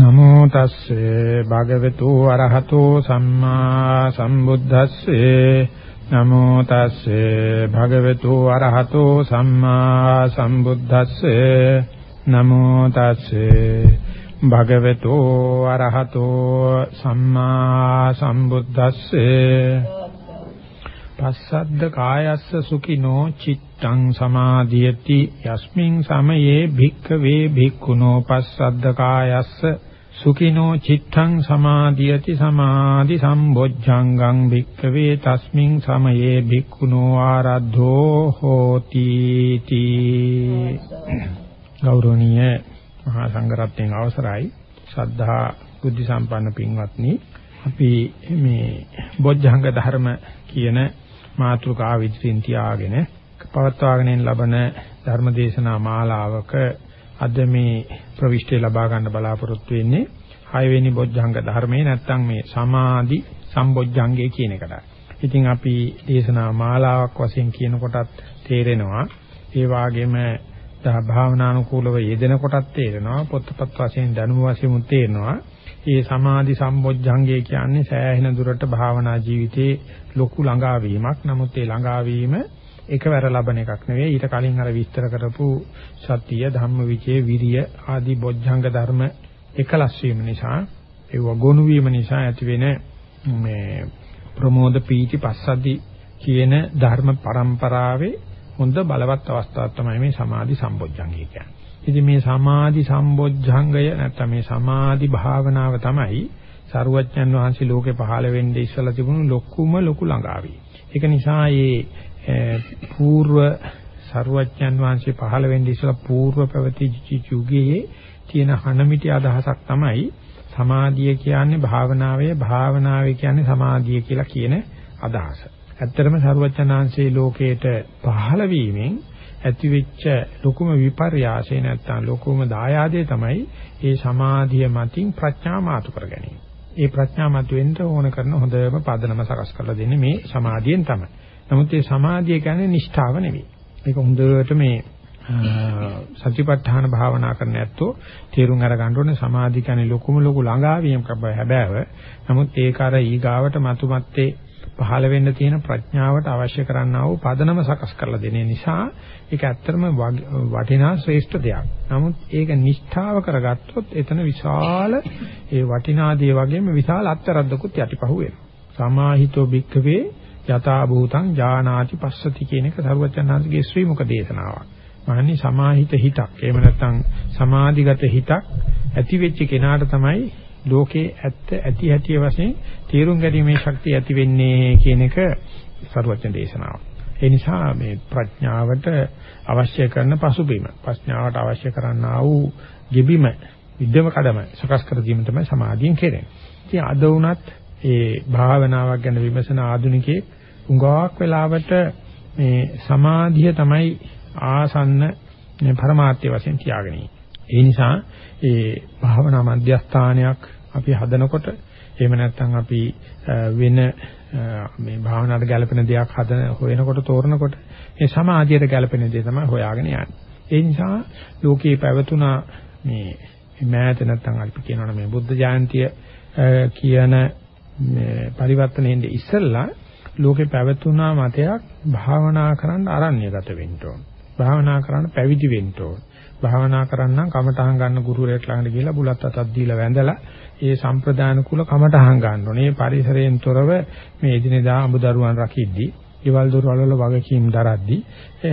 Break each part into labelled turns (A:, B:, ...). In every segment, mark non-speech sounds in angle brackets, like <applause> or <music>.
A: නමෝ තස්සේ භගවතු අරහතෝ සම්මා සම්බුද්දස්සේ. නමෝ තස්සේ භගවතු අරහතෝ සම්මා සම්බුද්දස්සේ. නමෝ තස්සේ භගවතු අරහතෝ සම්මා සම්බුද්දස්සේ. පස්සද්ද කායස්ස සුඛිනෝ චිත්තං සමාධියති. යස්මින් සමයේ භික්ඛවේ භික්ඛුනෝ පස්සද්ද කායස්ස සුඛිනෝ චිත්තං සමාධියති සමාධි සම්බොජ්ජංගං භික්ඛවේ තස්මින් සමයේ භික්ඛුනෝ ආරද්ධෝ හෝති තී. ගෞරවනීය මහා සංඝරත්නයන් අවසරයි. ශ්‍රද්ධා බුද්ධ සම්පන්න පින්වත්නි අපි මේ බොජ්ජංග ධර්ම කියන මාතෘකාව ඉදිරියෙන් තියාගෙන පවත්වාගෙන ලබන ධර්මදේශනා මාලාවක අද මේ ප්‍රවිෂ්ඨය ලබා ගන්න බලාපොරොත්තු වෙන්නේ 6 වෙනි බොජ්ජංග ධර්මයේ නැත්තම් මේ සමාධි සම්බොජ්ජංගය කියන එකටයි. ඉතින් අපි දේශනා මාලාවක් වශයෙන් කියන කොටත් තේරෙනවා ඒ වාගේම භාවනානුකූලව යෙදෙන කොටත් තේරෙනවා පොත්පත් වශයෙන් දැනුම වශයෙන් තේරෙනවා ඒ සමාධි සම්බොජ්ජංගය කියන්නේ සෑහෙන දුරට භාවනා ජීවිතේ ලොකු ළඟාවීමක්. නමුත් ඒ ළඟාවීම එකවර ලබන එකක් නෙවෙයි. ඊට කලින් අර විස්තර කරපු සතිය, ධම්මවිචේ, විරිය ආදී බොජ්ජංග ධර්ම එකලස් වීම නිසා, ඒව ගොනු වීම නිසා ඇතිවෙන මේ ප්‍රමෝද පීති පස්සද්දි කියන ධර්ම પરම්පරාවේ හොඳ බලවත් අවස්ථාවක් තමයි මේ සමාධි සම්බොජ්ජංගය කියන්නේ. ඉතින් මේ සමාධි සම්බොජ්ජංගය නැත්නම් මේ සමාධි භාවනාව තමයි සරුවච්චන් වහන්සේ ලෝකේ පහළ වෙන්නේ ඉස්සලා තිබුණු ලොකුම ලොකු ළඟාවි. ඒක නිසා මේ పూర్ව සරුවච්චන් වහන්සේ පහළ වෙන්නේ ඉස්සලා పూర్ව පැවති යුගයේ තියෙන හනමිටි අදහසක් තමයි සමාධිය කියන්නේ භාවනාවේ භාවනාවේ කියන්නේ සමාධිය කියලා කියන අදහස. ඇත්තටම සරුවච්චන් වහන්සේ ලෝකයට පහළ වීමෙන් ඇතිවෙච්ච ලොකුම විපර්යාසය නැත්තම් ලොකුම දායාදය තමයි මේ සමාධිය මතින් ප්‍රඥා මාතු කර ගැනීම. ඒ ප්‍රඥා මත වෙන්න ඕන කරන හොඳම පදනම සකස් කරලා දෙන්නේ මේ සමාධියෙන් තමයි. නමුත් මේ සමාධිය කියන්නේ නිෂ්ඨාව නෙවෙයි. ඒක හොඳට මේ සතිපට්ඨාන භාවනා කරන්න ඇත්තෝ තේරුම් අරගන්න ඕනේ සමාධි කියන්නේ ලොකුම ලොකු ළඟාවීමක් හැබෑව. නමුත් ඒක අර ඊගාවට මතුමත්තේ පහළ වෙන්න තියෙන ප්‍රඥාවට අවශ්‍ය කරන්නා වූ පදනම සකස් කරලා දෙන නිසා ඒක ඇත්තටම වටිනා ශ්‍රේෂ්ඨ දෙයක්. නමුත් ඒක නිෂ්ඨාව කරගත්තොත් එතන විශාල ඒ වටිනා දේ වගේම විශාල අත්තරද්දකුත් යටිපහුව වෙනවා. සමාහිතෝ භික්ඛවේ යථා භූතං ජානාති පස්සති කියන එක සරුවචනාංශගේ ශ්‍රී මුක දේශනාවක්. මහනි සමාහිත හිතක්. එහෙම නැත්නම් සමාධිගත හිතක් ඇති වෙච්ච කෙනාට තමයි ලෝකේ ඇත්ත ඇති ඇති වශයෙන් තීරුම් ගැනීමේ ශක්තිය ඇති වෙන්නේ කියන එක සරුවචන දේශනාව. ඒ නිසා මේ ප්‍රඥාවට අවශ්‍ය කරන පසුබිම ප්‍රඥාවට අවශ්‍ය කරන්නා වූ ගෙබිම විද්‍යම කඩම සකස් කර දීම තමයි සමාධියෙන් කෙරෙන්නේ. ඉතින් අද වුණත් ඒ භාවනාවක් ගැන විමසන ආධුනිකයේ උඟාවක් වෙලාවට මේ සමාධිය තමයි ආසන්න පරමාර්ථය වශයෙන් තියාගෙන ඉන්නේ. ඒ නිසා ඒ භාවනා මධ්‍යස්ථානයක් අපි හදනකොට එහෙම නැත්නම් අපි වෙන මේ භාවනාවට ගැළපෙන දෙයක් හදන හොයනකොට තෝරනකොට මේ සමාධියට ගැළපෙන දේ තමයි හොයාගෙන යන්නේ. ඒ නිසා ලෝකේ පැවතුනා මේ මෑත නැත්නම් අපි කියනවනේ මේ බුද්ධ ජයන්තිය කියන මේ පරිවර්තනෙින්ද ඉස්සෙල්ලා ලෝකේ පැවතුනා මතයක් භාවනා කරන්න අරණ්‍යගත වෙන්න ඕන. භාවනා කරන්න පැවිදි වෙන්න ඕන. භාවනා කරන්නම් කමටහන් ගන්න ගුරුවරයෙක් ළඟට ගිහිල්ලා බුලත් අතක් දීලා වැඳලා ඒ සම්ප්‍රදාන කුල කමටහන් ගන්න ඕනේ. මේ පරිසරයෙන් තොරව මේ එදිනෙදා අමුදරුවන් රකිද්දී, ඊවල දොරවල වල වගකීම් දරද්දී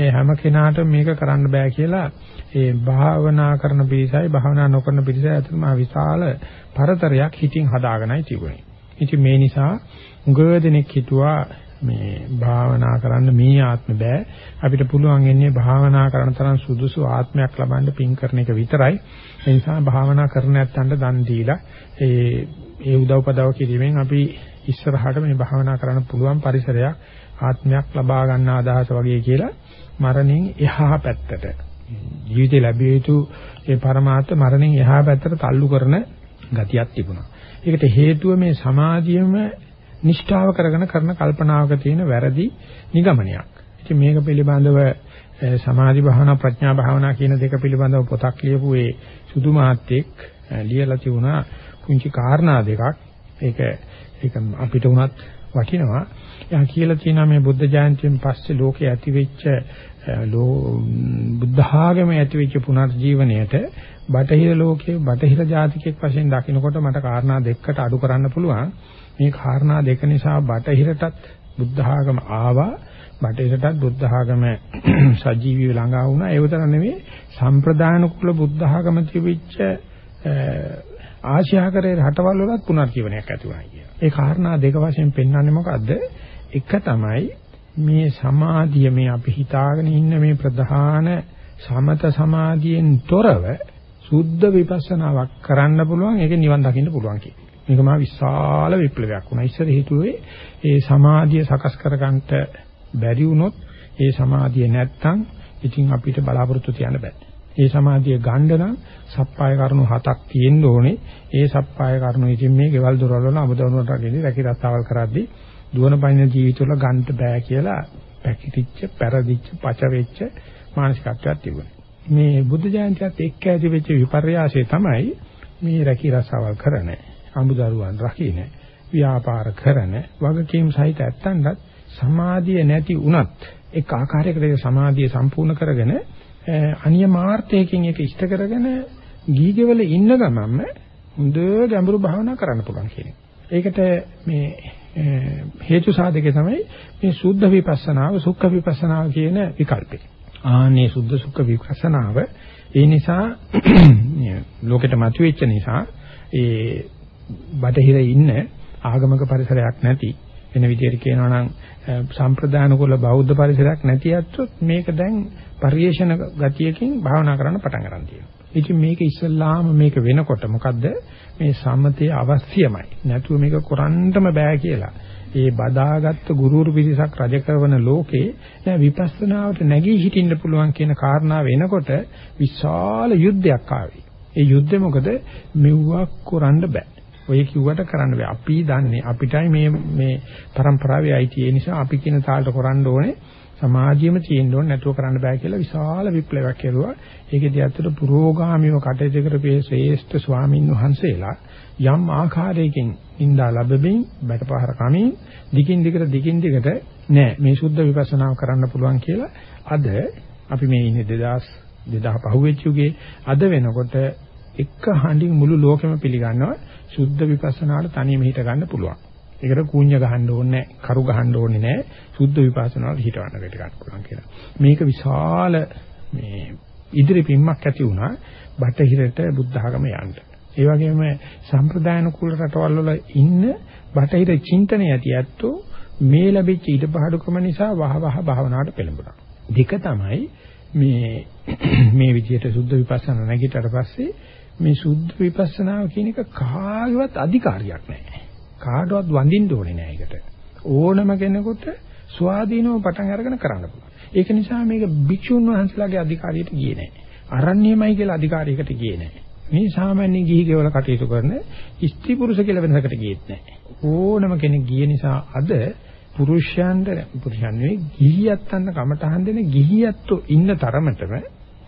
A: හැම කෙනාට මේක කරන්න බෑ කියලා ඒ භාවනා කරන පිරිසයි භාවනා නොකරන පිරිසයි අතර මහ විශාල පරතරයක් හිතින් හදාගෙනයි තිබුණේ. ඉතින් මේ නිසා උගදෙනෙක් හිතුවා මේ භාවනා කරන්න මේ ආත්ම බෑ. අපිට පුළුවන් ඉන්නේ භාවනා කරන තරම් සුදුසු ආත්මයක් ලබන්න පින් කරන එක විතරයි. ඒ නිසා භාවනා කරන නැත්තන්ට දන් දීලා ඒ ඒ උදව්පදව කිරීමෙන් අපි ඉස්සරහට මේ භාවනා කරන්න පුළුවන් පරිසරයක් ආත්මයක් ලබා ගන්න අදහස වගේ කියලා මරණයෙන් එහා පැත්තට. ජීවිතේ ලැබිය යුතු ඒ પરමාර්ථ මරණයෙන් එහා පැත්තට තල්ලු කරන ගතියක් තිබුණා. ඒකට හේතුව මේ සමාධියම නිෂ්ඨාව කරගෙන කරන කල්පනාවක තියෙන වැරදි නිගමනයක්. ඉතින් මේක පිළිබඳව සමාධි භාවනා ප්‍රඥා භාවනා කියන දෙක පිළිබඳව පොතක් ලියපු ඒ සුදු මහත්තයෙක් ලියලා තිබුණා කුංචි කාරණා දෙකක්. ඒක ඒක අපිට උනත් වටිනවා. එයා කියලා තියෙනවා මේ බුද්ධ ජයන්තියෙන් පස්සේ ලෝකේ ඇතිවෙච්ච බුද්ධ ආගමේ ඇතිවෙච්ච පුනර්ජීවණයට බටහිර ලෝකයේ බටහිර ජාතිකෙක් වශයෙන් දකින්නකොට මට කාරණා දෙකකට අඩු කරන්න පුළුවන්. මේ කාරණා දෙක නිසා බටහිරටත් බුද්ධ ආගම ආවා බටහිරටත් බුද්ධ ආගම <clears throat> සජීවීව ළඟා වුණා ඒ විතර නෙවෙයි සම්ප්‍රදාන කුල බුද්ධ ආගම තිබිච්ච ආශ්‍යාකරේ රටවල් වලත් පුනර්ජීවනයක් ඇති වුණා කියන. ඒ කාරණා දෙක වශයෙන් පෙන්වන්නේ මොකද්ද? එක තමයි මේ සමාධිය මේ අපි හිතාගෙන ඉන්න මේ ප්‍රධාන සමත සමාධියෙන් තොරව සුද්ධ විපස්සනාවක් කරන්න පුළුවන් ඒක නිවන් දකින්න පුළුවන් කියන. මේක මා විශාල විප්ලවයක් වුණා. ඉස්සර හිතුවේ ඒ සමාධිය සකස් කරගන්නට බැරි වුණොත් ඒ සමාධිය නැත්තම් ඉතින් අපිට බලාපොරොත්තු තියන්න බෑ. ඒ සමාධිය ගන්න නම් සප්පාය කරුණු හතක් තියෙන්න ඕනේ. ඒ සප්පාය කරුණු ඉතින් මේ ගෙවල් දොරවල් වල අමුදවුනට ගෙනි රැකී රස්සාවල් කරද්දී දුවන පයින් ජීවිතවල ගන්න බෑ කියලා පැකිටිච්ච, පෙරදිච්ච, පච වෙච්ච මානසිකත්වයක් තිබුණා. මේ බුද්ධ ජයන්තියත් එක්ක ඇති වෙච්ච විපර්යාසය තමයි මේ රැකී රස්සාවල් කරන, අමුදරුවන් රකින්න, ව්‍යාපාර කරන, වගකීම් සහිත ඇත්තන්ට සමාධිය නැති වුණත් එක් ආකාරයකට සමාධිය සම්පූර්ණ කරගෙන අනියමාර්ථයකින් ඒක ඉෂ්ට කරගෙන ගීගෙවල ඉන්න ගමන්ම හොඳ ගැඹුරු භාවනා කරන්න පුළුවන් කියන ඒකට මේ හේතු සාධකේ තමයි මේ සුද්ධ විපස්සනාව සුඛ විපස්සනාව කියන විකල්පේ. ආනේ සුද්ධ සුඛ විපස්සනාව ඒ නිසා <clears throat> ලෝකෙට මතුවෙච්ච නිසා ඒ බටහිර ඉන්න ආගමක පරිසරයක් නැති වෙන විදිහට කියනවා නම් සම්ප්‍රදාන කුල බෞද්ධ පරිසරයක් නැති අත්ොත් මේක දැන් පරිේශන ගතියකින් භාවනා කරන්න පටන් ගන්න තියෙනවා. ඉතින් මේක ඉස්සල්ලාම මේක වෙනකොට මොකද්ද මේ සම්මතයේ අවශ්‍යමයි. නැතුව මේක කරන්නම බෑ කියලා. ඒ බදාගත්තු ගුරුුරු පිරිසක් රජ කරන ලෝකේ දැන් විපස්සනාවට නැගී හිටින්න පුළුවන් කියන කාරණාව එනකොට විශාල යුද්ධයක් ආවේ. ඒ යුද්ධෙ මොකද මෙව්වක් කරන්න බෑ. ඔය කිව්වට කරන්න බෑ. අපි දන්නේ අපිටයි මේ මේ પરම්පරාවේ අයිති. ඒ නිසා අපි කියන තාලට කරන්න ඕනේ. සමාජියම තියෙන්න ඕනේ නැතුව කරන්න බෑ කියලා විශාල විප්ලවයක් කෙරුවා. ඒකෙදී අතට පුරෝගාමීව කටයුතු කරපේ ශ්‍රේෂ්ඨ ස්වාමින් වහන්සේලා යම් ආකාරයකින් ඉඳා ලැබෙමින් බටපහර කමින් දිගින් දිගට දිගින් දිගට නෑ මේ සුද්ධ විපස්සනාව කරන්න පුළුවන් කියලා අද අපි මේ ඉන්නේ 2000 2005 වෙච්ච යුගයේ අද වෙනකොට එක හඬින් මුළු ලෝකෙම පිළිගන්නවා සුද්ධ විපස්සනාවට තනියම හිට ගන්න පුළුවන්. ඒකට කූඤ්ඤ ගහන්න ඕනේ නැහැ, කරු ගහන්න ඕනේ නැහැ. සුද්ධ විපස්සනාවට හිටවන්න දෙට ගන්න පුළුවන් කියලා. මේක විශාල මේ ඉදිරි පින්මක් ඇති වුණා බටහිරට බුද්ධ ආගම යන්න. ඒ වගේම සම්ප්‍රදායන කුල රටවල් වල ඉන්න බටහිර චින්තනය ඇති ඇත්තෝ මේ ලැබිච්ච ඉඩපාඩුකම නිසා වහ වහ භාවනාවට පෙළඹුණා. දෙක තමයි මේ <clears throat> මේ විදිහට සුද්ධ විපස්සනා නැගිටට පස්සේ මේ සුද්ධ විපස්සනාව කියන එක කාගේවත් අධිකාරියක් නැහැ. කාටවත් වඳින්න ඕනේ නැහැ ඒකට. ඕනම කෙනෙකුට ස්වාධීනව පටන් අරගෙන කරන්න පුළුවන්. ඒක නිසා මේක භික්ෂුන් වහන්සේලාගේ අධිකාරියට ගියේ නැහැ. අරණ්‍යමයි කියලා අධිකාරියකට ගියේ නැහැ. මේ සාමාන්‍ය ගිහි ගෙවල කටයුතු කරන ස්ත්‍රී පුරුෂ කියලා වෙනසකට ගියෙත් නැහැ. ඕනම කෙනෙක් ගිය නිසා අද පුරුෂයන්ට පුරුෂයන් නෙවෙයි ගිහියත්තන්න කමටහන් දෙන ගිහියත්තෝ ඉන්න තරමටම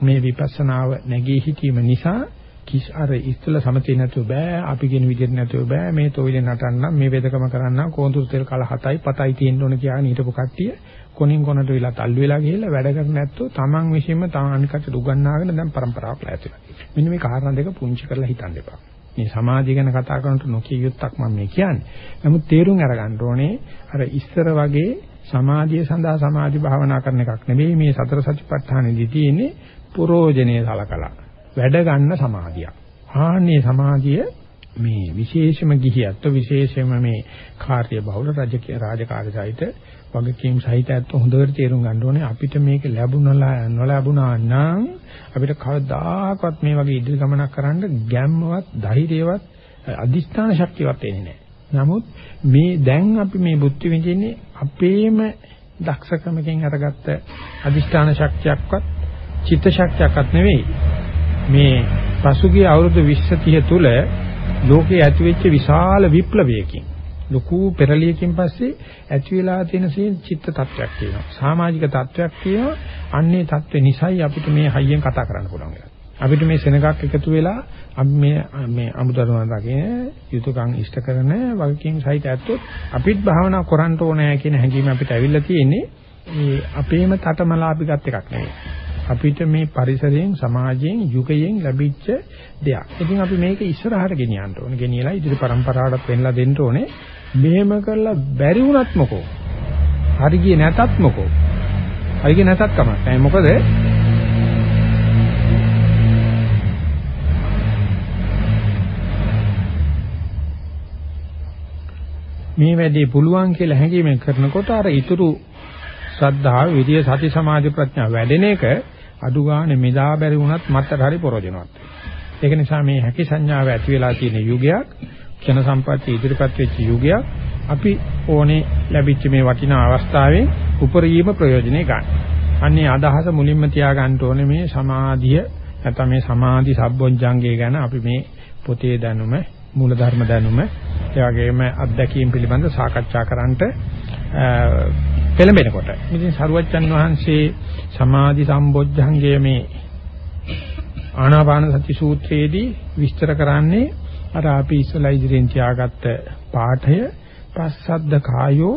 A: මේ විපස්සනාව නැගී හිටීම නිසා කිස් අර ඉස්සල සමතේ නැතුව බෑ අපි කියන විදිහට නැතුව බෑ. මේ තොවිලේ නටන්න මේ වෙදකම කරන්න කොඳුරු තෙල් කල හතයි පතයි තියෙන්න ඕන කියන ඊටපු කට්ටිය කොනින් කොනට වෙලා තල්ලු වෙලා ගිහිල්ලා වැඩ කරන්නේ නැත්නම් Taman විශ්ීම Taman අනිකට උගන්නාගෙන දැන් પરම්පරාවක් ලෑස්තිලා මෙන්න මේ කාරණා දෙක පුංචි කරලා හිතන්න එපා. මේ සමාධිය ගැන කතා කරනකොට නොකිය යුත්තක් මම මේ කියන්නේ. නමුත් තේරුම් අරගන්න ඕනේ අර ඉස්සර වගේ සමාධිය සඳහා සමාධි භාවනා කරන එකක් නෙවෙයි මේ සතර සතිපට්ඨානෙදී තියෙන්නේ පුරෝජනේ සලකලා. වැඩ ගන්න සමාධියක්. ආන්නේ සමාධිය මේ විශේෂම ගිහියත් විශේෂම මේ කාර්ය බහුල රාජකීය රාජකාරී සහිත වගකීම් සහිතත් හොඳට තේරුම් ගන්න ඕනේ අපිට මේක ලැබුණලා නොලැබුණා නම් අපිට කවදාකවත් මේ වගේ ඉදිරි ගමනක් කරන්න ගැම්මවත් ධෛර්යවත් අදිස්ථාන ශක්තියවත් එන්නේ නැහැ. නමුත් මේ දැන් අපි මේ බුද්ධ විඳින්නේ අපේම දක්ෂකමකින් අරගත්ත අදිස්ථාන ශක්තියක්වත් චිත්ත ශක්තියක්වත් නෙවෙයි. මේ පසුගිය අවුරුදු 20 30 තුල ලෝකයේ ඇතිවෙච්ච විශාල විප්ලවයකින් ලොකු පෙරලියකින් පස්සේ ඇති වෙලා තියෙන චිත්ත tattයක් තියෙනවා. සමාජික tattයක් තියෙනවා. අන්නේ tattwe නිසයි අපිට මේ හයියෙන් කතා කරන්න පුළුවන් වෙලා. අපිට මේ සෙනගක් එකතු වෙලා අපි මේ මේ අමුදරුවන් රකින යුතුයකම් ඉෂ්ට කරන වගකීම් සහිත ඇත්තොත් අපිත් භාවනා කරන්න ඕනෑ කියන හැඟීම අපිට ඇවිල්ලා තියෙන්නේ මේ අපේම තටමලා අපි ගත් එකක් නෙවෙයි. අපිට මේ පරිසරයෙන් සමාජයෙන් යුගයෙන් ලැබිච්ච දෙයක්. ඉතින් අපි මේක ඉස්සරහට ගෙනියන්න ඕනේ. ගෙනියලා ඉදිරි પરම්පරාවට පෙන්ලා දෙන්න ඕනේ. මෙහෙම කරලා බැරි වුණත් මොකෝ. හරි ගියේ නැතත් මොකෝ. හරි ගියේ නැතත් කමක් නැහැ. මොකද මේ වැඩේ පුළුවන් කියලා හැඟීමෙන් කරනකොට අර ඊතුරු ශ්‍රද්ධාව, විරිය, සති, සමාධි, ප්‍රඥා වැඩෙන එක අඩු ගන්න මෙදා බැරි වුණත් මත්තර හරි ප්‍රයෝජනවත්. ඒක නිසා මේ හැකි සංඥාව ඇති වෙලා තියෙන යුගයක්, ක්ෂණ සම්පatti ඉදිරිපත් වෙච්ච යුගයක් අපි ඕනේ ලැබිච්ච මේ වටිනා අවස්ථාවෙන් උපරිම ප්‍රයෝජනෙ ගන්න. අන්නේ අදහස මුලින්ම තියාගන්න ඕනේ මේ සමාධිය නැත්නම් මේ සමාධි සම්බොජ්ජංගය ගැන අපි මේ පොතේ දැනුම මූලධර්ම දැනුම. ඒ වගේම අත්දැකීම් පිළිබඳ සාකච්ඡා කරන්නට පෙළඹෙනකොට. ඉතින් සරුවච්චන් වහන්සේ සමාධි සම්බොජ්ජංගයේ මේ ආනාපාන සති සූත්‍රයේදී විස්තර කරන්නේ අර අපි ඉස්සලා ඉදිරියෙන් තියාගත්ත පාඨය පස්සද්ද කායෝ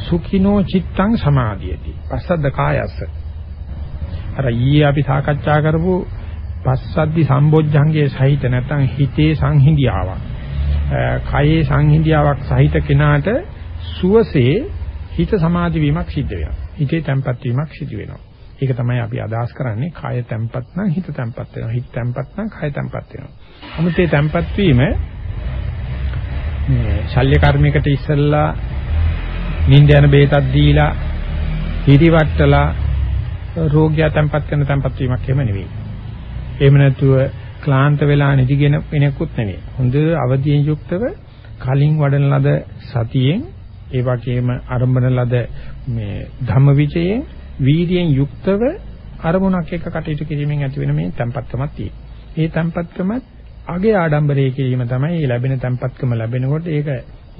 A: සුඛිනෝ චිත්තං සමාධියති. පස්සද්ද කායස්ස. අර ඊයේ අපි සාකච්ඡා කරපු පස්සද්දි සම්බොජ්ජංගයේ සහිත නැත්නම් හිතේ සංහිඳියාවක් කයේ සංහිඳියාවක් සහිත කෙනාට සුවසේ හිත සමාධි වීමක් සිද්ධ වෙනවා. හිතේ තැම්පත් වීමක් සිදු වෙනවා. ඒක තමයි අපි අදහස් කරන්නේ කාය තැම්පත් නම් හිත තැම්පත් වෙනවා. හිත තැම්පත් නම් කාය තැම්පත් වෙනවා. නමුත් මේ තැම්පත් වීම මේ ශල්‍ය කර්මයකට ඉස්සෙල්ලා නිින්ද යන බේතක් දීලා හිරිවට්ටලා රෝග්‍ය තැම්පත් කරන තැම්පත් වීමක් එහෙම නෙවෙයි. එහෙම නැතුව ක්ලාන්ත වෙලා නිදිගෙන වෙනෙකුත් නෙවෙයි. හොඳ අවදියෙන් යුක්තව කලින් වඩන ලද සතියෙන් ඒ වගේම අරඹන ලද මේ ධම්මවිචයෙන් වීර්යයෙන් යුක්තව අරමුණක් එක්ක කටයුතු කිරීමෙන් ඇති වෙන මේ tempatකමක් තියෙනවා. මේ tempatකමත් අගේ ආඩම්බරය කිරීම තමයි මේ ලැබෙන tempatකම ලැබෙනකොට ඒක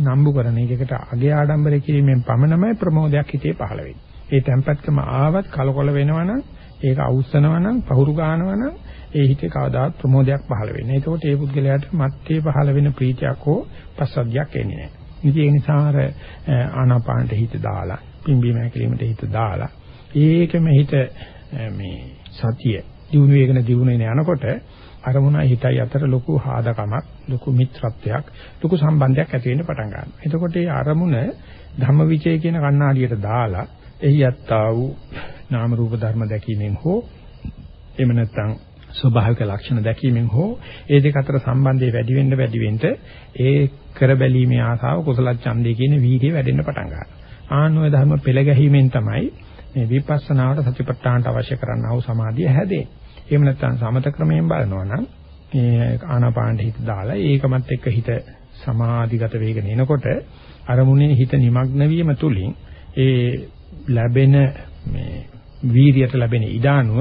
A: නම්බු කරන එකකට අගේ ආඩම්බරය කිරීමෙන් පමණමයි ප්‍රමෝදයක් හිතේ පහළ වෙන්නේ. මේ tempatකම ආවත් කලකොල වෙනවනම් ඒක අවුස්සනවා නම් පහුරු ගන්නවා නම් ඒ හිතේ කවදාවත් ප්‍රමෝදයක් පහළ වෙන්නේ. ඒකෝට ඒ පුද්ගලයාට මත්තේ පහළ වෙන ප්‍රීතියක් හෝ පස්සද්ධියක් එන්නේ නැහැ. ඉතින් ඒ නිසා අර ආනාපානට හිත දාලා, පිම්බීම හැකිලිමට හිත දාලා, ඒකෙම හිත මේ සතිය දිනු වේගන දිනු වෙන යනකොට අරමුණයි හිතයි අතර ලොකු හාදකමක්, ලොකු මිත්‍රත්වයක්, ලොකු සම්බන්ධයක් ඇති වෙන්න පටන් ගන්නවා. එතකොට ඒ අරමුණ ධම්මවිචය කියන කණ්ණාඩියට දාලා එහි යත්තා වූ නාම රූප ධර්ම දැකීමෙන් හෝ එහෙම නැත්නම් ස්වභාවික ලක්ෂණ දැකීමෙන් හෝ ඒ දෙක අතර සම්බන්ධය වැඩි වෙන්න වැඩි වෙන්න ඒ කරබැලීමේ ආසාව කුසල ඡන්දය කියන වීර්යය වැඩෙන්න පටන් ගන්නවා. ආනෝය ධර්ම පෙළ ගැහිමෙන් තමයි මේ විපස්සනාවට සතිපට්ඨානට අවශ්‍ය කරන්නා වූ සමාධිය හැදෙන්නේ. එහෙම නැත්නම් සමත ක්‍රමයෙන් බලනවා නම් මේ ආනාපාන හිත දාලා ඒකමත් එක්ක හිත සමාධිගත වේගෙන එනකොට අරමුණේ හිත নিমග්න වීම තුලින් ඒ ලැබෙන මේ වීර්යයට ලැබෙන ඉඩානුව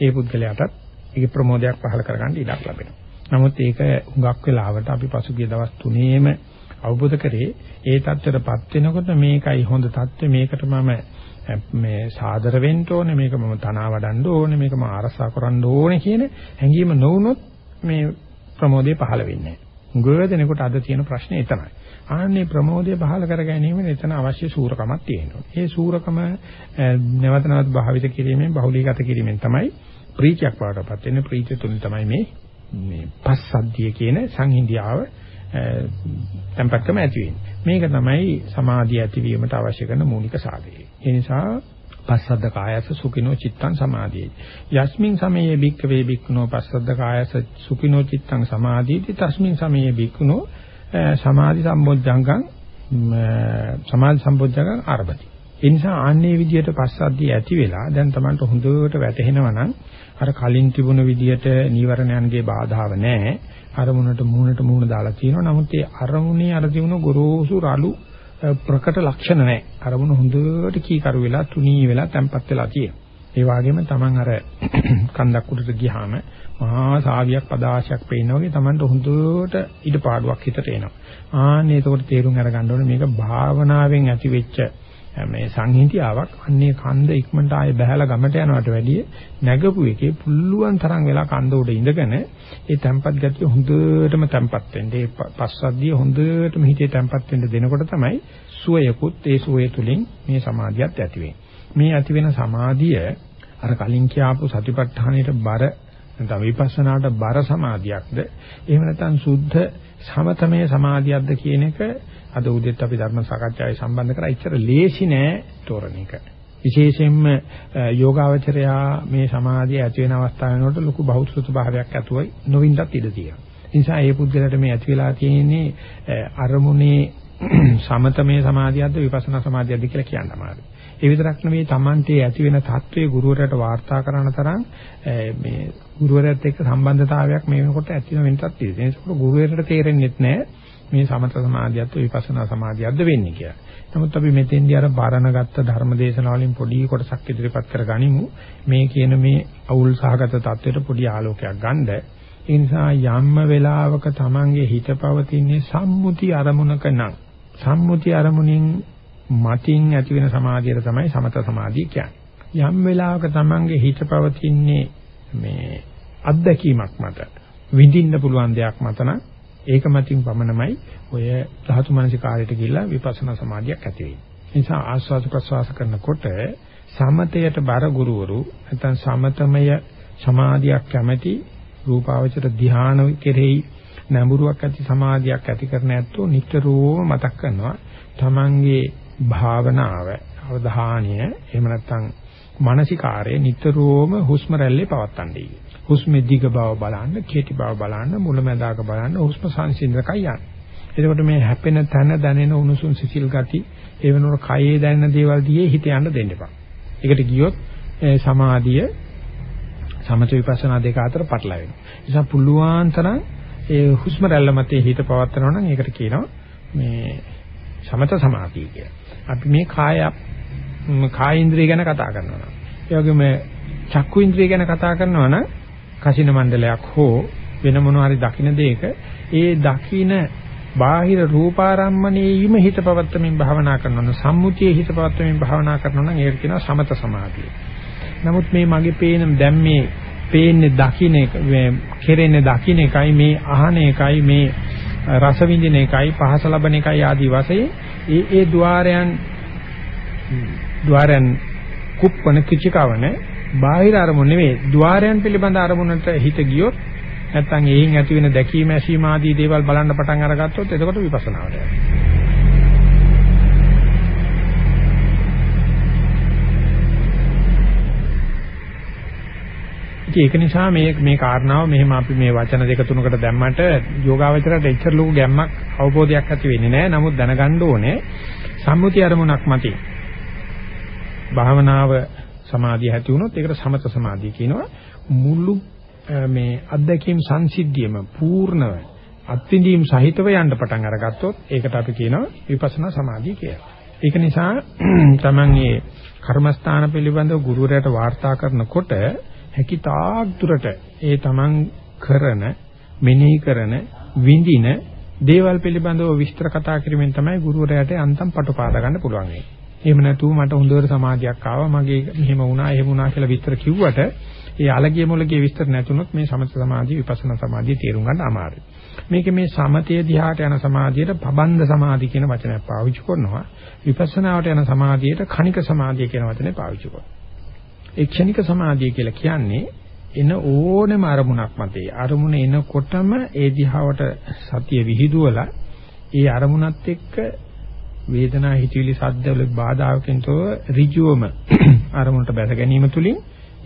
A: ඒ පුද්ගලයාටත් ඒකේ ප්‍රමෝදයක් පහල කරගන්න ඉඩක් ලැබෙනවා. නමුත් ඒක හුඟක් වෙලාවට අපි පසුගිය දවස් තුනේම අවබෝධ කරේ ඒ தත්ත්වයටපත් වෙනකොට මේකයි හොඳ தත්ත්වය මේකට මම මේ සාදර වෙන්න ඕනේ මේක මම තනවා වඩන්න ඕනේ මේක මම අරසා කරන්න ඕනේ කියන හැඟීම නොවුනොත් මේ ප්‍රමෝදය පහළ වෙන්නේ නැහැ. දෙනකොට අද තියෙන ප්‍රශ්නේ එතනයි. ආන්නේ ප්‍රමෝදය පහළ කර ගැනීම එතන අවශ්‍ය සූරකමක් තියෙනවා. ඒ සූරකම නැවත නැවත භාවිත කිරීමෙන් බහුලීගත කිරීමෙන් තමයි ප්‍රීතියක් වඩටපත් වෙන්නේ. ප්‍රීතිය තුලින් තමයි මේ මේ පස්සද්ධිය කියන සංහිඳියාව tempatකම ඇති වෙන්නේ. මේක තමයි සමාධිය ඇතිවීමට අවශ්‍ය කරන මූලික සාධකය. ඒ නිසා පස්සද්ද කායස සුඛිනෝ චිත්තං සමාධියේ. යස්මින් සමයේ භික්ඛවේ භික්ඛුනෝ පස්සද්ද කායස සුඛිනෝ චිත්තං සමාධියති තස්මින් සමයේ භික්ඛුනෝ සමාධි සම්බොජ්ජංගං සමාධි සම්බොජ්ජංගං ආරභති. ඒ නිසා ආන්නේ විදියට පස්සද්ධිය ඇති වෙලා දැන් Tamanට හොඳට වැටහෙනවා නම් අර කලින් තිබුණ විදියට නීවරණයන්ගේ බාධාව නැහැ. අරමුණට මූණට මූණ දාලා තියෙනවා. නමුත් ඒ අරමුණේ අර තිබුණ ගොරෝසු රළු ප්‍රකට ලක්ෂණ නැහැ. අරමුණ හොඳට කීකරු වෙලා තුනී වෙලා තැම්පත් වෙලා තියෙනවා. ඒ වගේම Taman අර <clears throat> කන්දක් උඩට ගියාම මහා සාවියක් පදාශයක් පේනවා වගේ Tamanට හොඳට ඉඩපාඩුවක් හිතට එනවා. ආන්නේ එතකොට තේරුම් අරගන්න ඕනේ මේක භාවනාවෙන් ඇති වෙච්ච මේ සංහිඳියාවක් අන්නේ කන්ද ඉක්මනට ආයේ බහැලා ගමට යනවට වැඩිය නැගපු එකේ පුල්ලුවන් තරම් වෙලා කන්ද උඩ ඉඳගෙන ඒ තැම්පත් ගතිය හොඳටම තැම්පත් වෙන්න. ඒ පස්සද්ධිය හොඳටම හිතේ තැම්පත් වෙන්න දෙනකොට තමයි සුවයකුත් ඒ සුවය තුලින් මේ සමාධියත් ඇති වෙන්නේ. මේ ඇති වෙන සමාධිය අර කලින් කියාපු සතිපට්ඨානයේ බර නැත්නම් විපස්සනාට බර සමාධියක්ද? එහෙම නැත්නම් සුද්ධ සමතමේ සමාධියක්ද කියන එක අද උදේත් අපි ධර්ම සාකච්ඡාවේ සම්බන්ධ කරා ඉච්චර ලේසි නෑ තෝරන එක. විශේෂයෙන්ම යෝගාවචරයා මේ සමාධිය ඇති වෙන අවස්ථාව වෙනකොට ලොකු බෞද්ධ භාවයක් ඇතුවයි නොවින්දත් ඉඩ තියෙනවා. ඒ නිසා මේ පුද්ගලයාට මේ ඇති වෙලා තියෙන්නේ අරමුණේ <clears throat> සමතමේ සමාධියක්ද විපස්සනා සමාධියක්ද කියලා කියන්න අමාරුයි. ඒ විතරක් නෙවෙයි Tamante ඇති වෙන தત્ත්වයේ ගුරුවරයාට වාර්තා කරන තරම් මේ ගුරුවරයාත් එක්ක සම්බන්ධතාවයක් මේ වෙනකොට ඇති වෙනටත් තියෙනවා. ඒ නිසා ගුරුවරයාට තේරෙන්නේ නැහැ මේ සමත සමාධියත් විපස්සනා සමාධියක්ද වෙන්නේ කියලා. නමුත් අපි මෙතෙන්දී අර බාරණගත්ත ධර්මදේශනා වලින් පොඩි කොටසක් ඉදිරිපත් කරගනිමු. මේ කියන මේ අවුල් සහගත தത്വෙට පොඩි ආලෝකයක් ගන්න. ඒ නිසා යම්ම වෙලාවක Tamange හිත පවතින්නේ සම්මුති අරමුණක නම් සම්මුති අරමුණෙන් මතින් ඇති වෙන සමාධියට තමයි සමත සමාධිය කියන්නේ. යම් වෙලාවක Tamange හිත පවතින්නේ මේ අත්දැකීමක් මත විඳින්න පුළුවන් දෙයක් මත නම් ඒක මතින් පමණමයි ඔය ධාතු මනසිකාරයට ගිහිල්ලා විපස්සනා සමාධියක් ඇති වෙන්නේ. ඒ නිසා ආස්වාද ප්‍රසවාස කරනකොට සමතයට බර ගුරුවරු නැත්නම් සමතමය සමාධියක් කැමැති රූපාවචර ධ්‍යාන කෙරෙහි නැඹුරුවක් ඇති සමාධියක් ඇති කරන ඇත්තෝ නිතරම මතක් කරනවා තමන්ගේ භාවනාව අවධානය එහෙම නැත්නම් මානසිකාරය නිතරම හුස්ම රැල්ලේ පවත්තන්නේ. හුස්මේ දිග බව බලන්න, කෙටි බව බලන්න, මුලැමැදාක බලන්න හුස්ම සංසිඳනකයි යන්නේ. එතකොට මේ හැපෙන තන දැනෙන උණුසුම් සිසිල් ගති, ඒ වෙනකොට කයේ දැනෙන දේවල් දිගේ හිත යන්න දෙන්න එපා. ඒකට ගියොත් සමාධිය සමථ විපස්සනා දෙක අතර පටලැවෙනවා. ඒ නිසා පුළුවන් තරම් ඒ හුස්ම රැල්ල මතේ හිත පවත්නවා නම් ඒකට කියනවා මේ සමත සමාධිය කියලා. අපි මේ කාය කාය ඉන්ද්‍රිය ගැන කතා කරනවා. ඒ වගේම චක්කු ඉන්ද්‍රිය ගැන කතා කරනවා නම් කසින මණ්ඩලයක් හෝ වෙන මොනවා හරි දකින්න දෙයක ඒ දකින බාහිර රූපාරම්මණයෙම හිත පවත්තමින් භාවනා කරනවා නම් සම්මුතියේ හිත පවත්තමින් භාවනා කරනවා නම් ඒක කියනවා සමත සමාධිය. නමුත් මේ මගේ පේන දැන් මේ පේන්නේ දකින්න එක කෙරෙන්නේ දකින්න එකයි මේ අහන එකයි මේ රස විඳින එකයි පහස ලබන එකයි ආදී වශයෙන් ඒ ඒ ద్వාරයන් ద్వාරයන් කුප්පන කිචිකවනේ බාහිර අරමුණ නෙවෙයි ద్వාරයන් පිළිබඳ අරමුණට හිත ගියොත් නැත්නම් එයින් ඇති වෙන දැකීම ඇසීම ආදී දේවල් බලන්න පටන් අරගත්තොත් එතකොට විපස්සනාවට යනවා. ඒක නිසා මේ මේ කාරණාව මෙහෙම අපි මේ වචන දෙක තුනකට දැම්මට යෝගාවචරයට එච්චර ලොකු ගැම්මක් අවබෝධයක් ඇති වෙන්නේ නැහැ. නමුත් දැනගන්න ඕනේ සම්මුති අරමුණක් මතින් භාවනාව සමාධිය ඇති වුණොත් ඒකට සමත සමාධිය කියනවා මුළු මේ අධ්‍යක්ීම් සංසිද්ධියම පූර්ණව අත්විඳීම් සහිතව යන්න පටන් අරගත්තොත් ඒකට අපි කියනවා විපස්සනා සමාධිය කියලා. ඒක නිසා <clears throat> තමන් මේ කර්මස්ථාන පිළිබඳව ගුරුවරයාට වාර්තා කරනකොට හැකිතාක් දුරට ඒ තමන් කරන මෙනෙහි කරන විඳින දේවල් පිළිබඳව විස්තර කතා කිරීමෙන් තමයි ගුරුවරයාට අන්තම් පටපාද ගන්න පුළුවන් වෙන්නේ. එහෙම නැතුව මට හොඳට සමාධියක් ආවා මගේ මෙහෙම වුණා එහෙම වුණා කියලා විස්තර කිව්වට ඒ අලගිය මොලගේ විස්තර නැතුනොත් මේ සමථ සමාධිය විපස්සනා සමාධිය තේරුම් ගන්න අමාරුයි. මේක මේ සමතේ දිහාට යන සමාධියට පබන්ද සමාධි කියන වචනයක් පාවිච්චි කරනවා. විපස්සනාවට යන සමාධියට කණික සමාධිය කියන වචනේ පාවිච්චි කරනවා. ඒ ක්ෂණික සමාධිය කියලා කියන්නේ එන ඕනම අරමුණක් මතේ අරමුණ එනකොටම ඒ දිහාවට සතිය විහිදුවලා ඒ අරමුණත් එක්ක වේදනා හිතවිලි සද්දවල බාධාකින් තෝ ඍජුවම <clears throat> අරමුණට බැස ගැනීම තුලින්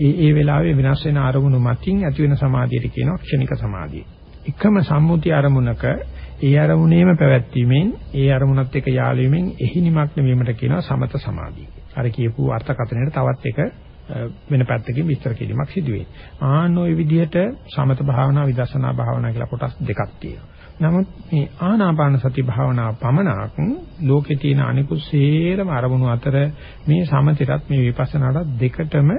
A: ඒ ඒ වෙලාවේ වෙනස් වෙන අරමුණු මතින් ඇති වෙන සමාධියට කියනවා ක්ෂණික සමාධිය. එකම සම්මුති අරමුණක ඒ අරමුණේම පැවැත්වීමෙන් ඒ අරමුණත් එක්ක යාළු වීමෙන් එහි නිමග්න වීමට කියනවා සමත සමාධිය. අර කියපු අර්ථකථනයට තවත් එක වෙන පැත්තකින් විස්තර කිරීමක් සිදු වෙයි. ආන්න ওই විදිහට සමත භාවනා විදර්ශනා භාවනා කියලා කොටස් දෙකක් තියෙනවා. නමුත් මේ ආනාපාන සති භාවනාව පමණක් ලෝකේ තියෙන අනිකුත් සේරම අරමුණු අතර මේ සමතයටත් මේ විපස්සනාටත් දෙකටම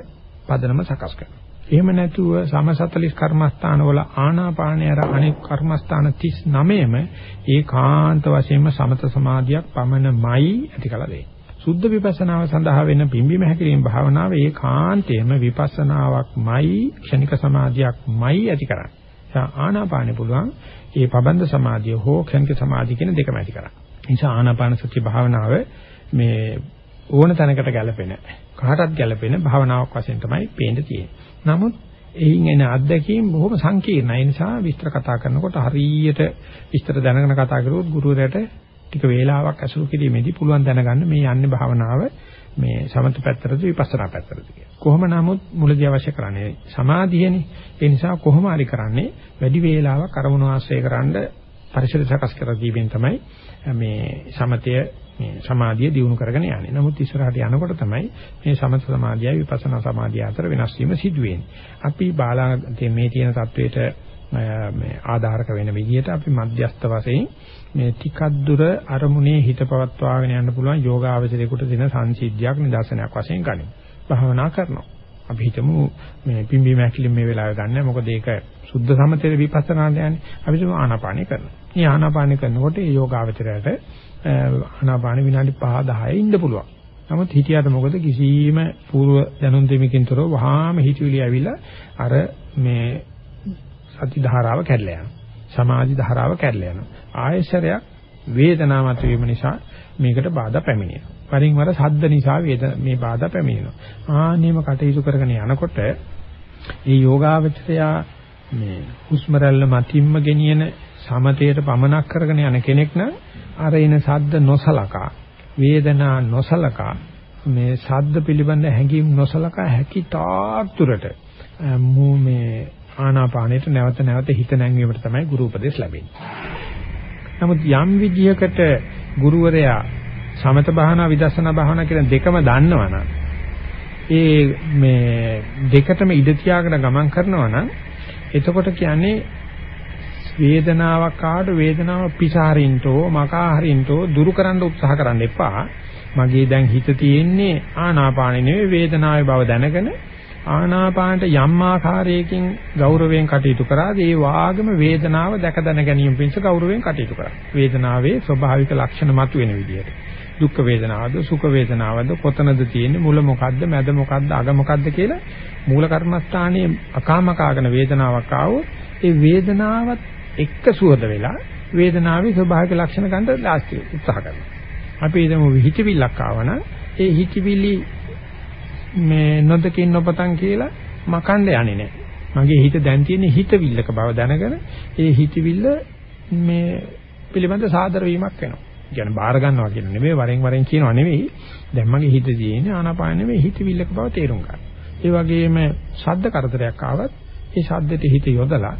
A: පදනම සකස් කරනවා. එහෙම නැතුව සම 40 කර්මස්ථානවල ආනාපානය අර අනෙක් කර්මස්ථාන 39ම ඒකාන්ත වශයෙන්ම සමත සමාධියක් පමණමයි ඇති කළ දෙන්නේ. සුද්ධ විපස්සනාව සඳහා වෙන පිම්බීම හැකිරීම භාවනාව ඒකාන්තයෙන්ම විපස්සනාවක්මයි ක්ෂණික සමාධියක්මයි ඇති කරන්නේ. ආනාපානෙ පුළුවන් ඒ පබන්ද සමාධිය හෝ ක්ෂණික සමාධිය කියන දෙකම ඇති කරන්නේ. නිසා ආනාපාන සති භාවනාව මේ ඕන තැනකට ගැලපෙන කාටත් ගැලපෙන භාවනාවක් වශයෙන් තමයි පේන්න තියෙන්නේ. නමුත් එයින් එන අත්දැකීම් බොහොම සංකීර්ණයි. ඒ නිසා විස්තර කතා කරනකොට හරියට විස්තර දැනගෙන කතා කරුවොත් ගුරුවරයාට ටික වේලාවක් අසුරු කිරීමේදී පුළුවන් දැනගන්න මේ යන්නේ භාවනාව මේ සමත පැත්තටද විපස්සනා පැත්තටද කියලා. කොහොම නමුත් මුලදී අවශ්‍ය කරන්නේ සමාධියනේ. ඒ නිසා කොහොම හරි කරන්නේ වැඩි වේලාවක් අරමුණු ආශ්‍රය කරන්ඩ පරිසර සකස් කර දීමෙන් තමයි මේ සමතය මේ සමාධිය දියුණු කරගෙන යන්නේ. නමුත් ඉස්සරහට යනකොට තමයි මේ සමත සමාධියයි විපස්සනා සමාධිය අතර වෙනස් වීම සිදු වෙන්නේ. අපි බාලා මේ තියෙන தത്വෙට මේ ආධාරක වෙන විදිහට අපි මධ්‍යස්ත වශයෙන් මේ ටිකක් දුර අරමුණේ හිත පවත්වාගෙන යන්න පුළුවන් යෝගාවචරයකට දෙන සංසිද්ධියක් නිදර්ශනයක් වශයෙන් ගනිමු. භාවනා කරනවා. අපි හිතමු මේ පිම්බි මැකිලින් මේ වෙලාවේ ගන්න. මොකද ඒක සුද්ධ සමතේ විපස්සනාට යන්නේ. අපි හිතමු ආනාපානය කරනවා. මේ ආනාපානය කරනකොට මේ යෝගාවචරයට ආනාපාන විනාඩි 5 10 ඉන්න පුළුවන්. නමුත් හිතියට මොකද කිසිම పూర్ව දැනුම් දෙමකින් තොරව වහාම හිතවිලි ඇවිල්ලා අර මේ සති ධාරාව කැඩලා යනවා. සමාධි ධාරාව කැඩලා යනවා. ආයශරයක් වේදනාව මත වීම නිසා මේකට බාධා පැමිණෙනවා. වරින් වර සද්ද නිසා වේද මේ බාධා පැමිණෙනවා. ආන්නේම කටයුතු කරගෙන යනකොට මේ යෝගාවචරයා මේ හුස්ම රැල්ල මතින්ම ගෙනියන සමතයට පමනක් කරගෙන යන කෙනෙක් නම් අර එන සද්ද නොසලකා වේදනා නොසලකා මේ සද්ද පිළිබඳ හැඟීම් නොසලකා හැකි තාත්තුරට මූ මේ ආනාපානයට නැවත නැවත හිත නැංවීමට තමයි ගුරු උපදෙස් ලැබෙන්නේ. නමුත් යම් විදියකට ගුරුවරයා සමත භාවනා විදර්ශනා භාවනා කියන දෙකම දන්නවනම් ඒ මේ දෙකටම ඉඳ තියාගෙන ගමන් කරනවා නම් එතකොට කියන්නේ වේදනාවක් ආවට වේදනාව පිසාරින්තෝ මකාහරින්තෝ දුරු කරන්න උත්සාහ කරන්න එපා. මගේ දැන් හිත තියෙන්නේ ආනාපානෙ නෙවෙයි වේදනාවේ බව දැනගෙන ආනාපානට යම් ආකාරයකින් ගෞරවයෙන් කටයුතු කරාද ඒ වාගම වේදනාව දැක දැන ගැනීම පිණිස ගෞරවයෙන් කටයුතු කරා. වේදනාවේ ස්වභාවික ලක්ෂණ මතුවෙන විදිහට. දුක් වේදනාවද සුඛ වේදනාවද කොතනද තියෙන්නේ මුල මොකද්ද මැද මොකද්ද අග මොකද්ද කියලා මූල කර්මස්ථානයේ අකාමකාගෙන වේදනාවක් ආවොත් ඒ වේදනාවත් එක්ක සුවද වෙලා වේදනාවේ ස්වභාවික ලක්ෂණ ගන්න ලාස්ති උත්සාහ කරනවා. අපි හිතමු හිතවිල්ලක් ආවනම් ඒ හිතවිලි මේ නොදකින් නොපතන් කියලා මකන්න යන්නේ නැහැ. මගේ හිත දැන් තියෙන හිතවිල්ලක බව දැනගෙන ඒ හිතවිල්ල මේ පිළිබඳ සාදර වීමක් වෙනවා. කියන්නේ බාර ගන්නවා කියන නෙමෙයි වරෙන් වරෙන් කියනවා නෙමෙයි. දැන් මගේ හිත තියෙන්නේ ආනාපාන නෙමෙයි හිතවිල්ලක බව තේරුම් ගන්න. ඒ වගේම ශබ්ද කරදරයක් ආවත් ඒ ශබ්දෙට හිත යොදලා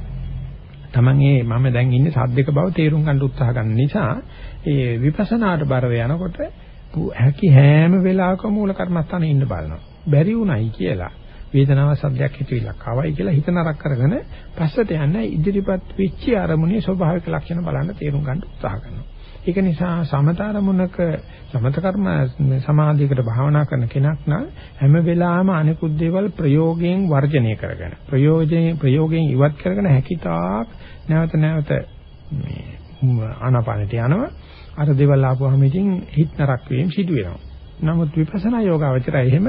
A: Taman ඒ මම දැන් ඉන්නේ සද්දක බව තේරුම් ගන්න උත්සාහ ගන්න නිසා ඒ විපස්සනාට බරව යනකොට හැකි හැම වෙලාවකම මූල කර්මස්ථානේ ඉන්න බලනවා. බැරි උණයි කියලා. වේදනාව සද්දයක් හිතවිලක් ආවයි කියලා හිත නරක කරගෙන පස්සට යන්න ඉදිරිපත් වෙච්ච අරමුණේ ස්වභාවික ලක්ෂණ බලන්න තේරුම් ගන්න උත්සාහ කරනවා. ඒක නිසා සමතරමුණක සමත කර්ම සමාධියකට භාවනා කරන කෙනෙක් නම් හැම වෙලාවෙම අනිකුත් දේවල් ප්‍රයෝගයෙන් වර්ජනය කරගෙන ප්‍රයෝජයෙන් ප්‍රයෝගයෙන් ඉවත් කරගෙන හැකිතාක් නැවත නැවත මේ ආනාපානට යනවා. අර දේවල් ආපුවාම ඉතින් හිත නරක වීම සිදු වෙනවා නමුත් විපස්සනා යෝගාවචරය එහෙම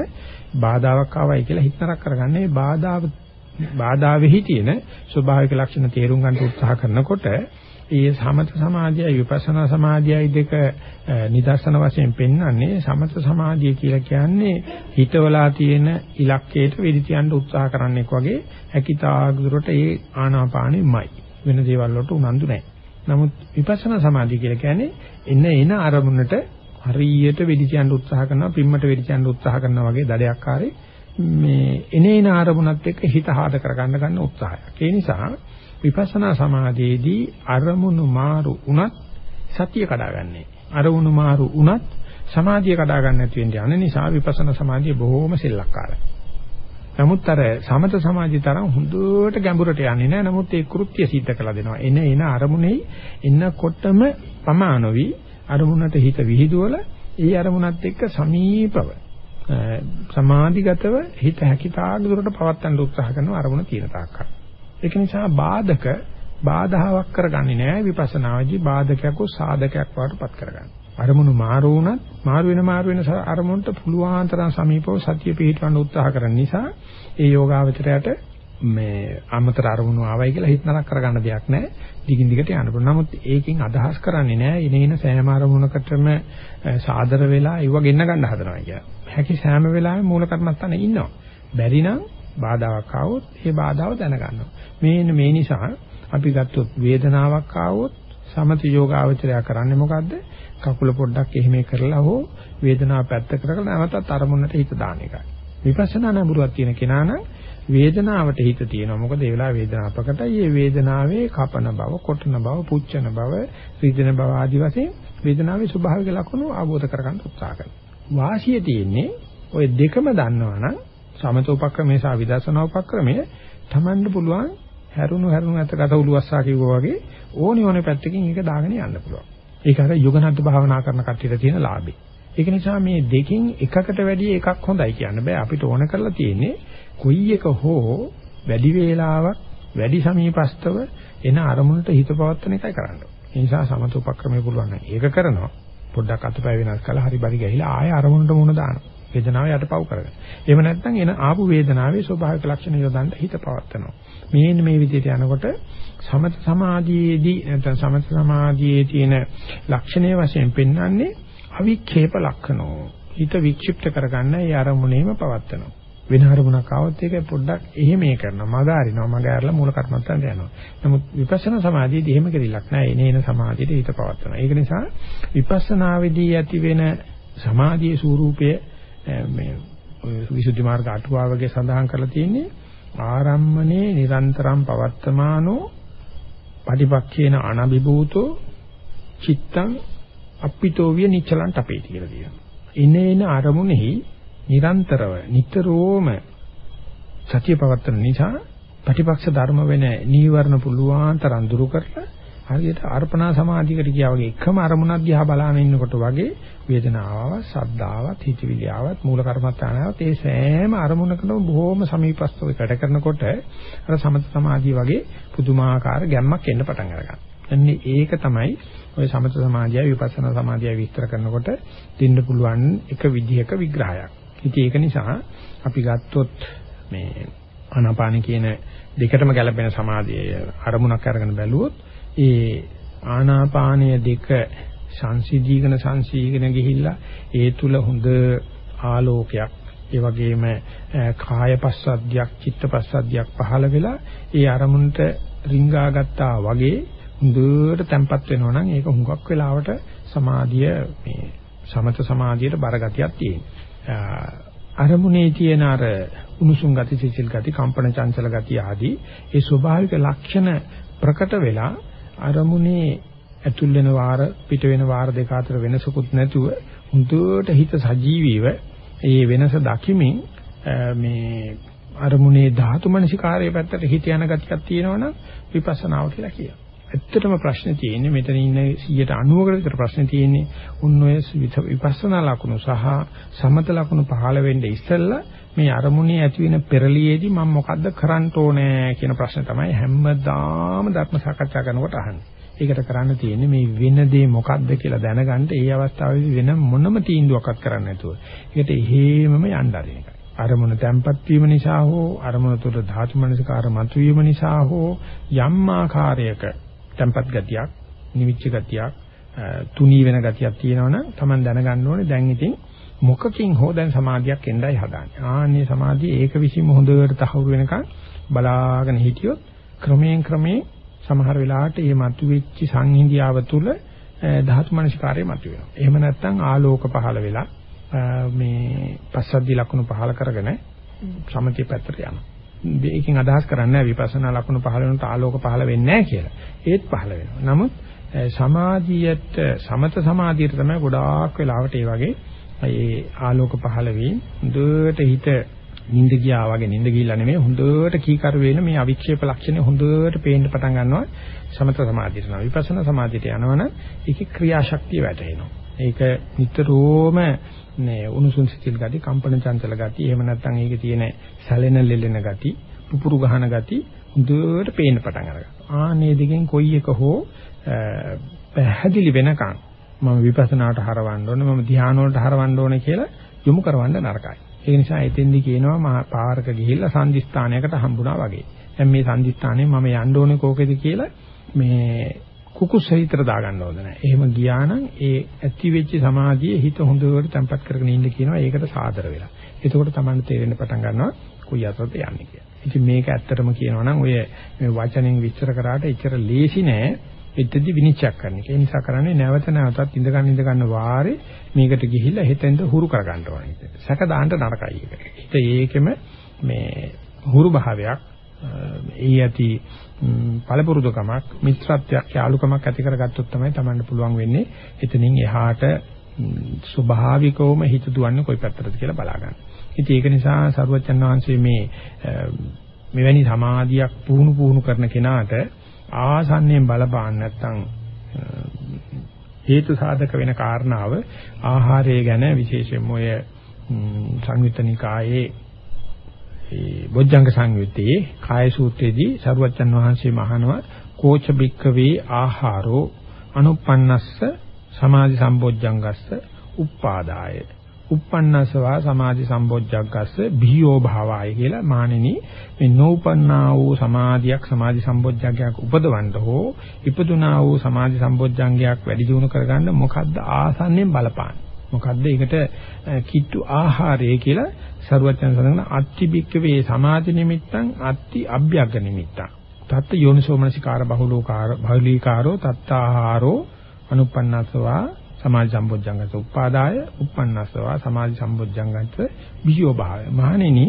A: බාධාවක් ආවයි කියලා හිත නරක කරගන්නේ බාධාව බාධාවෙහි තියෙන ස්වභාවික ලක්ෂණ තේරුම් ගන්න උත්සාහ කරනකොට ඒ සමත සමාධියයි විපස්සනා සමාධියයි දෙක නිදර්ශන වශයෙන් පෙන්වන්නේ සමත සමාධිය කියලා කියන්නේ හිතවලා තියෙන ඉලක්කයට වෙදි තියන්න උත්සාහ කරන්නෙක් වගේ හැකිතාක් දුරට ඒ ආනාපානෙමයි වෙන දේවල් වලට උනන්දු නැහැ. නමුත් විපස්සනා සමාධිය කියලා කියන්නේ එන එන අරමුණට හරියට වෙදි තියන්න උත්සාහ කරනවා පිම්මට වෙදි තියන්න උත්සාහ කරනවා වගේ දඩයක්කාරේ මේ එනේන ආරමුණත් එක්ක හිත හාද කරගන්න ගන්න උත්සාහයක්. ඒ නිසා විපස්සනා සමාධියේදී අරමුණු මාරු වුණත් සතිය කඩාගන්නේ. අරමුණු මාරු වුණත් සමාධිය කඩාගන්න නැති වෙන්න යන නිසා විපස්සනා සමාධිය බොහොම සෙල්ලක්කාරයි. නමුත් අර සමත සමාධිය තරම් හොඳට ගැඹුරට යන්නේ නැහැ. නමුත් ඒ කෘත්‍ය සිද්ධ කළා දෙනවා. එන එන අරමුණේ එන්නකොටම පමානොවි අරමුණට හිත විහිදුවල ඒ අරමුණත් එක්ක සමීපව සමාධිගතව හිත හැකිතාක් දුරට පවත්වන්න උත්සාහ කරන අරමුණ තියෙන තාක්කල්. ඒක නිසා බාධක බාධාවක් කරගන්නේ නැහැ විපස්සනාවේදී බාධකයක් හෝ සාධකයක් වඩපත් කරගන්න. අරමුණු මාරු වුණත් මාරු වෙන මාරු වෙන අරමුණට පුළුවන් තරම් සමීපව සතිය පිහිටවන්න උත්සාහ කරන නිසා ඒ යෝගාවචරයට මේ අමතර අරමුණු ආවයි කියලා හිත නරක කරගන්න දෙයක් නැහැ. දිගින් දිගට යන්න පුළුවන්. නමුත් ඒකෙන් අදහස් කරන්නේ නැහැ ඉනේන සෑම අරමුණකටම සාදර වෙලා ඒව ගෙන්න ගන්න හදනවා කියලා. හැකි සෑම වෙලාවෙම මූල කර්මස්ථානේ ඉන්නවා. බැරි නම් බාධාවක් ආවොත් ඒ බාධාව දැනගන්නවා. මේ මේ නිසා අපි ගත්තොත් වේදනාවක් ආවොත් සමත යෝගාවචරය කරන්නේ මොකද්ද? කකුල පොඩ්ඩක් එහෙම කරලා හෝ වේදනාව පැත්තකට කරලා නැවතත් අරමුණට හිත දාන එකයි. විපස්සනා නඹුරුවක් තියෙන කෙනා නම් වේදනාවට හිත තියෙනවා. මොකද ඒ වෙලාව වේදනාව ප්‍රකටයි. ඒ වේදනාවේ කපන බව, කොටන බව, පුච්චන බව, රිදෙන බව ආදි වශයෙන් වේදනාවේ ස්වභාවික ලක්ෂණ අවබෝධ කරගන්න උත්සාහ කරනවා. වාසිය තියෙන්නේ ওই දෙකම දන්නවනම් සමත උපක්‍රමයේ සහ විදර්ශනා උපක්‍රමයේ තමන්ට පුළුවන් හැරුණු හැරුණු ඇත ගත උලුවස්සා කිව්වා වගේ ඕනි ඕනේ පැත්තකින් ඒක දාගෙන යන්න පුළුවන්. ඒක අර යෝගනත් භාවනා කරන කට්ටියට තියෙන ලාභේ. ඒක නිසා මේ දෙකෙන් එකකට වැඩිය එකක් හොඳයි කියන්න බෑ. අපිට ඕන කරලා තියෙන්නේ කොයි එක හෝ වැඩි වේලාවක් වැඩි සමීපස්තව එන අරමුණට හිත පවත්වන එකයි කරන්න. ඒ නිසා සමත උපක්‍රමයේ පුළුවන් නම් ඒක කරනවා. පොඩ්ඩක් අතපය වෙනස් කරලා හරි බරි ගහිලා ආය අරමුණට මුණ දානවා. වේදනාව යටපව් කරගෙන. එහෙම නැත්නම් එන ආපු වේදනාවේ ස්වභාවික ලක්ෂණ යොදන්න හිත පවත්නවා. මේ මේ විදිහට යනකොට සමත සමාධියේදී නැත්නම් සමත සමාධියේ තියෙන ලක්ෂණයේ වශයෙන් පෙන්වන්නේ අවික්ෂේප ලක්ෂණෝ. හිත වික්ෂිප්ත කරගන්න ඒ අරමුණේම පවත්නවා. වෙන අරමුණක් ආවොත් ඒක පොඩ්ඩක් එහෙම ඒ කරනවා. මග අරිනවා. මග අරලා මූල කර්මත්තන්ට යනවා. නමුත් විපස්සනා සමාධියේදී එහෙම කෙරෙලක් නැහැ. එනේන සමාධියට හිත පවත්වනවා. ඒක නිසා විපස්සනාවේදී ඇති වෙන සමාධියේ ස්වરૂපය මේ විසුද්ධි මාර්ග අටුවා වගේ සඳහන් කරලා තියෙන්නේ ආරම්මනේ නිරන්තරම් පවත්තමානෝ පටිපක්ඛේන අනබිභූතෝ චිත්තං අප්පිතෝ විය නිචලං තපේති කියලා කියනවා. ඉනේන අරමුණෙහි නිරන්තරව නිතරම සතිය පවත්තන නිසා ප්‍රතිපක්ෂ ධර්ම වෙන නීවරණ පුළුවන් තරම් දුරු කරලා හරියට අර්පණා සමාධියකට ගියා වගේ එකම අරමුණක් දිහා බලාගෙන ඉන්නකොට වගේ වේදනාවක්, සද්දාවක්, හිතවිලියාවක්, මූල කර්මස්ථානාවක් ඒ සෑම අරමුණකටම බොහොම සමීපස්තව වැඩ කරනකොට අර සමත සමාධිය වගේ පුදුමාකාර ගැම්මක් එන්න පටන් අරගන්නවා. එන්නේ ඒක තමයි ඔය සමත සමාධියයි විපස්සනා සමාධියයි විස්තර කරනකොට දෙන්න පුළුවන් එක විදිහක විග්‍රහයක්. ඉතින් ඒක නිසා අපි ගත්තොත් මේ ආනාපාන කියන දෙකටම ගැලපෙන සමාධිය අරමුණක් අරගෙන බැලුවොත් ඒ ආනාපානය දෙක සංසිධීකන සංසීකන ගිහිල්ලා ඒ තුල හොඳ ආලෝකයක් ඒ වගේම කාය පස්සද්ධියක් චිත්ත පස්සද්ධියක් පහළ වෙලා ඒ අරමුණට රිංගා ගත්තා වගේ හොඳට තැම්පත් වෙනවා නම් ඒක හුඟක් වෙලාවට සමාධිය මේ සමත සමාධියට බර ගතියක් තියෙනවා. අරමුණේ තියෙන අර උණුසුම් ගති සිසිල් ගති කම්පන චංචල ගති ආදී ඒ ස්වභාවික ලක්ෂණ ප්‍රකට වෙලා අරමුණේ ඇතුල් වෙන වාර පිට වෙන වාර දෙක අතර වෙනසකුත් නැතුව හුදුට හිත සජීවීව ඒ වෙනස දකිමින් මේ අරමුණේ ධාතු මනසිකාරයේ පැත්තට හිත යන ගතියක් තියෙනවනම් විපස්සනාව කියලා කියනවා. ඇත්තටම ප්‍රශ්නේ තියෙන්නේ මෙතන ඉන්න 190කට විතර ප්‍රශ්නේ තියෙන්නේ උන් ඔය විපස්සනා ලකුණු සහ සමත ලකුණු පහළ වෙන්න ඉස්සෙල්ලා මේ අරමුණේ ඇති වෙන පෙරලියේදී මම මොකද්ද කරන්න ඕනේ කියන ප්‍රශ්නේ තමයි හැමදාම ධර්ම සාකච්ඡා කරනකොට අහන්නේ. ඒකට කරන්න තියෙන්නේ මේ වෙන දේ මොකද්ද කියලා දැනගන්න ඒ අවස්ථාවේදී වෙන මොනම තීන්දුවක්වත් කරන්න නැතුව. ඒකට හේමම යන්න ආරින එකයි. අරමුණ තැම්පත් වීම නිසා හෝ අරමුණ තුළ ධාතු මනසකාර මතුවීම නිසා හෝ යම් ආකාරයක තැම්පත් ගතියක්, නිවිච්ච ගතියක්, තුනී වෙන ගතියක් තියෙනවනම් Taman දැනගන්න ඕනේ දැන් ඉතින් මොකකින් හෝ දැන් සමාධියක් එන්නයි හදාන්නේ. ආන්නේ සමාධිය ඒක විසින්ම හොඳට තහවුරු වෙනකන් බලාගෙන හිටියොත් ක්‍රමයෙන් ක්‍රමයෙන් සමහර වෙලාවට මේ මතුවෙච්ච සංහිඳියාව තුළ ධාතු මනසිකාරය මතුවෙනවා. එහෙම නැත්නම් ආලෝක පහළ වෙලා මේ පස්සද්ධි ලක්ෂණ පහළ කරගෙන සමථය පැත්තට යනවා. මේකෙන් අදහස් කරන්නේ විපස්සනා ලක්ෂණ පහළ වෙනකොට ආලෝක පහළ වෙන්නේ නැහැ කියලා. ඒත් පහළ වෙනවා. නමුත් සමාධියට සමත සමාධියට තමයි ගොඩාක් වෙලාවට ඒ වගේ ඒ ආලෝක පහළ වීම හොඳට හිත නිින්ද ගියා වගේ නිින්ද ගිහිල්ලා නෙමෙයි හොඳට කීකරු වෙන මේ අවික්ෂේප ලක්ෂණ හොඳට පේන්න පටන් ගන්නවා සමත සමාධියට යනවා විපස්සනා සමාධියට යනවනම් ඒකේ ක්‍රියාශක්තිය වැටෙනවා ඒක නිතරම නේ උණුසුම් සිසිල් ගති, කම්පන චංචල ගති, එහෙම නැත්නම් ඒකේ තියෙන සැලෙන ලෙලෙන ගති, පුපුරු ගහන ගති හොඳට පේන්න පටන් අරගන්නවා. ආනේ දෙකෙන් කොයි එක හෝ පැහැදිලි වෙනකන් මම විපස්සනාට හරවන්න ඕනේ, මම ධ්‍යාන වලට හරවන්න ඕනේ කියලා යොමු කරවන්න නරකයි. ඒ නිසා එතෙන්දි කියනවා මා පාරක ගිහිල්ලා සංදිස්ථානයකට හම්බුණා වගේ. දැන් මේ සංදිස්ථානේ මම යන්න ඕනේ කෝකෙද කියලා මේ කුකුස් හිතට දාගන්න ඕන නැහැ. එහෙම ගියා නම් ඒ ඇති වෙච්ච සමාධියේ හිත හොඳට තැම්පත් කරගෙන ඉන්න කියනවා. ඒකට සාදර වෙලා. එතකොට Taman තේරෙන්න පටන් ගන්නවා කොයි අතට යන්නේ කියලා. ඉතින් මේක ඇත්තටම කියනවා නම් ඔය මේ වචනෙන් විස්තර කරාට එච්චර ලේසි නෑ. එතෙදි විනිශ්චය කරන්න. ඒ නිසා කරන්නේ නැවත නැවතත් ඉඳ ගන්න ඉඳ ගන්න වාරේ මේකට ගිහිල්ලා හිතෙන්ද හුරු කර ගන්න ඕනේ. සැක දාන්න නරකයි ඒක. හිත ඒකෙම මේ හුරු භාවයක් ඒ ඇති පළපුරුදුකමක් මිත්‍රත්වයක් යාලුකමක් ඇති කරගත්තොත් තමයි Tamanට පුළුවන් වෙන්නේ එතනින් එහාට ස්වභාවිකවම හිත දුවන්නේ කොයි පැත්තටද කියලා බලා ගන්න. ඉතින් ඒක නිසා සරුවචන් වහන්සේ මේ මෙවැනි සමාධියක් පුහුණු පුහුණු කරන කෙනාට ආසන්නයෙන් බලපාන්න නැත්නම් හේතු සාධක වෙන කාරණාව ආහාරය ගැන විශේෂයෙන්ම ඔය සංයුත්තනිකායේ ඒ බොජ්ජංග සංයුත්තේ කාය සූත්‍රයේදී සරුවච්චන් වහන්සේ මහනවා කෝච බික්කවේ ආහාරෝ අනුප්පන්නස්ස සමාධි සම්බොජ්ජංගස්ස උප්පාදාය. uppannasava samadhi sambojjaggassa bhiyo bhavaya කියලා මානෙනි. මේ නෝපන්නා වූ සමාධියක් සමාධි සම්බොජ්ජංගයක් උපදවන්න හෝ ඉපදුනා වූ සමාධි සම්බොජ්ජංගයක් වැඩි දියුණු කරගන්න මොකද්ද ආසන්නෙන් බලපාන මොකද්ද ඒකට කිට්ටු ආහාරය කියලා සරුවචන සඳහන් අත්ති බික්කවේ සමාධි නිමිත්තං අත්ති අභ්‍යග්ග නිමිත්තං තත්ත යෝනිසෝමනසිකාර බහුලෝකාර බහුලීකාරෝ තත්තාහාරෝ අනුපන්නසවා සමාධි සම්බොජ්ජංගත උපාදාය uppannasava සමාධි සම්බොජ්ජංගත බිහියෝ භාවය. මහණෙනි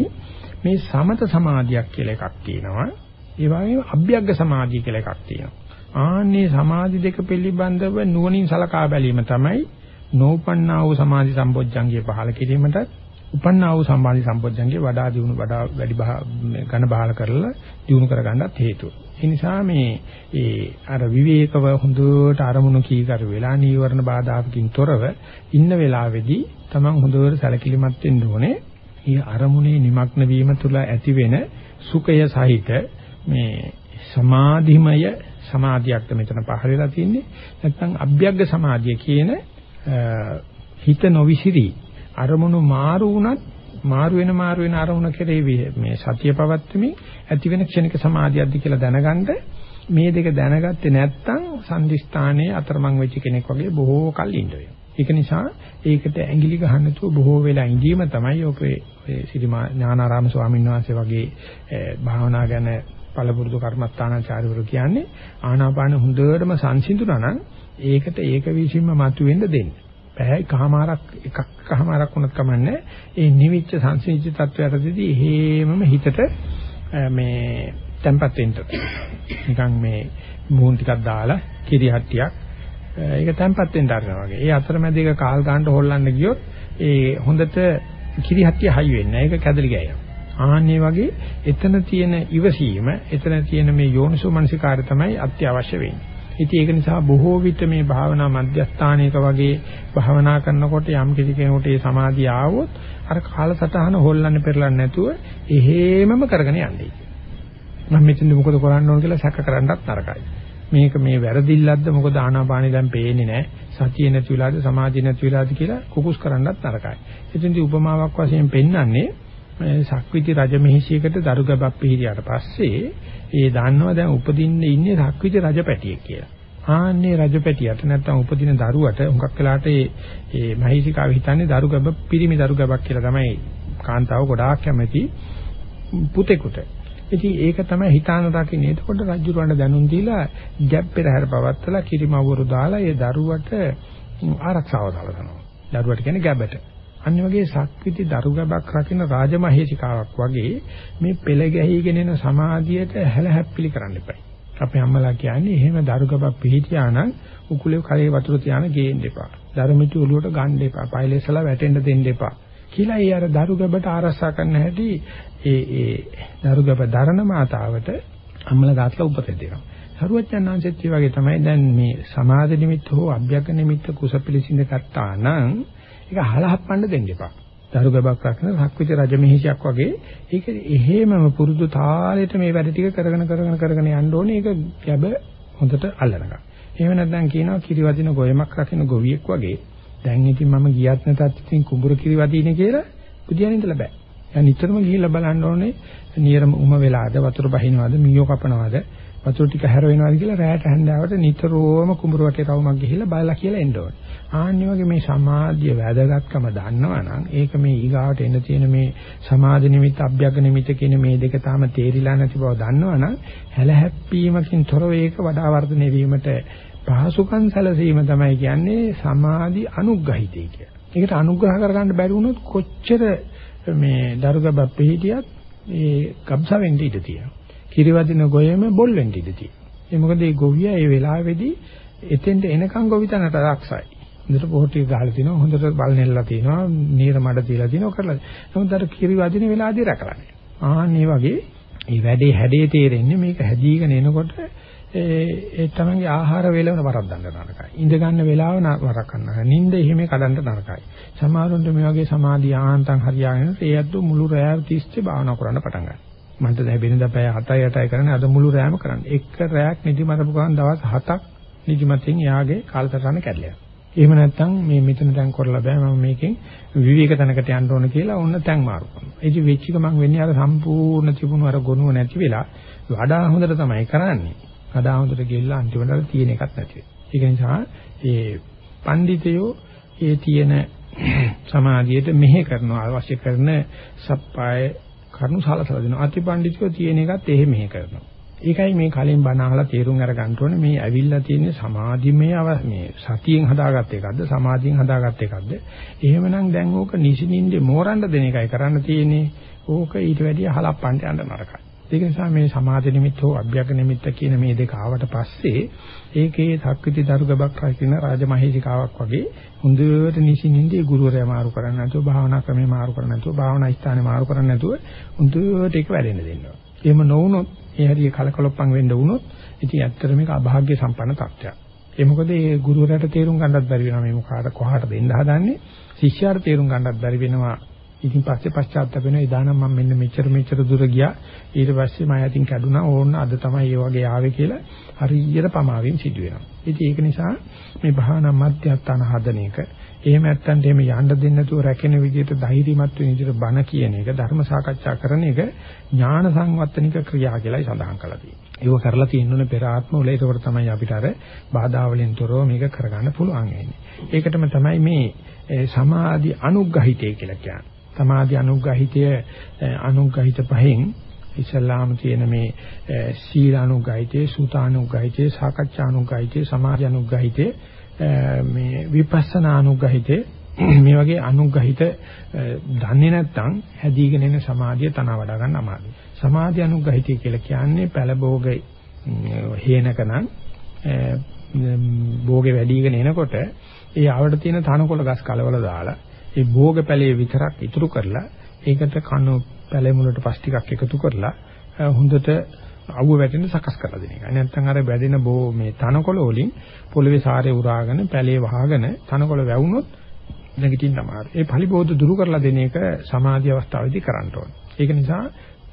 A: මේ සමත සමාධියක් කියලා එකක් තියෙනවා. ඒ වගේම අභ්‍යග්ග සමාධිය කියලා එකක් තියෙනවා. ආන්නේ සමාධි දෙක පිළිබඳව නුවණින් සලකා බැලීම තමයි නෝපන්නා වූ සමාධි සම්බොජ්ජංගය පහළ කිරීමට උපන්නා වූ සමාධි සම්බොජ්ජංගේ වඩා දියුණු වඩා වැඩි ඝන බහල කරලා දියුණු කරගන්නත් හේතුව. ඒ නිසා මේ ඒ අර විවේකව හොඳට අරමුණු කීකර වෙලා නීවරණ බාධාකින් තොරව ඉන්න වෙලාවේදී තමන් හොඳට සැලකිලිමත් වෙන්න ඕනේ. මේ අරමුණේ নিমগ্ন වීම තුළ ඇතිවෙන සුඛය සහිත මේ සමාධිමය සමාධියක්ද මෙතන පහළ වෙලා තියෙන්නේ. නැත්නම් අභ්‍යග්ග සමාධිය කියන හිත නොවිසිරී අරමුණු මාරු වුණත් මාරු වෙන මාරු වෙන අරමුණ කෙරෙහි මේ සතිය පවත්වමින් ඇති වෙන ක්ෂණික සමාධියක්ද කියලා දැනගන්න මේ දෙක දැනගත්තේ නැත්නම් සම්දිස්ථානයේ අතරමං වෙච්ච කෙනෙක් වගේ බොහෝ කල් ඉන්න වෙනවා. ඒක නිසා ඒකට ඇඟිලි ගහන්න නැතුව බොහෝ වෙලා ඉඳීම තමයි ඔපේ ඔය සිරිමා ඥානාරාම ස්වාමීන් වහන්සේ වගේ භාවනා ගැන පළපුරුදු කර්මස්ථානාචාර්යවරු කියන්නේ ආනාපාන හොඳටම සංසිඳුණා නම් ඒකට ඒක විසින්ම මතුවෙන්න දෙන්න. පැය එකමාරක් එකක් එකමාරක් වුණත් කමන්නේ ඒ නිවිච්ච සංසිද්ධි තත්වයටදී හේමම හිතට මේ tempat වෙන්න නිකන් මේ මූණ ටිකක් දාලා කිරි හට්ටියක් ඒක tempat වෙන්න ආරනවා වගේ. ඒ අතරමැද එක කාල් ගන්නට හොල්ලන්න ගියොත් ඒ හොඳට කිරි හට්ටිය හයි වෙන්නේ. ඒක කැදලි ගෑනවා. ආන්නේ වගේ එතන තියෙන ඉවසීම, එතන තියෙන මේ යෝනිසෝ මනසිකාරය තමයි අත්‍යවශ්‍ය වෙන්නේ. ඉතින් ඒක නිසා බොහෝ විට මේ භාවනා මධ්‍යස්ථානයක වගේ භාවනා කරනකොට යම් කිසි කෙනෙකුට ඒ සමාධිය ආවොත් අර කාලසටහන හොල්ලන්න පෙරලන්න නැතුව එහෙමම කරගෙන යන්නේ. මම මෙතෙන්ද මොකද කරන්න ඕන කියලා සැක කරන්නත් තරකයි. මේක මේ වැරදිල්ලක්ද මොකද ආනාපානෙ දැන් පේන්නේ නැහැ. සතිය නැති වෙලාද සමාධිය නැති වෙලාද කියලා කුකුස් කරන්නත් තරකයි. එතෙන්දී උපමාවක් වශයෙන් පෙන්වන්නේ සක්විති රජ මෙහිසියකට දරු ගැබක් පිළිරියාට පස්සේ ඒ දන්නවා දැන් උපදින්න ඉන්නේ සක්විති රජපැටියෙක් කියලා. ආන්නේ රජපැටියට නැත්තම් උපදින දරුවට හුඟක් වෙලාට ඒ ඒ මහීසිකාව හිතන්නේ දරු ගැබ පිරිමි දරු ගැබක් කියලා තමයි කාන්තාව ගොඩාක් කැමති පුතෙකුට. ඉතින් ඒක තමයි හිතාන දකින්නේ. එතකොට රජුරවන්න දැනුම් දීලා ගැබ් පෙරහැර පවත්තලා කිරිමවරු දාලා ඒ දරුවට ආරක්ෂාව සලසනවා. දරුවට කියන්නේ ගැබට. අන්න වගේ සක්විති දරු ගැබක් රකින්න රාජමහේසිකාවක් වගේ මේ පෙළ ගැහිගෙන එන සමාධියට හැල හැප්පිලි කරන්න එපා. අපේ අම්මලා කියන්නේ එහෙම දරු ගැබක් පිළිතියා නම් උකුලේ කලේ වතුර තියාන ගේන්න එපා. දරුමිටි ඔලුවට ගන්න එපා. පයිලෙස්සලා වැටෙන්න දෙන්න එපා. කියලා ඒ අර දරු ගැබට ආරක්ෂා කරන්න හැටි ඒ ඒ දරු ගැබ දරන මාතාවට අම්මලා දාත්ලා උපතේ දෙනවා. සරුවචනාංශෙත් ඒ වගේ තමයි දැන් මේ සමාධි නිමිත්ත හෝ අභ්‍යග්ග නිමිත්ත කුසපිලිසින්ද ගත්තා නම් ඒක හලහප්පන්න දෙන්න එපා. දරුගබක් රකින්න සක්විති රජමහිෂියක් වගේ ඒක එහෙමම පුරුදු තාලෙට මේ වැඩ ටික කරගෙන කරගෙන කරගෙන යන්න ඕනේ ඒක ගැබ හොඳට අල්ලනකම්. එහෙම නැත්නම් කියනවා කිරිවදින ගොයමක් රකින්න ගොවියෙක් වගේ දැන් ඉතින් මම ගියත් නැතත් ඉතින් කුඹුර කිරිවදිනේ කියලා බුදියන් ඉඳලා බෑ. දැන් නිතරම ගිහිල්ලා බලන්න ඕනේ නියරම උම වෙලාද වතුර බහිනවද මීයෝ කපනවද වතුර ටික හැර වෙනවද කියලා රැයට හැන්දාවට නිතරම කුඹුර වටේ රවුමක් ගිහිල්ලා බලලා කියලා එන්න ඕනේ. ආන්නේ වගේ මේ සමාධිය වැදගත්කම දන්නවනම් ඒක මේ ඊගාවට එන්න තියෙන මේ සමාධි නිමිත්ත අභ්‍යග්ග නිමිත්ත කියන මේ දෙක තාම තේරිලා නැති බව දන්නවනම් හැලහැප්පීමකින් තොරව ඒක වඩා වර්ධනය වීමට පහසුකම් සැලසීම තමයි කියන්නේ සමාධි අනුග්‍රහිතය කියලා. ඒකට අනුග්‍රහ කරගන්න බැරි වුණොත් කොච්චර මේ දරුගබ පිළිහිටියත් ඒ ගබ්සවෙන්න ඉඩ තියෙනවා. කිරිවදින ගොයම බොල් වෙන්න ඉඩ තියෙනවා. ඒ මොකද මේ ගොවියා මේ වෙලාවේදී එතෙන්ට එනකන් ගොවිතැනට රක්සයි. හොඳට පොහොටි ගහලා තිනවා හොඳට බල් නෙල්ලලා තිනවා නීර මඩ තියලා තිනවා කරලා. නමුත් අර කිරිවදින වෙලාවදී රැකලා නැහැ. ආන් මේ වගේ මේ වැඩේ හැඩේ තේරෙන්නේ මේක හැදීගෙන එනකොට ඒ තමන්ගේ ආහාර වේලවන වරද්දන්න නරකයි. ඉඳ ගන්න වෙලාව වරක් ගන්නවා. නිින්ද එහෙම කඩන්න නරකයි. සමහරුන්ට මේ වගේ සමාධි ආහන්තම් හරියාගෙන ඒ අද්දු මුළු රැය තිස්සේ භාවනා කරන්න පටන් ගන්නවා. මන්ට දැන් වෙනදා පැය 7යි 8යි කරන්නේ අද මුළු රැයම කරන්නේ. එක රැයක් නිදිමතපු ගමන් දවස් 7ක් නිදිමතෙන් එයාගේ කාලසටහන කැඩලා එහෙම නැත්නම් මේ මෙතන දැන් කරලා බෑ මම මේකෙන් විවේක තැනකට යන්න ඕන කියලා ඔන්න තැන් මාරු කරනවා. ඒ කිය වෙච්ච ගමන් වෙන්නේ අර සම්පූර්ණ තිබුණු අර ගොනුව නැති වෙලා වඩා හොඳට තමයි කරන්නේ. වඩා හොඳට ගෙල්ලා අන්තිමට අර තියෙන එකක් නැති වෙනවා. ඒක නිසා ඒ පඬිතයෝ ඒ තියෙන <clears throat> සමාධියට මෙහෙ කරනවා අවශ්‍ය කරන සප්පාය කරුණු සලසලා දෙනවා. අතිපඬිතයෝ තියෙන එකත් එහෙ මෙහෙ කරනවා. ඒකයි මේ කලින් බණ අහලා තේරුම් අරගන්න ඕනේ. මේ ඇවිල්ලා තියෙන සමාධිමය මේ සතියෙන් හදාගත්ත එකක්ද? සමාධියෙන් හදාගත්ත එකක්ද? එහෙමනම් දැන් ඕක නිසින්ින්දේ මෝරන්න දෙන එකයි කරන්න තියෙන්නේ. ඕක ඊට වැඩිය හලප්පන්න යන්න නරකයි. ඒක නිසා මේ සමාධි නිමිත්ත හෝ අභ්‍යග්ග නිමිත්ත කියන මේ දෙක ආවට පස්සේ ඒකේ සක්විති දරුගබක් රකින්න රාජමහේසිකාවක් වගේ හොඳට නිසින්ින්දී ගුරුවරයා මාරු කරන්නේ නැතුව භාවනා ක්‍රමේ මාරු කරන්නේ නැතුව භාවනා ස්ථානේ මාරු කරන්නේ නැතුව හොඳට ඒක වැඩෙන්න දෙන්නවා. එහෙම නොවුනොත් ඒ හැටි කලකොලොප්පන් වෙන්න වුණොත් ඉතින් ඇත්තට මේක අභාග්‍ය සම්පන්න තත්ත්වයක්. ඒ මොකද ඒ ගුරුවරයාට තේරුම් ගන්නත් බැරි වෙනවා මේ මොකාට කොහාට දෙන්න හදන්නේ. ශිෂ්‍යයාට තේරුම් ගන්නත් බැරි වෙනවා ඉතින් පස්සේ පශ්චාත්තාප වෙනවා එදානම් මම මෙන්න මෙච්චර මෙච්චර දුර ගියා ඊට පස්සේ මම යටින් කැඩුනා ඕන්න අද තමයි ඒ වගේ ආවේ කියලා හරියට පමාවෙන් සිදු වෙනවා ඉතින් ඒක නිසා මේ භාවනා මධ්‍යස්ථාන හදන එක එහෙම නැත්නම් එහෙම යන්න දෙන්නේ නැතුව රැකෙන විදිහට ධෛර්යමත් වෙන විදිහට බණ කියන එක ධර්ම සාකච්ඡා කරන එක ඥාන සංවත්තනික ක්‍රියා කියලායි සඳහන් කරලා තියෙන්නේ. ඒක කරලා තියෙනුනේ පෙර ආත්ම වල ඒකට තමයි අපිට අර බාධා වලින් තොරව මේක කරගන්න පුළුවන් වෙන්නේ. ඒකටම තමයි මේ සමාධි අනුග්‍රහිතය කියලා කියන්නේ. සමාධි අනුග්‍රහිතය අනුග්‍රහිත පහෙන් ඉස්ලාම තියෙන මේ සීල අනුග්‍රහිතේ සූත අනුග්‍රහිතේ සාකච්ඡා අනුග්‍රහිතේ සමාධි අනුග්‍රහිතේ මේ විපස්සනා අනුග්‍රහිතේ මේ වගේ අනුග්‍රහිත දන්නේ නැත්නම් හැදීගෙන එන සමාධිය තන වඩා ගන්න අමාරුයි. සමාධි අනුග්‍රහිතය කියලා කියන්නේ පළභෝග හේනකනම් භෝගේ වැඩිගෙන එනකොට ඒ ආවට තියෙන තනකොළ ගස් කලවල දාලා ඒ භෝග පැලේ විතරක් ඉතුරු කරලා ඒකට කන පැලේ මුලට පස් ටිකක් එකතු කරලා හොඳට අවුව වැටෙන සකස් කරලා දෙන එකයි. නැත්නම් අර වැදෙන බෝ මේ තනකොළ වලින් පොළවේ සාරේ උරාගෙන පැලේ වහගෙන තනකොළ වැවුනොත් නැගිටින්න අමාරුයි. ඒ පරිබෝධ දුරු කරලා දෙන එක සමාධි අවස්ථාවේදී කරන්න ඕනේ. ඒක නිසා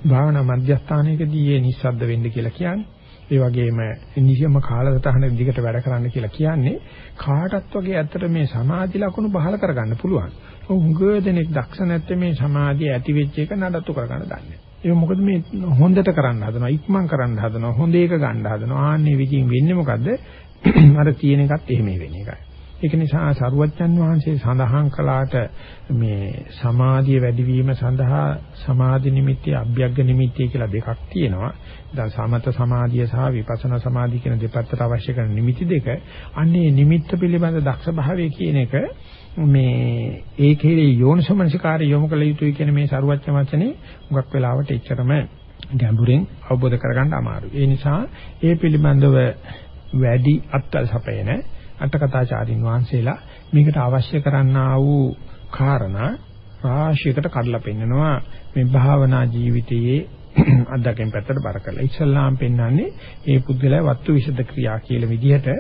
A: භාවනා මධ්‍යස්ථානයකදී මේ නිස්සද්ද වෙන්න කියලා කියන්නේ ඒ වගේම නිසියම කාලසටහන දිගට වැඩ කරන්න කියලා කියන්නේ කාටත් වගේ ඇත්තට මේ සමාධි ලක්ෂණ බහල කරගන්න පුළුවන්. උංග දෙනෙක් දක්ෂ නැත්te මේ සමාධිය ඇති වෙච්ච එක නඩත්තු කරගන්න දන්නේ. ඒක මොකද මේ හොඳට කරන්න හදනවා, ඉක්මන් කරන්න හදනවා, හොඳ එක ගන්න හදනවා. ආන්නේ විදිහින් වෙන්නේ මොකද්ද? <clears throat> අර තියෙන එකත් එහෙම වෙන එකයි. ඒක නිසා සරුවච්චන් වහන්සේ සඳහන් කළාට මේ සමාධිය වැඩිවීම සඳහා සමාධි නිමිති අභ්‍යග්ග නිමිති කියලා දෙකක් තියෙනවා. දැන් සමත සමාධිය සහ විපස්සනා සමාධිය කියන දෙපැත්තට අවශ්‍ය කරන නිමිති දෙක. අන්නේ නිමිත්ත පිළිබඳ දක්ෂ භාවය කියන එක මේ ඒකේ යෝනිසමනසිකාරය යොමු කළ යුතුයි කියන මේ සරුවච්ච වචනේ මුගක් වෙලාවට එච්චරම ගැඹුරින් අවබෝධ කරගන්න අමාරුයි. ඒ නිසා ඒ පිළිබඳව වැඩි අත්ල් සපයන අටකථාචාරින් වහන්සේලා මේකට අවශ්‍ය කරන්නා වූ කාරණා රාශියකට කඩලා පෙන්නනවා මේ භාවනා ජීවිතයේ <clears throat> අද්දකෙන් පැත්තට බර කරලා ඉස්සල්ලාම් පෙන්වන්නේ ඒ පුද්ගලයා වත්තු විසද ක්‍රියා කියලා විදිහට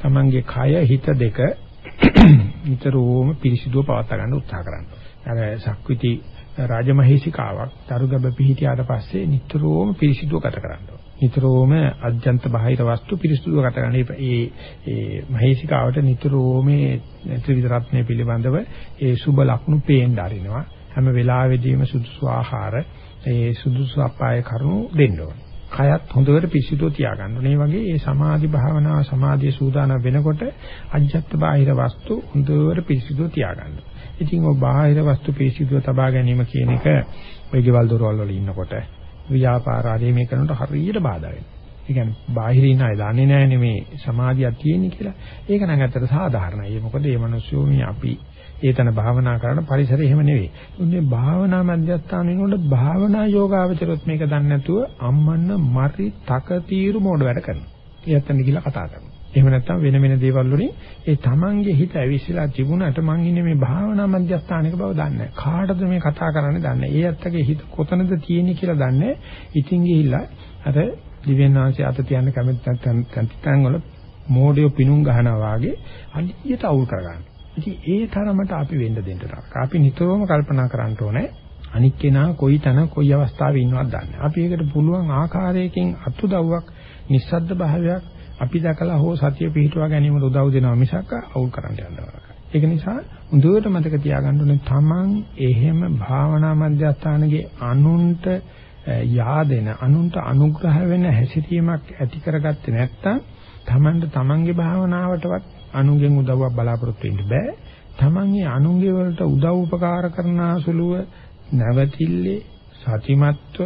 A: තමන්ගේ කය හිත දෙක <coughs> නිතරම පිරිසිදුව පවත්වා ගන්න උත්සාහ කරනවා. අර සක්විති රාජමහේසිකාවක් දරුගබ පිහිටියාට පස්සේ නිතරම පිරිසිදුව ගත කරනවා. නිතරම අජ්ජන්ත බාහිර වස්තු පිරිසිදුව ගත කරන ඒ ඒ මහේසිකාවට නිතරම මේ ත්‍රිවිධ රත්නය පිළිබඳව ඒ සුබ ලක්ෂණ පේන්න ආරිනවා. හැම වෙලාවෙදීම සුදුසු ආහාර ඒ සුදුසු අපාය කරුණු දෙන්න ඕනේ. කයත් හොඳට පිසිදුව තියාගන්න ඕනේ. මේ වගේ මේ සමාධි භාවනාව සමාධිය සූදානම් වෙනකොට අජ්ජත් බාහිර වස්තු හොඳට පිසිදුව තියාගන්න. ඉතින් ඔය බාහිර වස්තු පිසිදුව තබා ගැනීම කියන එක ඔය ගෙවල් දොරවල් වල ඉන්නකොට ව්‍යාපාර ආදී මේ කරනකොට හරියට බාධා වෙනවා. ඒ කියන්නේ බාහිරින් අය දන්නේ නැහැ මේ සමාධියක් තියෙන්නේ කියලා. ඒක නම් ඇත්තට සාධාරණයි. මොකද මේ මිනිස්සු මේ අපි ඒතන භාවනා කරන පරිසරය එහෙම නෙවෙයි. උන්නේ භාවනා මධ්‍යස්ථාන වෙනකොට භාවනා යෝගාවචරොත් මේක දන්නේ නැතුව අම්මන්න මරි තක తీරු මොඩ වැඩ කරනවා. ඒත්තන කියලා කතා කරනවා. එහෙම නැත්නම් වෙන වෙන දේවල් වලින් ඒ තමන්ගේ හිත ඇවිස්සලා තිබුණාට මං ඉන්නේ මේ භාවනා මධ්‍යස්ථානික බව දන්නේ නැහැ. කාටද මේ කතා කරන්නේ දන්නේ නැහැ. ඒ ඇත්තගේ හිත කොතනද තියෙන්නේ කියලා දන්නේ ඉතින් ගිහිල්ලා අර දිව්‍යන් වහන්සේ අත තියන්න කැමති නැත්නම් තැන් වල මෝඩියෝ පිණුම් ගහනවා වාගේ අලියට අවුල් කරගන්න. ඉතින් ඒ තරමට අපි වෙන්න දෙන්න තරක. අපි නිතරම කල්පනා කරන්න ඕනේ අනික් කෙනා කොයි තැන කොයි අවස්ථාවේ ඉන්නවද දන්නේ. අපි ඒකට පුළුවන් ආකාරයකින් අතුදව්වක් නිස්සද්ද භාවයක් අපි දැකලා හෝ සතිය පිහිටුවා ගැනීමට උදව් දෙනවා මිසක් අවුල් කරන්න යනවා. ඒක නිසා හොඳට මතක තියාගන්න ඕනේ තමන් එහෙම භාවනා මධ්‍යස්ථානයේ අනුන්ට yaadෙන අනුන්ට අනුග්‍රහ වෙන හැසිරීමක් ඇති කරගත්තේ නැත්නම් තමන්ට තමන්ගේ භාවනාවටවත් අනුන්ගෙන් උදව්වක් බලාපොරොත්තු වෙන්න බෑ. තමන්ගේ අනුන්ගේ වලට උදව් උපකාර කරන සුළුව නැවතිල්ලේ සතිමත්ව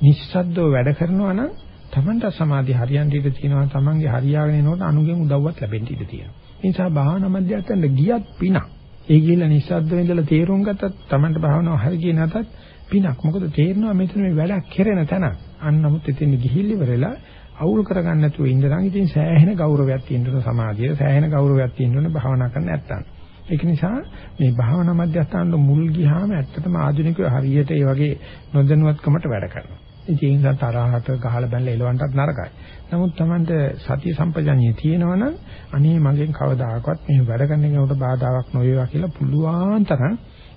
A: නිස්සද්දව වැඩ කරනවා නම් තමන්ට සමාධිය හරියන් ඉඳී තියෙනවා තමන්ගේ හරියාගෙන එනකොට අනුගෙන් උදව්වක් ලැබෙන්න ඉඩ තියෙනවා. ඒ නිසා භාවනා මධ්‍යස්ථානට ගියත් පිනක්. ඒ ගිහිල්ලා නිස්සද්දව ඉඳලා තේරුම් ගත්තත් තමන්ට භාවනාව හරි ගියේ නැතත් පිනක්. මොකද තේරෙනවා මෙතන මේ වැඩක් කෙරෙන තැන. අන්න නමුත් එතෙන් ගිහිල්ල ඉවරලා අවුල් කරගන්න නැතුව ඉඳලා ඉතින් සෑහෙන ගෞරවයක් තියෙනවා සමාධිය සෑහෙන ගෞරවයක් තියෙනවා භාවනා කරන්න නැත්තම්. ඒක නිසා මේ භාවනා මධ්‍යස්ථානවල මුල් ගියාම ඇත්තටම ආධුනිකයෝ හරියට ඒ වගේ නොදැනුවත්කමට වැඩ කරනවා. ඉතින් ඒ නිසා තරහට ගහලා බැලලා එලවන්නත් නරකයි. නමුත් Tamanට සතිය සම්පජඤ්ඤය තියෙනවනම් අනේ මගෙන් කවදාකවත් මේ වැඩ කරන කෙනෙකුට බාධාවක් නොවේවා කියලා පුළුවන් තරම්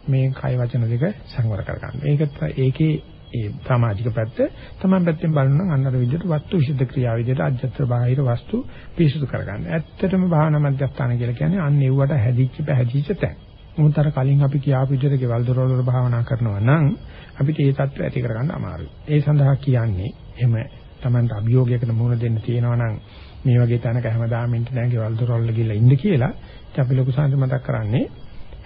A: මේ කය වචන දෙක සංවර කරගන්න. ඒක ඒකේ ඒ සමාජික පැත්ත තමයි පැත්තෙන් බලනවා අන්නර විදිහට වස්තු විසුද්ධ ක්‍රියාව විදිහට අජත්‍ර බාහිර වස්තු පිරිසුදු කරගන්න. ඇත්තටම භාවනා මධ්‍යස්ථාන කියලා කියන්නේ අන්න ඒවට හැදිච්ච පැහැදිච්ච තැන්. මොකද අර කලින් අපි කියාපු විදිහට ගෙවල් දොරවල් වල භාවනා කරනවා නම් අපිට ඒ தත්ත්වය ඇති කරගන්න අමාරුයි. ඒ සඳහා කියන්නේ එහෙම Tamanට අභියෝගයකට මුහුණ දෙන්න තියෙනවා නම් මේ වගේ තැනක හැමදාම ඉන්න නැහැ ගෙවල් දොරවල් ගිහලා ඉන්න කියලා. අපි ලොකු සංස මතක් කරන්නේ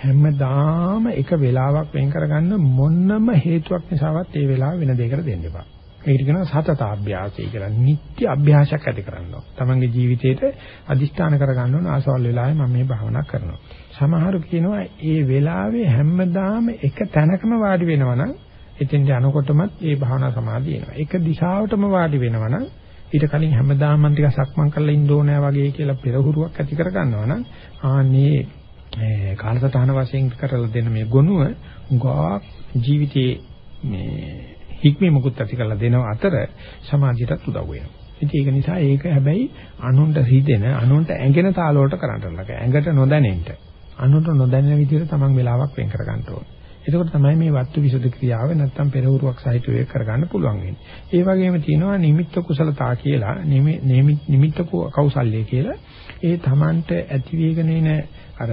A: හැමදාම එක වෙලාවක් වෙන් කරගන්න මොන්නම හේතුවක් නිසාවත් ඒ වෙලාව වෙන දෙයකට දෙන්න එපා. ඒකට කියනවා සතතාභ්‍යාසය කියලා. නිත්‍ය අභ්‍යාසයක් ඇති කරන්න ඕන. තමන්ගේ ජීවිතේට අදිෂ්ඨාන කරගන්න ඕන ආසවල් වෙලාවේ මම මේ භාවනා කරනවා. සමහරු කියනවා ඒ වෙලාවේ හැමදාම එක තැනකම වාඩි වෙනවනම් එතෙන්ට යනකොටමත් ඒ භාවනා සමාධිය එනවා. එක දිශාවටම වාඩි වෙනවනම් ඊට කලින් හැමදාම මම ටිකක් සක්මන් කරලා ඉන්න ඕනෑ වගේ කියලා පෙරහුරුවක් ඇති කර ගන්නවා නම් ආන්නේ කාලසටහන වශයෙන් කරලා දෙන මේ ගොනුව උගා ජීවිතයේ මේ හික්මී මුකුත් ඇති කරලා දෙනව අතර සමාජයටත් උදව් වෙනවා. ඉතින් ඒක නිසා ඒක හැබැයි අනුන්ට හිතෙන අනුන්ට ඇඟෙන තාලවලට කරන්න ලක. ඇඟට නොදැනෙන්න. අනුන්ට නොදැනෙන විදිහට තමන් වෙලාවක් වෙන් කර ගන්න ඕනේ. එතකොට තමයි මේ වත්තු විසුද්ධි ක්‍රියාව නැත්තම් පෙරහුරුවක් සහිතව ඒක කරගන්න පුළුවන් වෙන්නේ. ඒ වගේම තියෙනවා නිමිත්ත කුසලතා කියලා නිමිත්ත කෞසල්‍ය කියලා. ඒ Tamanට ඇති වේගන එන අර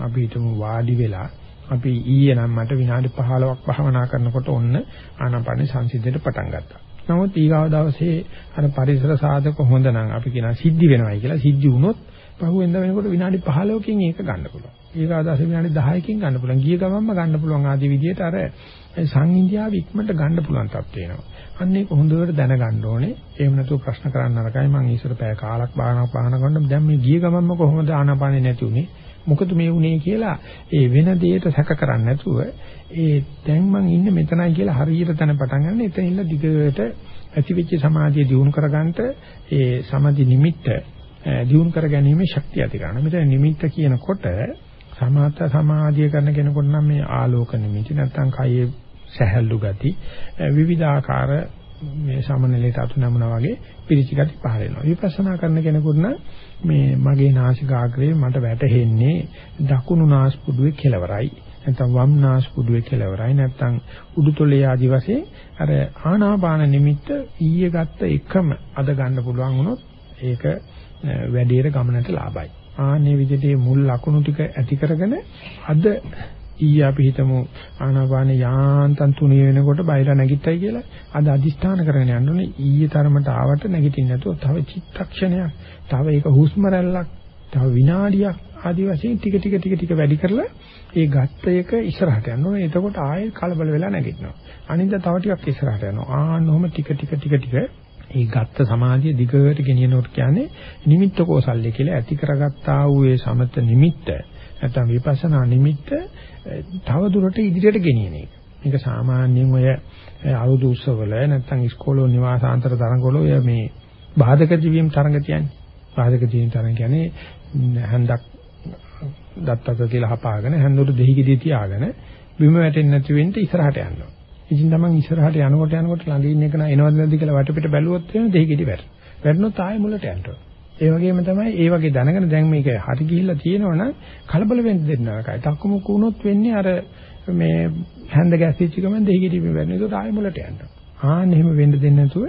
A: අපි හිතමු වාඩි වෙලා අපි ඊයේ නම් මට විනාඩි 15ක් භාවනා කරනකොට ඔන්න ආනාපාන සංසිද්ධියට පටන් ගත්තා. නමුත් ඊගාව දවසේ අර පරිසර සාධක හොඳ නම් අපි කියනවා සිද්ධි වෙනවයි කියලා සිද්ධි වුණොත් පහුවෙන්ද වෙනකොට විනාඩි 15කින් ඒක ගන්න පුළුවන්. ඊගාව දවසේ විනාඩි 10කින් ගන්න පුළුවන්. ගිය ගමන්ම ගන්න පුළුවන් ආදී විදිහට අර සංහිඳියාව ඉක්මනට ගන්න පුළුවන් තත්ත්ව වෙනවා. අන්න ඒක හොඳට දැනගන්න ඕනේ. එහෙම නැතුව ප්‍රශ්න කරන්න නරකයි. මම ඊසර පැය කාලක් භාවනා භාවනා කරනකොට දැන් මේ ගිය ගමන්ම කොහොමද ආනාපානෙ නැති උනේ? මොකද මේ වුනේ කියලා ඒ වෙන දෙයට සැක කරන්නේ නැතුව ඒ දැන් මං ඉන්නේ මෙතනයි කියලා හරියට තැන පටන් ගන්න එතන ඉන්න දිගට ඇතිවෙච්ච සමාධිය දියුණු කරගන්නට ඒ සමාධි නිමිත්ත දියුණු කර ගැනීමේ ශක්තිය ඇති කරනවා. මෙතන නිමිත්ත කියනකොට සමාත සමාධිය කරන කෙනෙකුට නම් මේ ආලෝක නිමිති නැත්තම් කයේ සැහැල්ලු ගති විවිධාකාර මේ සමනලයට අතු නමුනා වගේ පිරිචි ගති පහල වෙනවා. විපස්සනා කරන කෙනෙකුට නම් මේ මගේ නාසිකාග්‍රේ මට වැටහෙන්නේ දකුණු නාස්පුඩුවේ කෙළවරයි. නැත්නම් වම් නාස්පුඩුවේ කෙළවරයි. නැත්නම් උඩුතොලේ ආදි වශයෙන් අර ආනාපාන නිමිත්ත ඊයේ ගත්ත එකම අද ගන්න පුළුවන් වුණොත් ඒක වැඩියට ගමනට ලාභයි. ආන්නේ විදිහට මුල් ලකුණු ටික ඇති කරගෙන අද ඊයේ අපි හිතමු ආනාපාන යාන්තම් තුනේ වෙනකොට බයලා නැගිට්ටයි කියලා. අද අදිස්ථාන කරගෙන යන්න ඕනේ ඊයේ තරමට ආවට නැගිටින්න නැතුව තව චිත්තක්ෂණයක්, තව ඒක හුස්ම රැල්ලක්, තව විනාඩියක් ආදි වශයෙන් ටික ටික ටික ටික වැඩි කරලා ඒ ගත්ත එක ඉස්සරහට යන්න ඕනේ. එතකොට ආයෙත් කලබල වෙලා නැගිටිනවා. අනිත් තව ටිකක් ඉස්සරහට යනවා. ආන්න ඔහම ටික ටික ටික ටික ඒ ගත්ත සමාධිය දිගට ගෙනියනකොට කියන්නේ නිමිත්ත කෝසල්ය කියලා ඇති කරගත්තා වූ ඒ සමත නිමිත්ත නැත්නම් විපස්සනා නිමිත්ත තව දුරට ඉදිරියට ගෙනියන එක. මේක සාමාන්‍යයෙන් ඔය අවුරුදු උත්සවවල නැත්නම් ඉස්කෝලේ නිවාසාන්තර තරඟවල ඔය මේ බාධක ජීවීම් තරඟ තියන්නේ. බාධක ජීවීම් තරඟ කියන්නේ හන්දක් දත්තක කියලා හපාගෙන හන්දොට දෙහි ගෙඩිය තියාගෙන බිම වැටෙන්නේ නැති වෙන්න ඉස්සරහට යනවා. ඉතින් තමන් ඉස්සරහට යනකොට යනකොට ළඟ ඉන්න එක නේනවද නැද්ද කියලා වටපිට බැලුවොත් එහෙම දෙහි ගෙඩි වැටෙනවා. වැටුනොත් ආයෙ මුලට යනවා. ඒ වගේම තමයි ඒ වගේ දැනගෙන දැන් මේක හරි ගිහිල්ලා තියෙනවනම් කලබල වෙන්න දෙන්න නරකයි. තක්කමුක් වුණොත් වෙන්නේ අර මේ හැන්ද ගැස්සිච්ච ගමන් දෙහි ගෙඩි බිම වැටෙනවා. ඒකට ආයෙ මුලට යනවා. ආන්න එහෙම වෙන්න දෙන්නේ නැතුව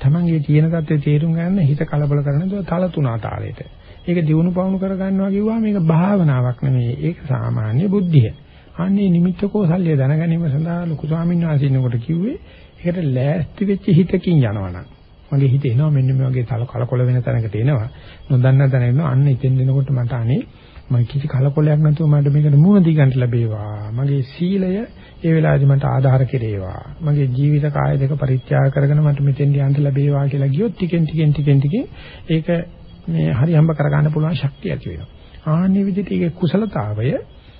A: තමන්ගේ තියෙන தත්ත්වය තේරුම් ගන්න හිත කලබල කරන දේ තල තුනා තාලෙට. ඒක දිනු පවුණු කර ගන්නවා කිව්වා මේක භාවනාවක් නෙමෙයි. ඒක සාමාන්‍ය බුද්ධිය. අනේ නිමිත්ත කෝසල්‍ය දැනගැනීම සඳහා ලොකු ස්වාමීන් වහන්සේ ඉන්නකොට කිව්වේ ඒකට ලෑස්ති වෙච්ච හිතකින් යනවනම් මගේ හිත එනවා. මෙන්න මේ වගේ තල කලකොල වෙන තැනකට එනවා. නොදන්න තැන එනවා අන්න ඉතින් දෙනකොට මට අනේ මම කිසි කලකොලයක් නැතුව මට මේකට මුණ දී ගන්න ලැබේවා. මගේ සීලය ඒ වෙලාවේදී මට ආධාර කෙරේවා. මගේ ජීවිත කාය දෙක පරිත්‍යාග කරගෙන මට මෙතෙන් යන්න ලැබේවා කියලා ගියොත් ටිකෙන් ටිකෙන් ටිකෙන් ටිකෙන් ඒක මේ හරි හම්බ කරගන්න පුළුවන් ශක්තිය ඇති වෙනවා. ආන්නේ විදිහට ඒකේ කුසලතාවය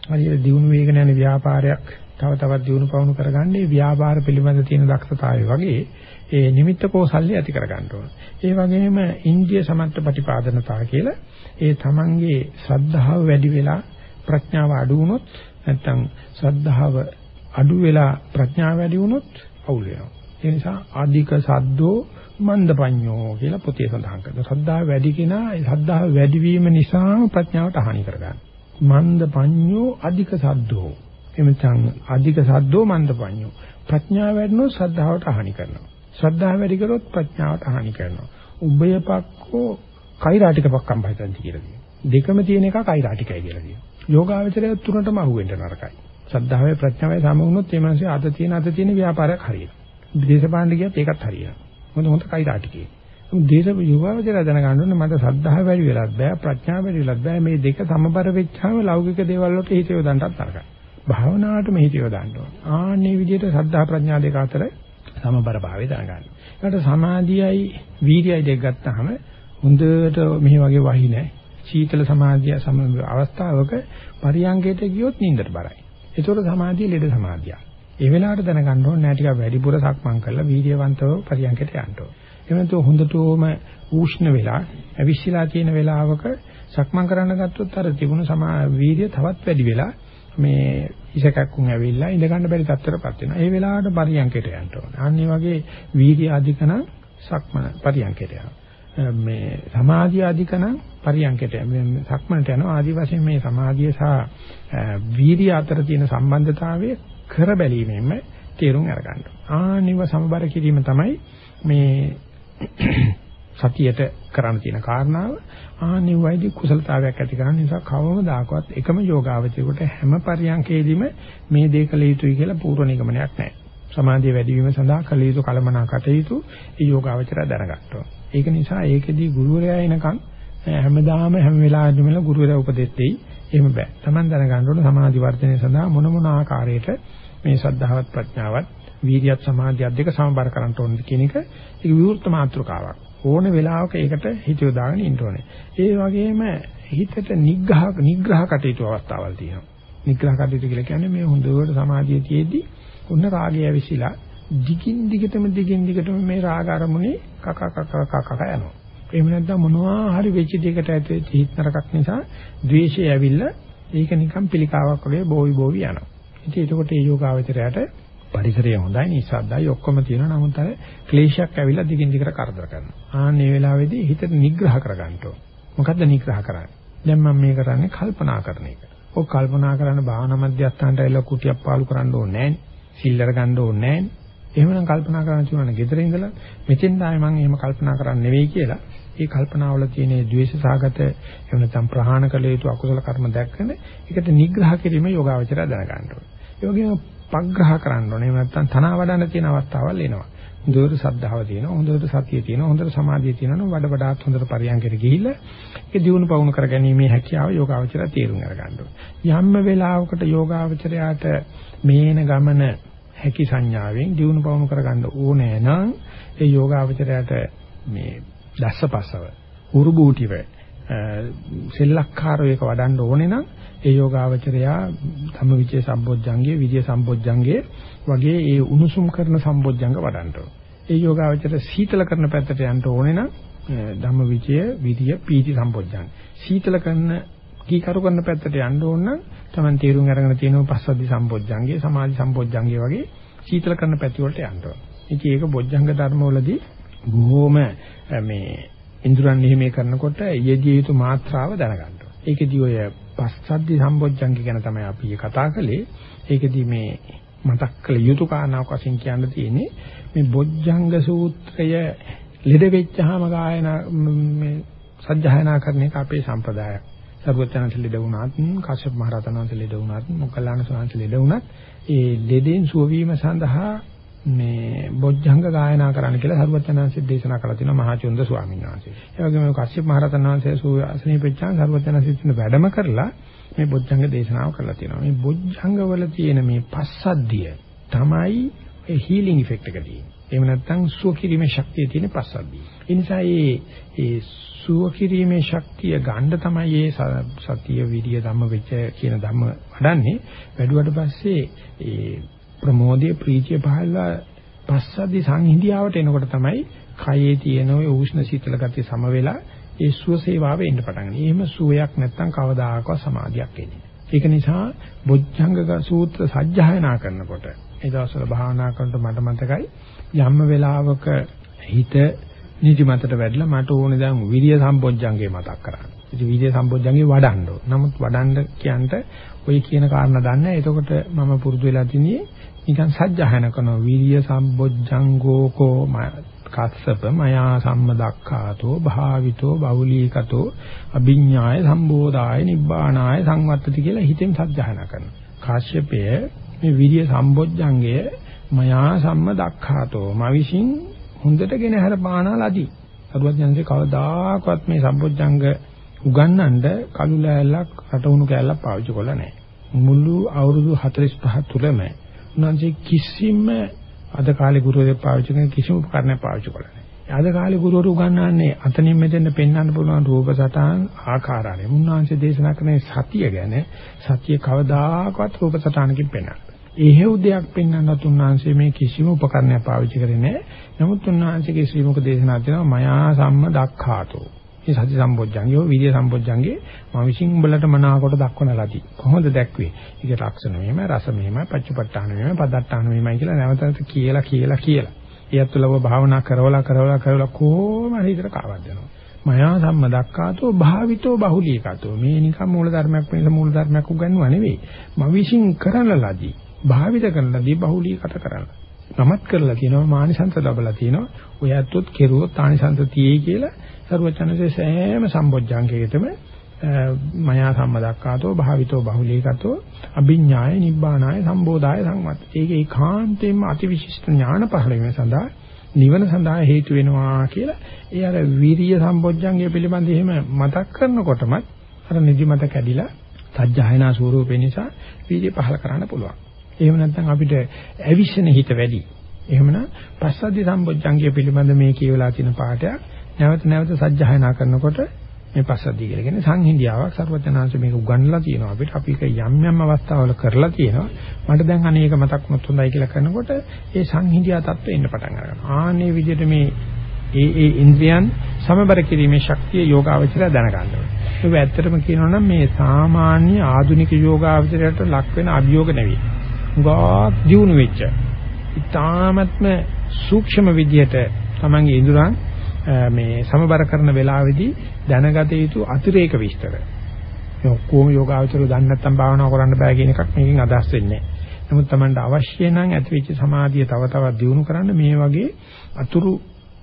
A: හරියට දියුණු වේගන යන ව්‍යාපාරයක් තව තවත් දියුණු පවුණු කරගන්නේ ව්‍යාපාර පිළිබඳ තියෙන දක්ෂතාවය වගේ ඒ නිමිත්ත කෝසල්‍ය ඇති කරගන්න ඕන. ඒ වගේම ඉන්දිය සමත්ත ප්‍රතිපාදනතා කියලා ඒ තමන්ගේ ශ්‍රද්ධාව වැඩි වෙලා ප්‍රඥාව අඩු වුණොත් නැත්නම් ශ්‍රද්ධාව අඩු වෙලා ප්‍රඥාව වැඩි වුණොත් අවුල් වෙනවා. ඒ නිසා ආධික සද්දෝ මන්දපඤ්ඤෝ කියලා පොතේ සඳහන් කරනවා. ශ්‍රද්ධාව වැඩි කෙනා ඒ ශ්‍රද්ධාව වැඩි වීම නිසාම ප්‍රඥාවට හානි කරගන්නවා. මන්දපඤ්ඤෝ අධික සද්දෝ. එමෙතන අධික සද්දෝ මන්දපඤ්ඤෝ. ප්‍රඥාව වැඩිනොත් ශ්‍රද්ධාවට හානි කරනවා. ශ්‍රද්ධාව වැඩි කරොත් ප්‍රඥාවට හානි කරනවා. උභයපක්ඛෝ කෛරාටික පක්කම් බහිතන්ති කියලා කියනවා. දෙකම තියෙන එක කෛරාටිකයි කියලා කියනවා. යෝගාවචරය තුනටම අහුවෙන්න නරකයි. ශ්‍රද්ධාවේ ප්‍රඥාවේ සම වුණොත් මේ මිනිස්සේ අද තියෙන අද තියෙන ව්‍යාපාරයක් හරියනවා. දේශපාලන ගියත් ඒකත් හරියනවා. මොකද හොඳ කෛරාටිකේ. දේශ යෝගාවචරය දැනගන්න ඕනේ මට ශ්‍රද්ධාව වැඩි වෙලත් බෑ ප්‍රඥාව වැඩි වෙලත් බෑ මේ දෙක සමබර වෙච්චාම ලෞකික දේවල් වලට හිත යොදන්නත් තරකයි. භාවනාවට මෙහිත යොදන්න ඕනේ. ආන්නේ විදිහට ශ්‍රද්ධා ප්‍රඥා දෙක අතර සමබර භාවය දැනගන්න. ඒකට සමාධියයි වීර්යයයි දෙක ගත්තාම හොඳට මෙහි වගේ වහි නැහැ. සීතල සමාධිය සම අවස්ථාවක පරියංගයට ගියොත් නින්දට බරයි. ඒතකොට සමාධිය ලෙඩ සමාධියක්. ඒ වෙලාවට දැනගන්න ඕනේ නෑ ටිකක් වැඩිපුර සක්මන් කරලා වීර්යවන්තව පරියංගයට යන්න ඕනේ. එහෙම නැත්නම් හොඳටම උෂ්ණ වෙලා අවිශ්ලා තියෙන වෙලාවක සක්මන් කරන්න ගත්තොත් අර තිබුණු සමා වීර්ය තවත් වැඩි වෙලා මේ ඉසකක්කුන් ඇවිල්ලා ඉඳ ගන්න බැරි තත්ත්වයකටපත් වෙනවා. ඒ වෙලාවට පරියන්කයට යන්න ඕනේ. අන්න ඒ වගේ වීර්ය අධිකන සක්මන පරියන්කයට යනවා. මේ සමාධිය අධිකන පරියන්කයට සක්මනට යනවා. ආදි වශයෙන් මේ සමාධිය සහ වීර්ය අතර තියෙන සම්බන්ධතාවය කර බැලීමෙන්ම තේරුම් අරගන්න. ආනිව සමබර කිරීම තමයි මේ සතියට කරන්න තියෙන කාරණාව ආනිවයිදී කුසලතාවයක් ඇති කරන නිසා කවමදාකවත් එකම යෝගාවචරයට හැම පරියන්කේදීම මේ දේ කළ යුතුයි කියලා පූර්ව නිගමනයක් නැහැ. සමාධිය වැඩි වීම සඳහා කළ යුතු කලමනා කටයුතු ඒ යෝගාවචරය දැනගන්නවා. ඒක නිසා ඒකෙදී ගුරුවරයා එනකන් හැමදාම හැම වෙලාවෙදිම ගුරුවරයා උපදෙස් දෙයි. එහෙම බෑ. Taman දැනගන්න ඕන සමාධි වර්ධනය සඳහා මොන මොන ආකාරයකට මේ සද්ධාවත් ප්‍රඥාවත් වීර්යයත් සමාධියත් දෙක සමබර කරන්න ඕනද කියන එක ඒක විවෘත මාත්‍රකාවක්. ඕන වෙලාවක ඒකට හිත යොදාගෙන ඉන්න ඕනේ. ඒ වගේම හිතට නිග්‍රහ නිග්‍රහ කටයුතු අවස්ථාවල් තියෙනවා. නිග්‍රහ කටයුතු කියලා කියන්නේ මේ හොඳට සමාධිය තියේදී උන්න රාගය ඇවිසිලා දිගින් දිගටම දිගින් දිගටම මේ රාග අරමුණේ කක කක කක යනවා. එහෙම නැත්නම් මොනවා හරි වෙච්ච දෙයකට ඇති හිත නරකක් නිසා ද්වේෂය ඇවිල්ලා ඒක නිකන් පිළිකාවක් වගේ බෝවි බෝවි යනවා. ඉතින් ඒකට ඒ යෝගාවචරයට පරිසරය හොඳයි නිසද්දයි ඔක්කොම තියෙනවා නමුත් අර ක්ලේශයක් ඇවිල්ලා දිගින් දිගට කරදර කරනවා. ආන් මේ වෙලාවේදී හිතට නිග්‍රහ කරගන්න ඕන. මොකද්ද නිග්‍රහ කරන්නේ? දැන් මම මේ කරන්නේ කල්පනා කරන එක. ඔය කල්පනා කරන භාවනා මධ්‍යස්ථානට ඇවිල්ලා කුටියක් පාලු කරන්න ඕනේ නැහැනේ. සිල්ලර ගන්න ඕනේ නැහැනේ. එහෙමනම් කල්පනා කරන්න තියෙනවනේ ගෙදර ඉඳලා මෙතෙන් ආයේ මම එහෙම කල්පනා කරන්නේ නෙවෙයි කියලා. ඒ කල්පනාවල තියෙන ද්වේෂ සාගත එහෙම නැත්නම් ප්‍රහාණ කළ යුතු අකුසල කර්ම දැක්කම ඒකට නිග්‍රහ කිරීම යෝගාවචරය දැනගන්න ඕනේ. ඒ වගේම පග්‍රහ කරන්න ඕනේ. එහෙම නැත්නම් තනවා වඩන්න තියෙන අවස්ථාවල් එනවා. හොඳට සද්ධාව තියෙනවා, හොඳට සතිය තියෙනවා, හොඳට සමාධිය තියෙනවා. වඩ වඩාත් හොඳට පරියන්කෙට ගිහිල්ලා ඒක දිනු පවුණු කරගැනීමේ හැකියාව යෝගාවචරය තේරුම් අරගන්න ඕනේ. යම්ම වෙලාවකට යෝගාවචරයට මේන ගමන හැකි සංඥාවෙන් දිනු පවුණු කරගන්න ඕනේ නම් ඒ යෝගාවචරයට මේ දස්සපසව උරුබූටිව සෙල්ලක්කාරව එක වඩන්න ඕනේ නම් ඒ යෝගාවචරයා ධම්මවිචේ සම්බොජ්ජංගේ විද්‍ය සම්බොජ්ජංගේ වගේ ඒ උණුසුම් කරන සම්බොජ්ජංග වඩන්න ඕනේ. ඒ යෝගාවචර සීතල කරන පැත්තට යන්න ඕනේ නම් ධම්මවිචය විද්‍ය පීති සම්බොජ්ජංග. සීතල කරන කීකරු කරන පැත්තට යන්න ඕන නම් Taman තීරුම් අරගෙන තියෙනවා පස්සද්ධි සම්බොජ්ජංගේ සමාධි සම්බොජ්ජංගේ වගේ සීතල කරන පැති වලට යන්න ඕන. ඉතින් ඒක බොජ්ජංග ධර්මවලදී බොහොම මේ ඉන්ද්‍රයන් නිහිමේ කරනකොට යෙදිය යුතු මාත්‍රාව දැනගන්න ඕන. ඒකෙදි ඔය පස්සද්ධි සම්බොජ්ජංග ගැන තමයි අපි කතා කළේ. ඒකෙදි මේ මතක් කළ යුතු කාරණාවක් වශයෙන් කියන්න තියෙන්නේ මේ බොජ්ජංග සූත්‍රය ලෙඩ වෙච්චාම ගායන මේ සජ්ජායනා කරන එක අපේ සම්ප්‍රදායක්. සර්වඥාන්සේ ලෙඩ වුණත්, කාශ්‍යප මහ රහතන් වහන්සේ ලෙඩ වුණත්, මොග්ගල්ලාන ස්වාමීන් ලෙඩ වුණත්, ඒ ලෙඩෙන් සුව වීම සඳහා මේ බොජ්ජංග ගායනා කරන්න කියලා සර්වඥාන්සේ දේශනා කරලා තිනවා මහා චුන්ද ස්වාමීන් වහන්සේ. ඒ වගේම කාශ්‍යප මහ රහතන් වහන්සේ සුවසනීපෙච්චාන් සර්වඥාන්සේ තුන වැඩම කරලා මේ බොජ්ජංග දේශනාව කරලා තියෙනවා. මේ බොජ්ජංග වල තියෙන මේ පස්සද්ධිය තමයි ඒ හීලින් ඉෆෙක්ට් එක තියෙන්නේ. එහෙම නැත්නම් සුව කිරීමේ ශක්තිය තියෙන පස්සද්ධිය. ඒ නිසා මේ ඒ සුව කිරීමේ ශක්තිය ගන්න තමයි මේ සතිය විරිය ධම්ම වෙච්ච කියන ධම්ම වඩන්නේ. වැඩුවට පස්සේ ඒ ප්‍රමෝදයේ ප්‍රීතිය පහළලා පස්සද්ධි සංහිඳියාවට එනකොට තමයි කයේ තියෙන ওই උෂ්ණ සීතල ගතිය සම වෙලා ඒ සුව සේවාව එන්න පටන් ගන්න. එහෙම සුවයක් නැත්තම් කවදාකවත් සමාධියක් එන්නේ ඒක නිසා බොජ්ජංග සූත්‍ර සජ්ජායනා කරනකොට ඒ දවස්වල භාවනා කරනකොට මට මතකයි යම්ම වෙලාවක හිත නිදිමතට වැඩිලා මට ඕනේ දැන් විරිය සම්පොජ්ජංගේ මතක් කරගන්න. ඉතින් විරිය සම්පොජ්ජංගේ වඩන්න ඕන. නමුත් වඩන්න කියන්ට ඔය කියන කාරණා දන්නේ. එතකොට මම පුරුදු වෙලා තිනේ නිකන් සජ්ජහන කරන විරිය සම්බොජ්ජංගෝකෝ කස්සප මයා සම්මදක්ඛාතෝ භාවිතෝ බහුලීකතෝ අභිඥාය සම්බෝධාය නිබ්බානාය සංවත්තති කියලා හිතෙන් සජ්ජහන කරනවා. කාශ්‍යපය මේ විරිය සම්බොජ්ජංගය මයා සම්මදක්ඛාතෝ මා විසින් හොඳට ගෙන හැර පානාලාදී. අරුවත් යනසේ කවදාකවත් මේ සම්බොජ්ජංග උගන්නන්න කළු ලෑල්ලක් රටවුණු කෑල්ලක් පාවිච්චි කරලා නැහැ. මුළු අවුරුදු 45 තුරම උන්වහන්සේ කිසිම අද කාලේ ගුරුවරයෙක් පාවිච්චි කරන කිසිම උපකරණයක් පාවිච්චි කරලා නැහැ. අද කාලේ ගුරුවරු උගන්වන්නේ අතනින් මෙතෙන් පෙන්වන්න පුළුවන් රූප සටහන් ආකාරානේ. උන්වහන්සේ දේශනා කරන සතිය ගැන සතිය කවදාකවත් රූප සටහනකින් පෙන්වන්න. එහෙව් දෙයක් පෙන්වන්නත් උන්වහන්සේ මේ කිසිම උපකරණයක් පාවිච්චි කරේ නැහැ. නමුත් උන්වහන්සේගේ ශ්‍රී මුක දේශනා තියෙනවා මයා සම්ම දක්ඛාතෝ. මේ සති සම්බොජ්ජංගේ විරිය සම්බොජ්ජංගේ මම විශ්ින් උඹලට මනාවකට දක්වන ලදී. කොහොමද දැක්වේ? ඒක ලක්ෂණ මෙහෙම, රස මෙහෙම, පච්චපට්ඨාන මෙහෙම, පදට්ඨාන මෙහෙමයි කියලා නැවතත් කියලා කියලා කියලා. ඒත් තුලව භාවනා කරවලා කරවලා කරවලා කොහොම හරි ඉතර කාවත් යනවා. මයා සම්මදක්කාතෝ භාවිතෝ බහුලීකතෝ මේ නිකම් මූල ධර්මයක් වෙනස මූල ධර්මයක් උගන්වන්නේ නෙවෙයි. මම විශ්ින් කරන ලදී. භාවිත කරන ලදී බහුලීකත කරන්න. නමත් කරලා තියෙනවා මානිසංස ලැබලා තියෙනවා. ඔය ඇත්තොත් කෙරුවොත් ආනිසංස තියෙයි කියලා සරුවචනසේ සෑම සම්බොජ්ජංකයකටම මයා සම්මදක්කාතෝ භාවිතෝ බහුලීකතෝ අභිඥාය නිබ්බානාය සම්බෝධාය සංවත්. ඒක ඒකාන්තයෙන්ම අතිවිශිෂ්ට ඥාන පහළ වීම සඳහා නිවන සඳහා හේතු වෙනවා කියලා ඒ අර වීරිය සම්බොජ්ජංගය පිළිබඳ එහෙම මතක් කරනකොටම අර නිදිමත කැඩිලා සත්‍යයනා ස්වරූපේ නිසා වීර්ය පහල කරන්න පුළුවන්. එහෙම නැත්නම් අපිට ඇවිස්සෙන හිත වැඩි. එහෙමනම් පස්සද්ධි සම්බොජ්ජංගය පිළිබඳ මේ කියවලා තියෙන පාඩයක් නැවත නැවත සජ්ජායනා කරනකොට මේ පස්සද්ධිය කියලා කියන්නේ සංහිඳියාවක් සර්වඥාන්සේ මේක උගන්වලා තියෙනවා අපිට අපි ඒක යම් යම් අවස්ථාවල කරලා තියෙනවා මට දැන් අනේක මතක් වුණොත් හොඳයි කියලා කරනකොට ඒ සංහිඳියා தත්ත්වෙ එන්න පටන් ගන්නවා ආනේ විදිහට මේ ඒ ඒ ඉන්ද්‍රියන් සමබර කිරීමේ ශක්තිය යෝගාවචරය දැනගන්න ඕනේ. ඒක ඇත්තටම කියනවා නම් මේ සාමාන්‍ය ආධුනික යෝගාවචරයට ලක් වෙන අභියෝග නෙවෙයි. උගා දියුණු වෙච්ච ඉතාමත්ම සූක්ෂම විදියට තමන්ගේ ඉඳුරන් මේ සමබර කරන වෙලාවේදී දැනගත යුතු අතිරේක විස්තර. මේ ඔක්කොම යෝගාවචරය දන්නේ නැත්නම් භාවනා කරන්න බෑ කියන එකක් මේකෙන් අදහස් වෙන්නේ නැහැ. නමුත් Tamanට අවශ්‍ය නම් ඇතිවෙච්ච සමාධිය තව තවත් දියුණු කරන්න මේ වගේ අතුරු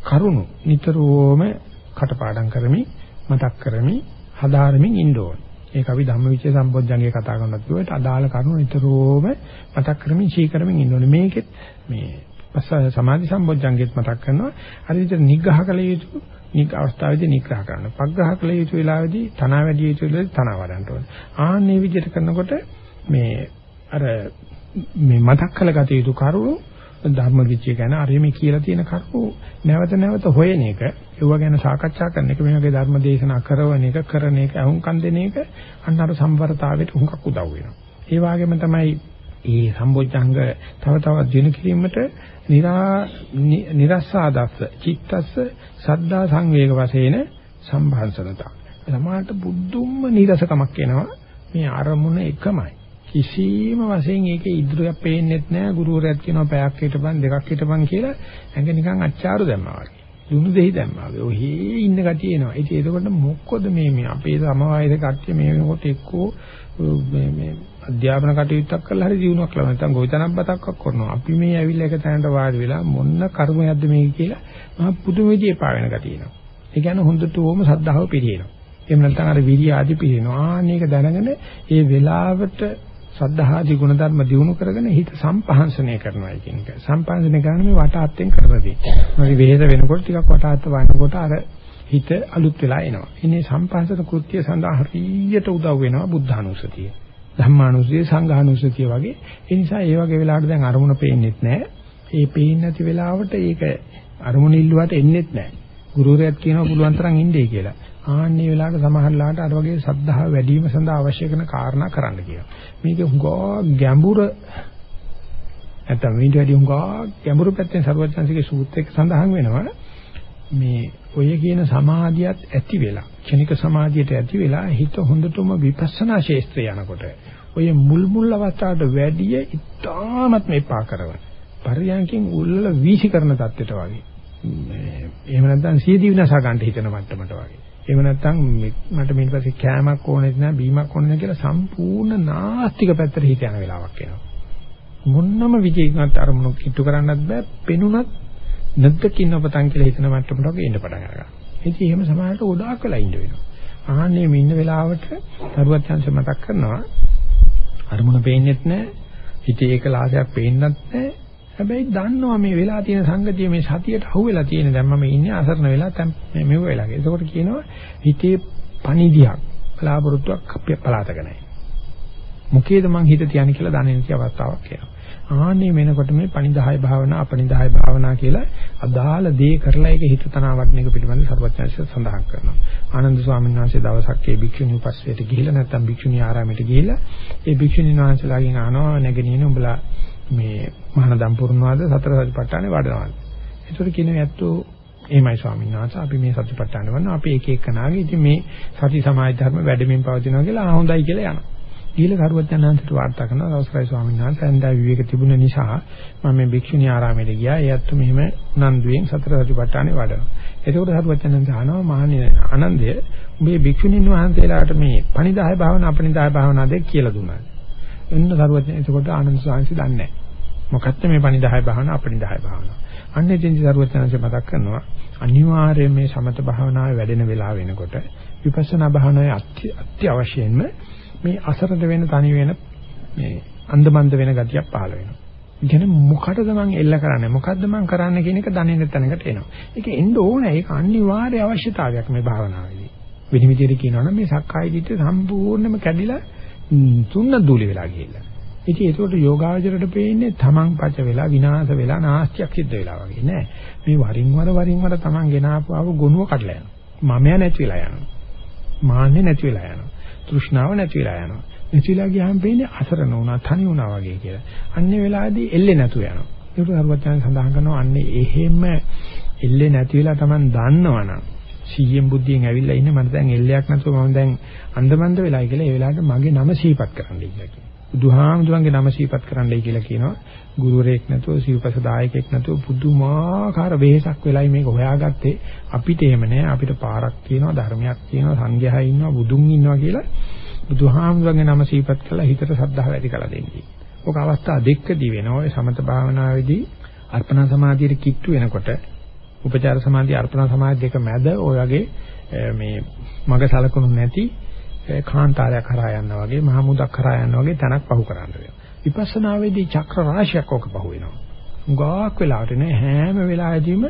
A: කරුණු නිතරම කටපාඩම් කරමින් මතක් කරමින් හදාරමින් ඉන්න ඕනේ. ඒක අපි ධම්මවිචේ සම්පෝඥංගේ කතා කරනකොට කිව්වට අදාළ කරුණු නිතරම මතක් කරමින් සී කරමින් ඉන්න ඕනේ. මේකෙත් මේ සමාධි සම්පෝඥංගෙත් මතක් කරනවා. අර විදිහට නිග්‍රහ කළ යුතු නිග් අවස්ථාවේදී නිග්‍රහ කරනවා. පග්‍රහ කළ යුතු වෙලාවේදී තනවා වැඩි යුතු වෙලාවේදී තනවා වඩන්න ඕනේ. ආන්නේ විදිහට කරනකොට මේ අර මේ මතක් කළ ගත යුතු කරුණු ධර්ම විචය ගැන අර මේ කියලා තියෙන කරුණු නැවත නැවත හොයන එක, ඒව ගැන සාකච්ඡා කරන එක, මේ වගේ ධර්ම දේශනා කරන එක, කරන එක, අහුම්කම් දෙන එක අන්න අර සම්වරතාවයට උඟක් උදව් වෙනවා. ඒ වගේම තමයි මේ සම්බොජ්ජංග තව තවත් දිනු කිරීමට නිරා නිරස්සාදස්ස චිත්තස්ස සද්දා සංවේග වශයෙන් සම්භාසනතා. සමාහට බුද්ධුම්ම නිරසකමක් එනවා. මේ අරමුණ එකමයි. කිසිම වශයෙන් ඒකේ ඉදිරියක් පේන්නෙත් නෑ ගුරුවරයාත් කියනවා පැයක් හිටපන් දෙකක් හිටපන් කියලා ඇඟ නිකන් අච්චාරු දැම්මා වගේ. දුනු දෙහි දැම්මා වගේ. ඔහේ ඉන්න ගතිය එනවා. ඉතින් එතකොට මොකද මේ මේ අපේ සමவாயද කට්ටිය මේ වෙනකොට එක්කෝ මේ මේ අධ්‍යාපන කටයුත්තක් කරලා හරි ජීවණයක් ලබන නැත්නම් ගොවිතැනක් බතක්ක් කරනවා. අපි මේ ඇවිල්ලා එක තැනට වාඩි වෙලා මොන්න කර්මයක්ද මේක කියලා මහා පුදුම විදිහේ පා වෙන ගතිය එනවා. ඒ කියන්නේ හොඳට ඕම සද්ධාව පිළිහෙනවා. එහෙම නැත්නම් අර විරිය ආදි පිළිහෙනවා. ආන්නේක දැනගෙන ඒ වෙලාවට සද්ධාදී ගුණධර්ම දිනු කරගෙන හිත සම්පහන්සනය කරනවා කියන එක. සම්පහන්සනය කරන මේ වටාත්තෙන් කරනදී. මොකද වෙහෙස වෙනකොට ටිකක් වටාත්ත වන්නකොට අර හිත අලුත් වෙලා එනවා. ඉන්නේ සම්පහන්සන කෘත්‍ය සඳහා හරියට උදව් වෙනවා බුද්ධානුස්සතිය. ධම්මානුස්සතිය සංඝානුස්සතිය වගේ. ඒ නිසා ඒ වගේ වෙලාවට දැන් අරමුණ පේන්නෙත් නැහැ. ඒ පේන්නේ නැති වෙලාවට ඒක අරමුණ ඉල්ලුවට එන්නෙත් නැහැ. ගුරුවරයාත් කියනවා පුළුවන් තරම් ඉන්නේ කියලා. ආන්නේ වෙලාවට සමහරලාට අර වගේ සද්ධාව වැඩි වීම සඳහා අවශ්‍ය කරන කාරණා කරන්න කියනවා. මේක හුඟා ගැඹුර නැත්නම් මේට වැඩි හුඟා ගැඹුරු පැත්තෙන් සර්වඥාන්සේගේ සූත්‍රයක සඳහන් වෙනවා. මේ ඔය කියන සමාධියත් ඇති වෙලා ක්ෂණික සමාධියට ඇති වෙලා හිත හොඳටම විපස්සනා ශේස්ත්‍රය යනකොට ඔය මුල් මුල් අවස්ථාවට වැඩිය ඉතාමත් මේපා කරන පරියන්කින් උල්ල වීසි කරන தත්ත්වයට වගේ එහෙම නැත්නම් සියදී විනාශ ගන්න හිතන මට්ටමට වගේ එහෙම නැත්නම් මට ඊට පස්සේ කෑමක් ඕනෙත් නෑ බීමක් ඕනෙත් නෑ කියලා සම්පූර්ණ නාස්තික පැත්තට හිත යන වෙලාවක් එනවා. මොන්නම විජේකවත් අරමුණක් කිට්ටු කරන්නත් බෑ පෙනුනත් නැද්දකින් ඔබතන් කියලා හිතන මට්ටමට වගේ ඉන්න පටන් ගන්නවා ඉතින් එහෙම සමාජයට ගොඩාක් වෙලා ඉන්න වෙනවා. ආන්නේ මේ ඉන්න වෙලාවට තරුවත් chance මතක් කරනවා. අරමුණ පේන්නෙත් නෑ හිතේ ඒකලාසයක් පේන්නත් නෑ. හැබැයි දන්නවා මේ වෙලා තියෙන සංගතිය මේ සතියට අහුවෙලා තියෙන දැන් මම ඉන්නේ අසරණ වෙලා මේ මෙව වෙලා. ඒකෝට කියනවා හිතේ පණිදියක් බලාපොරොත්තුවක් පලාතක නැහැ. මොකේද මං හිත තියන්නේ කියලා දන්නේ නැති අවස්ථාවක් එනවා. ආන්නේ වෙනකොට මේ පණිදාය භාවනා අපණිදාය භාවනා කියලා අදාළ දේ කරලා ඒක හිත තනවා වටන එක පිළිබඳව සර්වඥාන්සේ සඳහන් කරනවා. ආනන්ද ස්වාමීන් වහන්සේ දවසක් ඒ භික්ෂුණී උපස්සයට ගිහිල්ලා නැත්නම් භික්ෂුණී ආරාමයට ගිහිල්ලා ඒ භික්ෂුණී වහන්සේලාගෙන් අහනවා නැගෙනින උඹලා මේ මහානදම් පුරුණවාද සතර සතිපට්ඨානේ වඩනවාද. ඒතර කියන ඇත්තෝ එහෙමයි ස්වාමීන් වහන්සේ අපි මේ සතිපට්ඨාන වන්න අපි එක එකනාගේ ඉතින් මේ සති සමාධි ධර්ම වැඩමින් පවතිනවා කියලා ආ හොඳයි කියලා යනවා. ඊළ කරුවචනාන්තට වාර්තා කරනවා අවසරයි ස්වාමීන් වහන්සේ අන්දා විවේක තිබුණ නිසා මම මේ භික්ෂුණී ආරාමයට ගියා. ඒ අත්තු මෙහෙම උනන්දුවෙන් සතර සතිපට්ඨානේ වඩනවා. එතකොට කරුවචනාන්ත අහනවා මහණේ ආනන්දය උඹේ භික්ෂුණීන් වහන්සේලාට මේ පණිදාය භාවනා අපණිදාය භාවනා දෙක කියලා දුන්නා. එන්න කරුවචන එතකොට ආනන්ද සාංශි දන්නේ නැහැ. මොකක්ද මේ පණිදාය භාවනා අපණිදාය භාවනා. අන්න එතෙන්දි සරුවචනanse මතක් කරනවා අනිවාර්යයෙන් මේ සමත භාවනාවේ වැඩෙන වෙලාව වෙනකොට විපස්සනා භාවනාවේ අත්‍යවශ්‍යයෙන්ම මේ අසරද වෙන තනි වෙන මේ අන්දමන්ද වෙන ගතියක් පහළ වෙනවා. ඉතින් මොකටද මං එල්ල කරන්නේ මොකද්ද මං කරන්න කියන එක දන්නේ නැතනකට එනවා. ඒක එන්න ඕනේ. ඒක අනිවාර්ය අවශ්‍යතාවයක් මේ භාවනාවේදී. වෙන විදිහට කියනවනම් මේ සක්කාය දිට්ඨිය සම්පූර්ණයෙන්ම කැඩිලා තුන්න දූලි වෙලා ගිහිල්ලා. ඉතින් ඒකට යෝගාවචරයට පේන්නේ තමන් පච වෙලා විනාශ වෙලා නාස්තියක් සිද්ධ වෙලා වගේ නෑ. මේ වරින් වර වරින් වර තමන් ගෙන ආපුවව ගොනුව කඩලා යනවා. මමයා නැති වෙලා යනවා. මාන්නේ නැති වෙලා යනවා. තෘෂ්ණාව නැති වෙලා යනවා. නැති වෙලා ගියාම පේන්නේ අසරණ වුණා, තනි වුණා වගේ කියලා. අන්නේ වෙලාවේදී එල්ලේ නැතු යනවා. ඒක හරුවචාන් සඳහන් කරනවා අන්නේ එහෙම එල්ලේ නැති වෙලා තමන් දන්නවනම් සීයෙන් බුද්ධියෙන් ඇවිල්ලා ඉන්නේ මට දැන් එල්ලයක් නැතුව මම දැන් අන්දමන්ද වෙලා කියලා ඒ වෙලාවට මගේ නම සීපත් කරන්න ඉන්නවා. බුදුහාමුදුරන්ගේ නම සිහිපත් කරන්නයි කියලා කියනවා. ගුරුවරයෙක් නැතුව සිව්පස දායකයෙක් නැතුව පුදුමාකාර වෙහසක් වෙලයි මේක හොයාගත්තේ. අපිට එහෙම නෑ. අපිට පාරක් තියෙනවා, ධර්මයක් තියෙනවා, සංඝයා ඉන්නවා, බුදුන් ඉන්නවා කියලා බුදුහාමුදුරන්ගේ නම සිහිපත් කළා හිතට සද්ධාව ඇති කළ දෙන්නේ. ඔක අවස්ථා දෙකකදී වෙනවා. ඔය සමත භාවනාවේදී අර්පණ සමාධියට කිට්ටු වෙනකොට උපචාර සමාධිය අර්පණ සමාධිය දෙක මැද ඔය වගේ මේ මග සලකුණු නැති කාන්තාරයක් කරා යනවා වගේ මහමුදක් කරා යනවා වගේ තනක් පහු කරන්න වෙනවා. විපස්සනාවේදී චක්‍ර රාශියක් ඔක පහු වෙනවා. උගාක් වෙලාවට නේ හැම වෙලාවෙදීම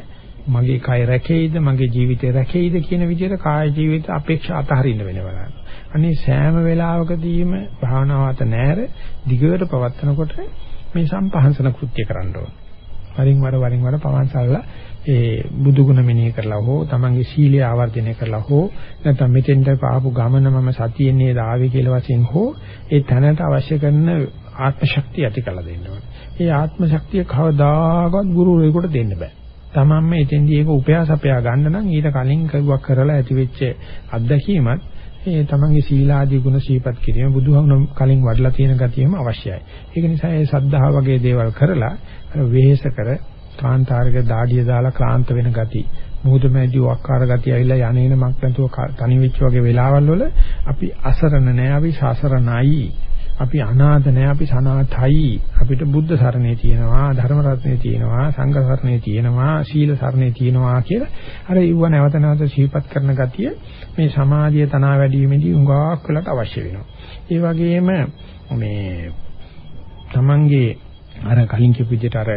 A: මගේ කය රැකෙයිද මගේ ජීවිතය රැකෙයිද කියන විදිහට කාය ජීවිත අපේක්ෂා අතහරින්න වෙනවා. අනේ සෑම වෙලාවකදීම භාවනාවට නැර දිගට පවත්නකොට මේ සම්පහන්සන කෘත්‍ය කරන්න ඕන. වරින් වර වරින් වර පවන්සල්ලා ඒ බුදු ගුණ මෙනෙහි කරලා හෝ තමන්ගේ සීලය ආවර්ජනය කරලා හෝ නැත්නම් මෙතෙන්ට පාපු ගමන මම සතියේ නේද ආවේ කියලා වශයෙන් හෝ ඒ තැනට අවශ්‍ය කරන ආත්ම ශක්තිය ඇති කරලා දෙන්න ඕනේ. ඒ ආත්ම ශක්තිය කවදාකවත් ගුරුවරයෙකුට දෙන්න බෑ. තමන්ම එතෙන්දී ඒක උපයාසපයා ගන්න නම් ඊට කලින් කරුවක් කරලා ඇති වෙච්ච අත්දැකීමත් ඒ තමන්ගේ සීලාදී ගුණ සීපත් කිරීම බුදුහමන කලින් වඩලා තියෙන ගතියම අවශ්‍යයි. ඒක නිසා ඒ සද්ධා වගේ දේවල් කරලා වෙහෙස කර කාන්තාරක දාඩිය දාලා ක්ලාන්ත වෙන ගති. මුහුදමැදි වක්කාර ගති ඇවිල්ලා යන්නේන මක් නැතුව තනි වෙච්ච වගේ වෙලාවල් වල අපි අසරණ නෑ අපි සසරණයි. අපි අනාථ නෑ අපි සනාථයි. අපිට බුද්ධ සරණේ තියෙනවා ධර්ම රත්නේ තියෙනවා සංඝ සරණේ තියෙනවා සීල සරණේ තියෙනවා කියලා අර ඉව නැවත නැවත සිහිපත් කරන ගතිය මේ සමාධිය තනා වැඩිීමේදී උඟාක් වෙලට අවශ්‍ය වෙනවා. ඒ වගේම මේ තමන්ගේ අර කලින් කියපු විදිහට අර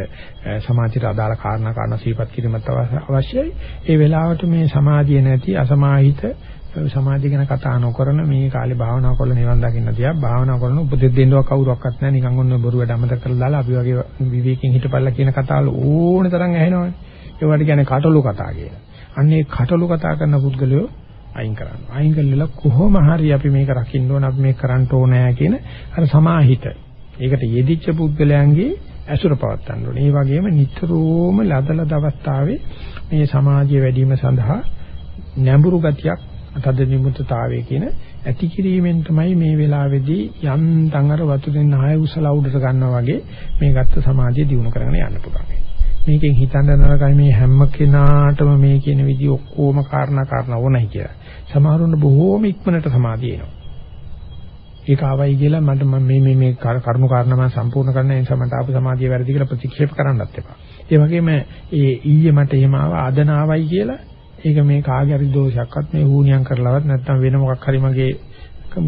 A: සමාධියට අදාළ කාරණා කාරණා සිහිපත් කිරීමත් අවශ්‍යයි. ඒ වෙලාවට මේ සමාධිය නැති අසමාහිත සමාධිය ගැන කතා නොකරන මේ කාලේ භාවනා කරලා නිවන් දකින්න තියා භාවනා කරන උපදෙස් දෙන්නවක් කවුරක්වත් නැහැ නිකන් ඔන්න බොරු වැඩ අමතක කරලා දාලා අපි වගේ විවේකයෙන් හිටපල්ලා කියන කතාවල ඕන තරම් ඇහෙනවනේ. ඒවට කියන්නේ කටළු කතා කියලා. අන්න ඒ කටළු කතා කරන පුද්ගලයෝ අයින් කරනවා. අයින් කළා කොහොම හරි අපි මේක රකින්න ඕන අපි මේක කරන්න ඕනෑ කියන අර සමාහිත ඒකට යෙදිච්ච පුද්ගලයන්ගේ ඇසුර පවත්තන්න ඕනේ. ඒ වගේම නිතරම ලදලද අවස්ථාවේ මේ සමාජය වැඩිම සඳහා නැඹුරු ගතියක් තද නිමුතතාවය කියන ඇති කිරීමෙන් තමයි මේ වෙලාවේදී යන්තම් අර වතුරෙන් ආය උසලා උඩට ගන්නවා වගේ මේ ගත්ත සමාධිය දිනු කරගෙන යන්න පුළුවන්. මේකෙන් හිතන්න නරකයි මේ හැම කෙනාටම මේ කියන විදිහ ඔක්කොම කාරණා කාරණා ඕනයි කියලා. සමහරුන්න බොහෝම ඉක්මනට සමාධිය එනවා. ඒක ආවයි කියලා මට මේ මේ මේ කරුණු කාරණා මම සම්පූර්ණ කරන්න ඒ නිසා මට ආපු සමාධිය වැරදි කියලා ප්‍රතික්ෂේප කරන්නත් එපා. ඒ වගේම ඒ ඊයේ මට එහෙම ආව අද නාවයි කියලා ඒක මේ කාගේ හරි දෝෂයක්වත් මේ හුණියම් කරලවත් නැත්නම් වෙන මොකක් හරි මගේ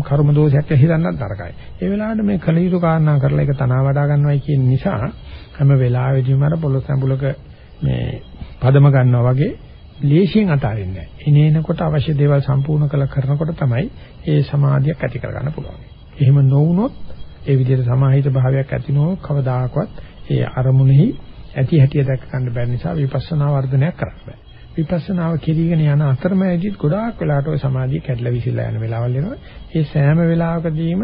A: කර්ම දෝෂයක් හිතන්නත් තරකයි. ඒ වෙලාවට මේ කල යුතු කාරණා කරලා ඒක තනවා වඩා ගන්නවයි කියන නිසා හැම වෙලාවෙදීම අර පොළොස් සම්බුලක මේ පදම ගන්නවා වගේ ලේසියෙන් අතාරින්නේ නැහැ. එනේනකොට අවශ්‍ය දේවල් සම්පූර්ණ කළ කරනකොට තමයි ඒ සමාධියක් ඇති කරගන්න පුළුවන්. එහෙම නොවුනොත් ඒ විදිහට සමාහිත භාවයක් ඇති නොව කවදාකවත් ඒ අරමුණෙහි ඇති හැටිය දැක ගන්න බැරි නිසා විපස්සනා වර්ධනයක් කරන්න බෑ. විපස්සනාව කෙරීගෙන යන අතරමැදිත් ගොඩාක් වෙලාවට ওই සමාධිය කැඩලා විසිරලා යන වෙලාවල් එනවා. ඒ සෑම වෙලාවකදීම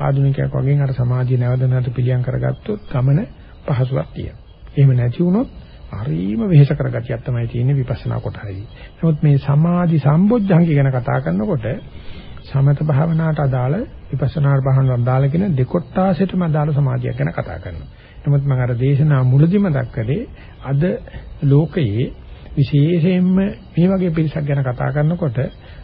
A: ආධුනිකයෙක් වගේ අර සමාධිය නැවත නැවත පිළියම් කරගත්තොත් ගමන පහසුවක් තියෙනවා. එහෙම නැති වුණොත් හරිම වෙහෙස කරගතියක් තමයි තියෙන්නේ විපස්සනා කොටහේදී. නමුත් මේ සමාධි සම්බොජ්ජංගය ගැන කතා කරනකොට සමත භාවනාවට අදාළ විපස්සනා භාවනාවට අදාළ කියන දෙකොට්ටාසෙටම අදාළ සමාධියක් ගැන කතා කරනවා. නමුත් මම අර දේශනා මුලදිම දක්කලේ අද ලෝකයේ විශේෂයෙන්ම මේ වගේ පිරිසක් ගැන කතා කරනකොට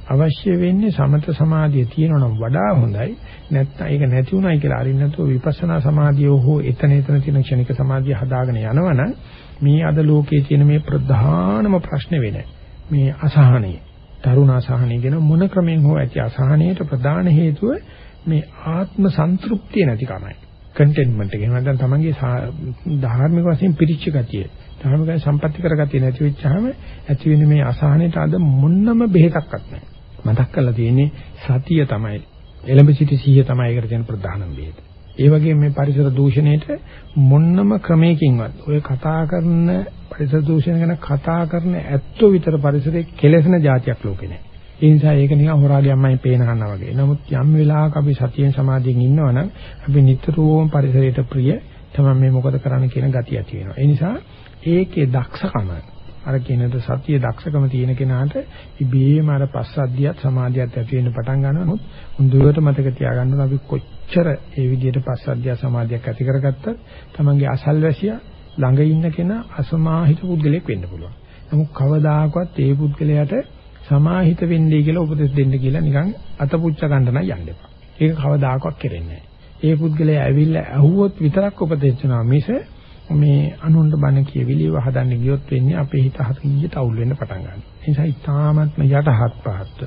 A: අවශ්‍ය වෙන්නේ සමත සමාධිය තියෙනවා නම් වඩා හොඳයි නැත්නම් ඒක නැති උනායි කියලා අරින්න නැතුව විපස්සනා සමාධිය හෝ එතන එතන තියෙන ක්ෂණික සමාධිය හදාගෙන යනවනම් මේ අද ලෝකයේ තියෙන මේ ප්‍රධානම ප්‍රශ්නේ වෙන මේ අසහනය තරුණ අසහනය ගැන මොන ක්‍රමෙන් හෝ ඇති අසහනයට ප්‍රධාන හේතුව මේ ආත්ම සන්තුෂ්තිය නැතිකමයි කන්ටෙන්ට්මන්ට් එක. එහෙම නැත්නම් තමන්ගේ ධාර්මික වශයෙන් පිරිච්ච ගතිය. ධාර්මික සම්පත්‍ති කරගතිය නැති වෙච්චාම ඇති වෙන මේ අසහනයට අද මොන්නම බෙහෙතක්වත් නැහැ. මතක් කරලා තියෙන්නේ සතිය තමයි. එළඹ සිටි සිහිය තමයි ඒකට තියෙන ප්‍රධානම බෙහෙත. ඒ වගේම මේ පරිසර දූෂණයට මොන්නම ක්‍රමයකින්වත් ඔය කතා කරන පරිසර දූෂණ ගැන කතා කරන ඇත්තෝ විතර පරිසරයේ කෙලෙසන જાතියක් ලෝකේ නැහැ. ඒ නිසා ඒක නිකන් හොරාගේ අම්මයි පේන කන්නා වගේ. නමුත් යම් වෙලාවක අපි සතියෙන් සමාධියෙන් ඉන්නවනම් අපි නිතරම පරිසරයට ප්‍රිය තමයි මේ මොකද කරන්න කියන ගතිය ඇති වෙනවා. ඒ නිසා ඒකේ දක්ෂකම අර කියනද සතිය දක්ෂකම තියෙන කෙනාට ඉබේම අර පස්සද්ධියත් සමාධියත් ඇති වෙන්න පටන් ගන්නවා. හොඳට මතක තියාගන්න අපි කොච්චර ඒ විදිහට පස්සද්ධිය සමාධියක් ඇති කරගත්තත් තමන්ගේ අසල්වැසියා ළඟ ඉන්න කෙනා අසමාහිත පුද්ගලයෙක් වෙන්න පුළුවන්. නමුත් කවදාකවත් ඒ පුද්ගලයාට සමාහිත වෙන්නේ කියලා උපදෙස් දෙන්න කියලා නිකන් අතපුච්ච ගන්න නම් යන්න එපා. ඒක කවදාකවත් කෙරෙන්නේ නැහැ. ඒ පුද්ගලයා ඇවිල්ලා ඇහුවොත් විතරක් උපදෙස් දෙනවා මිස මේ අනුන්ට බණ කියවිලිව හදන්න ගියොත් වෙන්නේ අපේ හිත හරියට අවුල් වෙන්න පටන් ගන්නවා. ඒ නිසා ඊටාත්ම යටහත් පහත්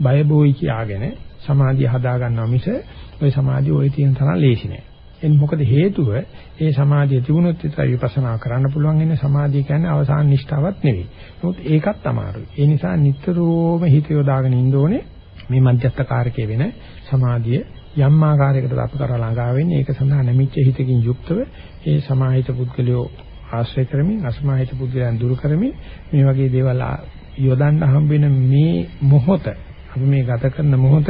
A: බය බොයි කියාගෙන සමාධිය හදා ගන්නවා මිස ওই සමාධිය ওই තියෙන තරම් ලේසි නෑ. එන් මොකද හේතුව ඒ සමාධිය තිබුණොත් විතරයි විපස්සනා කරන්න පුළුවන් ඉන්නේ සමාධිය කියන්නේ අවසාන නිෂ්ඨාවක් නෙවෙයි. නමුත් ඒකත් අමාරුයි. ඒ නිසා නිතරම හිත යොදාගෙන ඉන්න ඕනේ මේ මධ්‍යස්ථ කාරකයේ වෙන සමාධිය යම් ආකාරයකට අප කරා ළඟා වෙන්නේ ඒක සඳහා නැමිච්ච හිතකින් යුක්තව ඒ සමාහිත පුද්ගලයෝ ආශ්‍රය කරමින් අසමාහිත පුද්ගලයන් දුරු කරමින් මේ වගේ දේවල් යොදන්න හම්බ වෙන මේ මොහොත අපි මේ ගත කරන මොහොත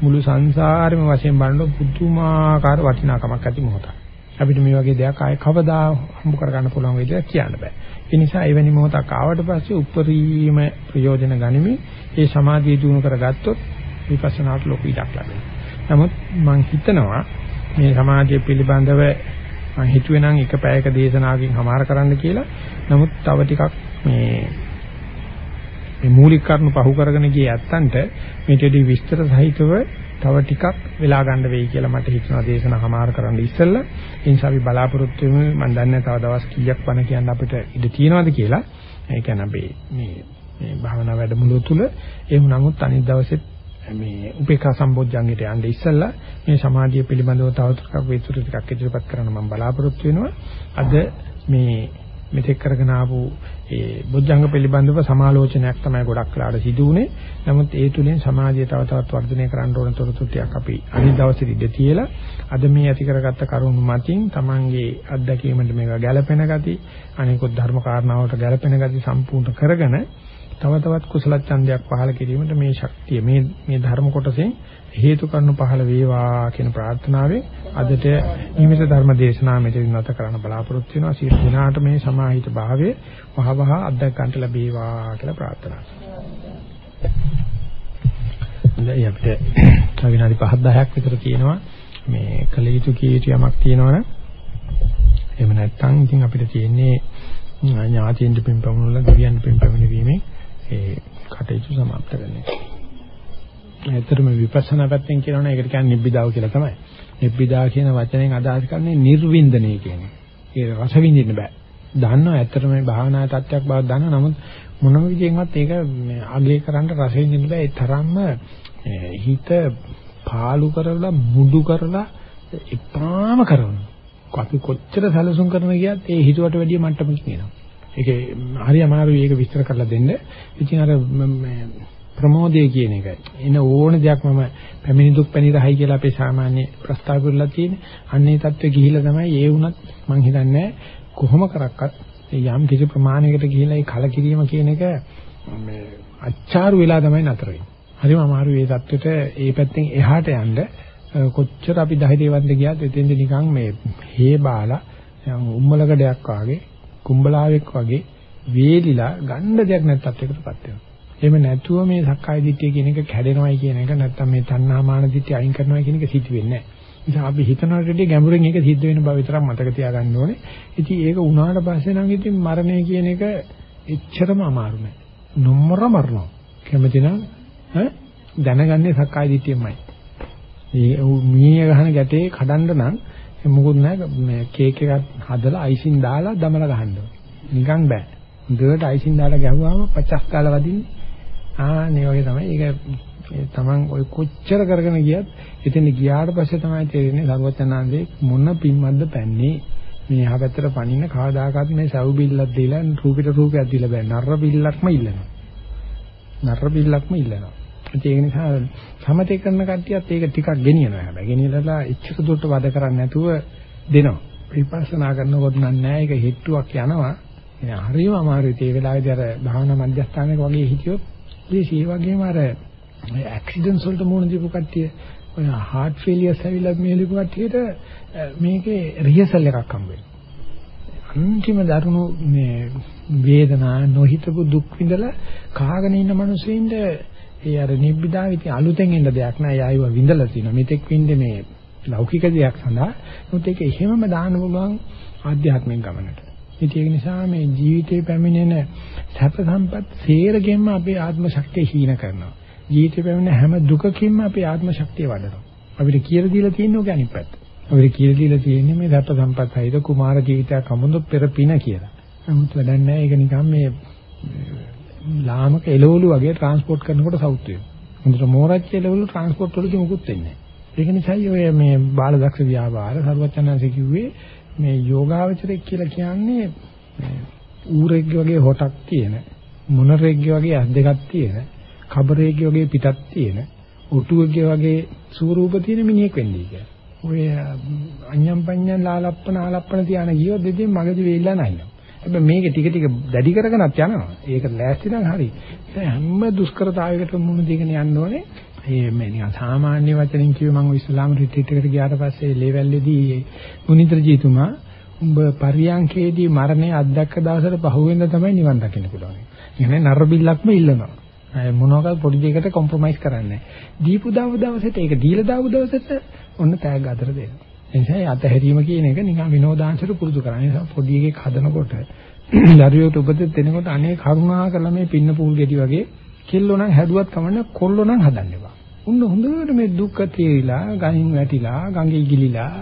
A: මුළු සංසාරෙම වශයෙන් බලනකොට පුදුමාකාර වටිනාකමක් ඇති මොහොතක්. අපිට මේ වගේ දෙයක් ආයේ කවදා හම්බ කරගන්න පුළුවන් වෙයිද කියන්න බෑ. ඒ නිසා එවැනි මොහොතක් ආවට පස්සේ උපරිම ප්‍රයෝජන ගනිමින් ඒ සමාධිය දිනු කරගත්තොත් විපස්සනාට ලොකු ඉඩක් ලැබෙනවා. නමුත් මම හිතනවා මේ සමාධිය පිළිබඳව මම හිතුවේ නම් එක පැයක දේශනාවකින් හමාර කරන්න කියලා. නමුත් තව ටිකක් මේ මේ මූලික කරුණු පහු කරගෙන ගියේ ඇත්තන්ට මේටදී විස්තර සහිතව තව ටිකක් වෙලා ගන්න වෙයි කියලා මට හිතෙනවා දේශනා හමාර කරන්න ඉස්සෙල්ලා. ඒ නිසා අපි බලාපොරොත්තු වෙමු මම දන්නේ තව දවස් කීයක් වණ කියන්න අපිට ඉඩ තියෙනවද කියලා. ඒ කියන්නේ අපි මේ මේ භාවනා වැඩමුළුව තුල එහෙම නමුත් අනිත් දවසෙත් මේ උපේක්ඛා සම්බොජ්ජංගයට යන්න ඉස්සෙල්ලා මේ සමාධිය පිළිබඳව තවදුරටත් විස්තර ටිකක් ඉදිරිපත් කරන්න මම බලාපොරොත්තු වෙනවා. අද මේ මෙතෙක් කරගෙන ආපු ඒ බොජ්ජංග පිළිබඳව සමාලෝචනයක් තමයි ගොඩක් වෙලාට සිදු වුනේ. නමුත් ඒ තුලින් සමාජය තව තවත් වර්ධනය කරන්න ඕන තොරතුරු ටිකක් අපි අනිත් දවසේ ඉඳ තියලා අද මේ ඇති කරගත්ත කරුණු මතින් Tamange අත්දැකීමට මේක ගැළපෙන ගති අනිකුත් ධර්ම කාරණාවලට ගැළපෙන ගති සම්පූර්ණ කරගෙන තව තවත් කුසල ඡන්දයක් පහළ කිරීමට මේ ශක්තිය මේ මේ ධර්ම කොටසෙන් හේතු කරුණු පහළ වේවා කියන ප්‍රාර්ථනාවෙන් අදට නිමිත ධර්ම දේශනාව මෙතන නැත කරන්න බලාපොරොත්තු වෙනවා. සියලු දෙනාට මේ සමාහිත භාවයේ වහවහ අත්දැක ගන්නට ලැබේවා කියලා ප්‍රාර්ථනා කරනවා. දැන් අපිට තව විනාඩි 5-10ක් විතර තියෙනවා. මේ කල යුතු කීටි යමක් තියෙනවනේ. එහෙම නැත්නම් ඉතින් අපිට තියෙන්නේ ඥාතියින් දෙපින් පමුණුලා දෙවියන් දෙපින් පමුණුවීමේ ඒ කටයුතු සමාප්ත කරන්නේ. ඇත්තටම විපස්සනා පැත්තෙන් කියනවනේ ඒකට කියන්නේ නිබ්බිදාව කියලා තමයි. නිබ්බිදා කියන වචනයෙන් අදහස් කරන්නේ නිර්වින්දනය කියන එක. ඒක රස විඳින්න බෑ. දන්නවා ඇත්තටම මේ භාවනා තත්ත්වයක් බව දන්නවා. නමුත් මොනම විදියෙන්වත් ඒක අගය කරන්න රස විඳින්න බෑ. ඒ තරම්ම හිත පාලු කරලා මුඩු කරලා එපාම කරනවා. අපි කොච්චර සැලසුම් කරන ගියත් ඒ හිතුවට වැඩිය මට්ටමක් කියනවා. ඒකේ හරි අමාරුයි ඒක විස්තර කරලා දෙන්න. ඉතින් අර ප්‍රමෝදය කියන එක එන ඕන දෙයක් මම පැමිණි දුක් පැණි රහයි කියලා අපේ සාමාන්‍ය ප්‍රස්තාව කරලා තියෙන්නේ. අන්නේ தත්ත්වෙ ගිහිලා තමයි ඒ වුණත් මං හිතන්නේ කොහොම කරක්වත් යම් කිසි ප්‍රමාණයකට ගිහිලා ඒ කලකිරීම කියන එක මේ අච්චාරු වෙලා තමයි නතර වෙන්නේ. හරිම අමාරු මේ தත්ත්වෙට ඒ පැත්තෙන් එහාට යන්න කොච්චර අපි ධෛර්යවන්ත ගියත් එතෙන්ද නිකන් මේ හේ බාලා උම්මලකඩයක් වාගේ කුඹලාවෙක් වගේ වේලිලා ගන්න දෙයක් නැත්තත් එකටපත් වෙනවා. එහෙම නැතුව මේ සක්කාය දිට්ඨිය කියන එක කැඩෙනවයි කියන එක නැත්තම් මේ තණ්හා මාන දිට්ඨිය අයින් කරනවා කියන එක සිද්ධ වෙන්නේ නැහැ. නිසා අපි හිතනට වඩා ගැඹුරින් ඒක සිද්ධ වෙන බව විතරක් මතක තියාගන්න ඕනේ. ඉතින් ඒක වුණාට පස්සේ නම් ඉතින් මරණය කියන එක එච්චරම අමාරු නෑ. නොමර මරනවා. කැමති නම් ඈ දැනගන්නේ සක්කාය දිට්ඨියමයි. මේ මීය ගහන ගැටේ කඩන්න නම් මොකුත් නැහැ මේ කේක් එකක් හදලා අයිසින් දාලා දමලා ගහන්න නිකන් බෑ. හොඳට අයිසින් දාලා ගැහුවාම පචස් කාලා වදින්නේ. ආන්නේ වගේ තමයි. ඒක තමන් ඔය කොච්චර කරගෙන ගියත් එතන ගියාට පස්සේ තමයි තේරෙන්නේ සරුවචනාංශේ මොන පින්වත්ද පැන්නේ. මේ යහපැත්තට පණින්න කවදාකවත් මේ සව් බිල්ලක් දීලා රූපිට රූපයක් දීලා බෑ. නර්ර බිල්ලක්ම ඉල්ලනවා. නර්ර බිල්ලක්ම ඉල්ලනවා. ඒක නිසා සමතේ කරන කට්ටියත් ඒක ටිකක් ගෙනියනවා හැබැයි. ගෙනියලා ඉච්ඡිත දුරට වද කරන්නේ නැතුව දෙනවා. විපස්සනා කරනකොට නෑ ඒක හිට්ටුවක් යනවා. ඒ හරියම අමාරුයි. ඒ වෙලාවේදී අර භාවනා මධ්‍යස්ථානයක වගේ හිටියොත් ඒ ඒ වගේම අර ඇක්සිඩන්ට්ස් වලට මුහුණ දීපු කට්ටිය ඔය හાર્ට් ෆේලියර්ස් ඇවිල්ලා මේ ලිපු කට්ටියට මේකේ රිහර්සල් එකක් හම්බ වෙනවා. අන්තිම දරුණු මේ වේදනා නොහිතපු දුක් විඳලා කාගෙන ඉන්න මිනිස්සුන්ට ඒ අර නිබ්බිදාව ඉතින් අලුතෙන් එන්න දෙයක් නෑ. ඒ ආයව විඳලා තිනවා. මෙතෙක් වින්දේ මේ ලෞකික දෙයක් සඳහා. මොකද ඒක එහෙමම දාන්න පුළුවන් ආධ්‍යාත්මික ගමනට. ඉතින් ඒක නිසා මේ ජීවිතේ පැමිණෙන සැප සම්පත් සේරගෙම අපේ ආත්ම ශක්තිය හීන කරනවා. ජීවිතේ පැමිණෙන හැම දුකකින්ම අපේ ආත්ම ශක්තිය වඩනවා. අපිට කියලා දීලා තියෙන ඕක අනිත් පැත්ත. අපිට කියලා දීලා තියෙන්නේ මේ සැප සම්පත් හයිද කුමාර ජීවිතයක් හමුදු පෙර පින කියලා. නමුත් වැඩක් නැහැ. ඒක නිකන් මේ ලාමක එළවලු වගේ ට්‍රාන්ස්පෝර්ට් කරනකොට සවුත් වෙනවා. හොඳට මෝරච්ච එළවලු ට්‍රාන්ස්පෝර්ට් වලදී මුකුත් වෙන්නේ නැහැ. ඒක නිසායි ඔය මේ බාලදක්ෂ ව්‍යාපාර සර්වචනanse කිව්වේ මේ යෝගාවචරයක් කියලා කියන්නේ ඌරෙක්ගේ වගේ හොටක් තියෙන මොනරෙක්ගේ වගේ අත් දෙකක් තියෙන කබරෙක්ගේ වගේ පිටක් තියෙන උටුවෙක්ගේ වගේ ස්වරූප තියෙන මිනිහෙක් වෙන්නේ කියලා. ඔය අඤ්ඤම් පඤ්ඤම් ලාලප්පන ආලප්පන තියාන ගියොත් දෙදින් මගදී වෙයිලා නැහැ. හැබැයි මේක ටික ටික දැඩි කරගෙනත් යනවා. ඒක ලෑස්ති නම් හරි. හැම දුෂ්කරතාවයකට මුහුණ දීගෙන යන්න ඕනේ. මේ මේ නිකන් සාමාන්‍ය වචනින් කිව්ව මම ඉස්ලාම් රිට්‍රීට් එකට ගියාට පස්සේ ලේවැල්ලේදී මුනිත්‍රජීතුමා උඹ පරියංකේදී මරණය අත්දැක්ක දවසට පහුවෙන්ද තමයි නිවන් දකින්න පුළුවන්. කියන්නේ නරබිල්ලක්ම ඉල්ලනවා. මොනවාකට පොඩි දෙයකට කොම්ප්‍රොමයිස් කරන්නේ නැහැ. දීපු දව දවසට ඒක දීලා දාපු දවසට ඔන්න තෑග්ග අතර දෙනවා. ඒ නිසා අතහැරීම කියන එක නිකන් විනෝදාංශයට පුරුදු කරන්නේ. ඒ නිසා පොඩි එකෙක් හදනකොට <clears throat> දරුවෙකුට උපදෙස් දෙනකොට අනේ කරුණා කරලා මේ පින්න පූල් ගෙඩි වගේ කෙල්ලෝ නම් හැදුවත් කමන්න කොල්ලෝ නම් හදන්න එපා. උන්න හොඳට මේ දුක තේරිලා, ගහින් වැටිලා, ගඟේ ගිලිලා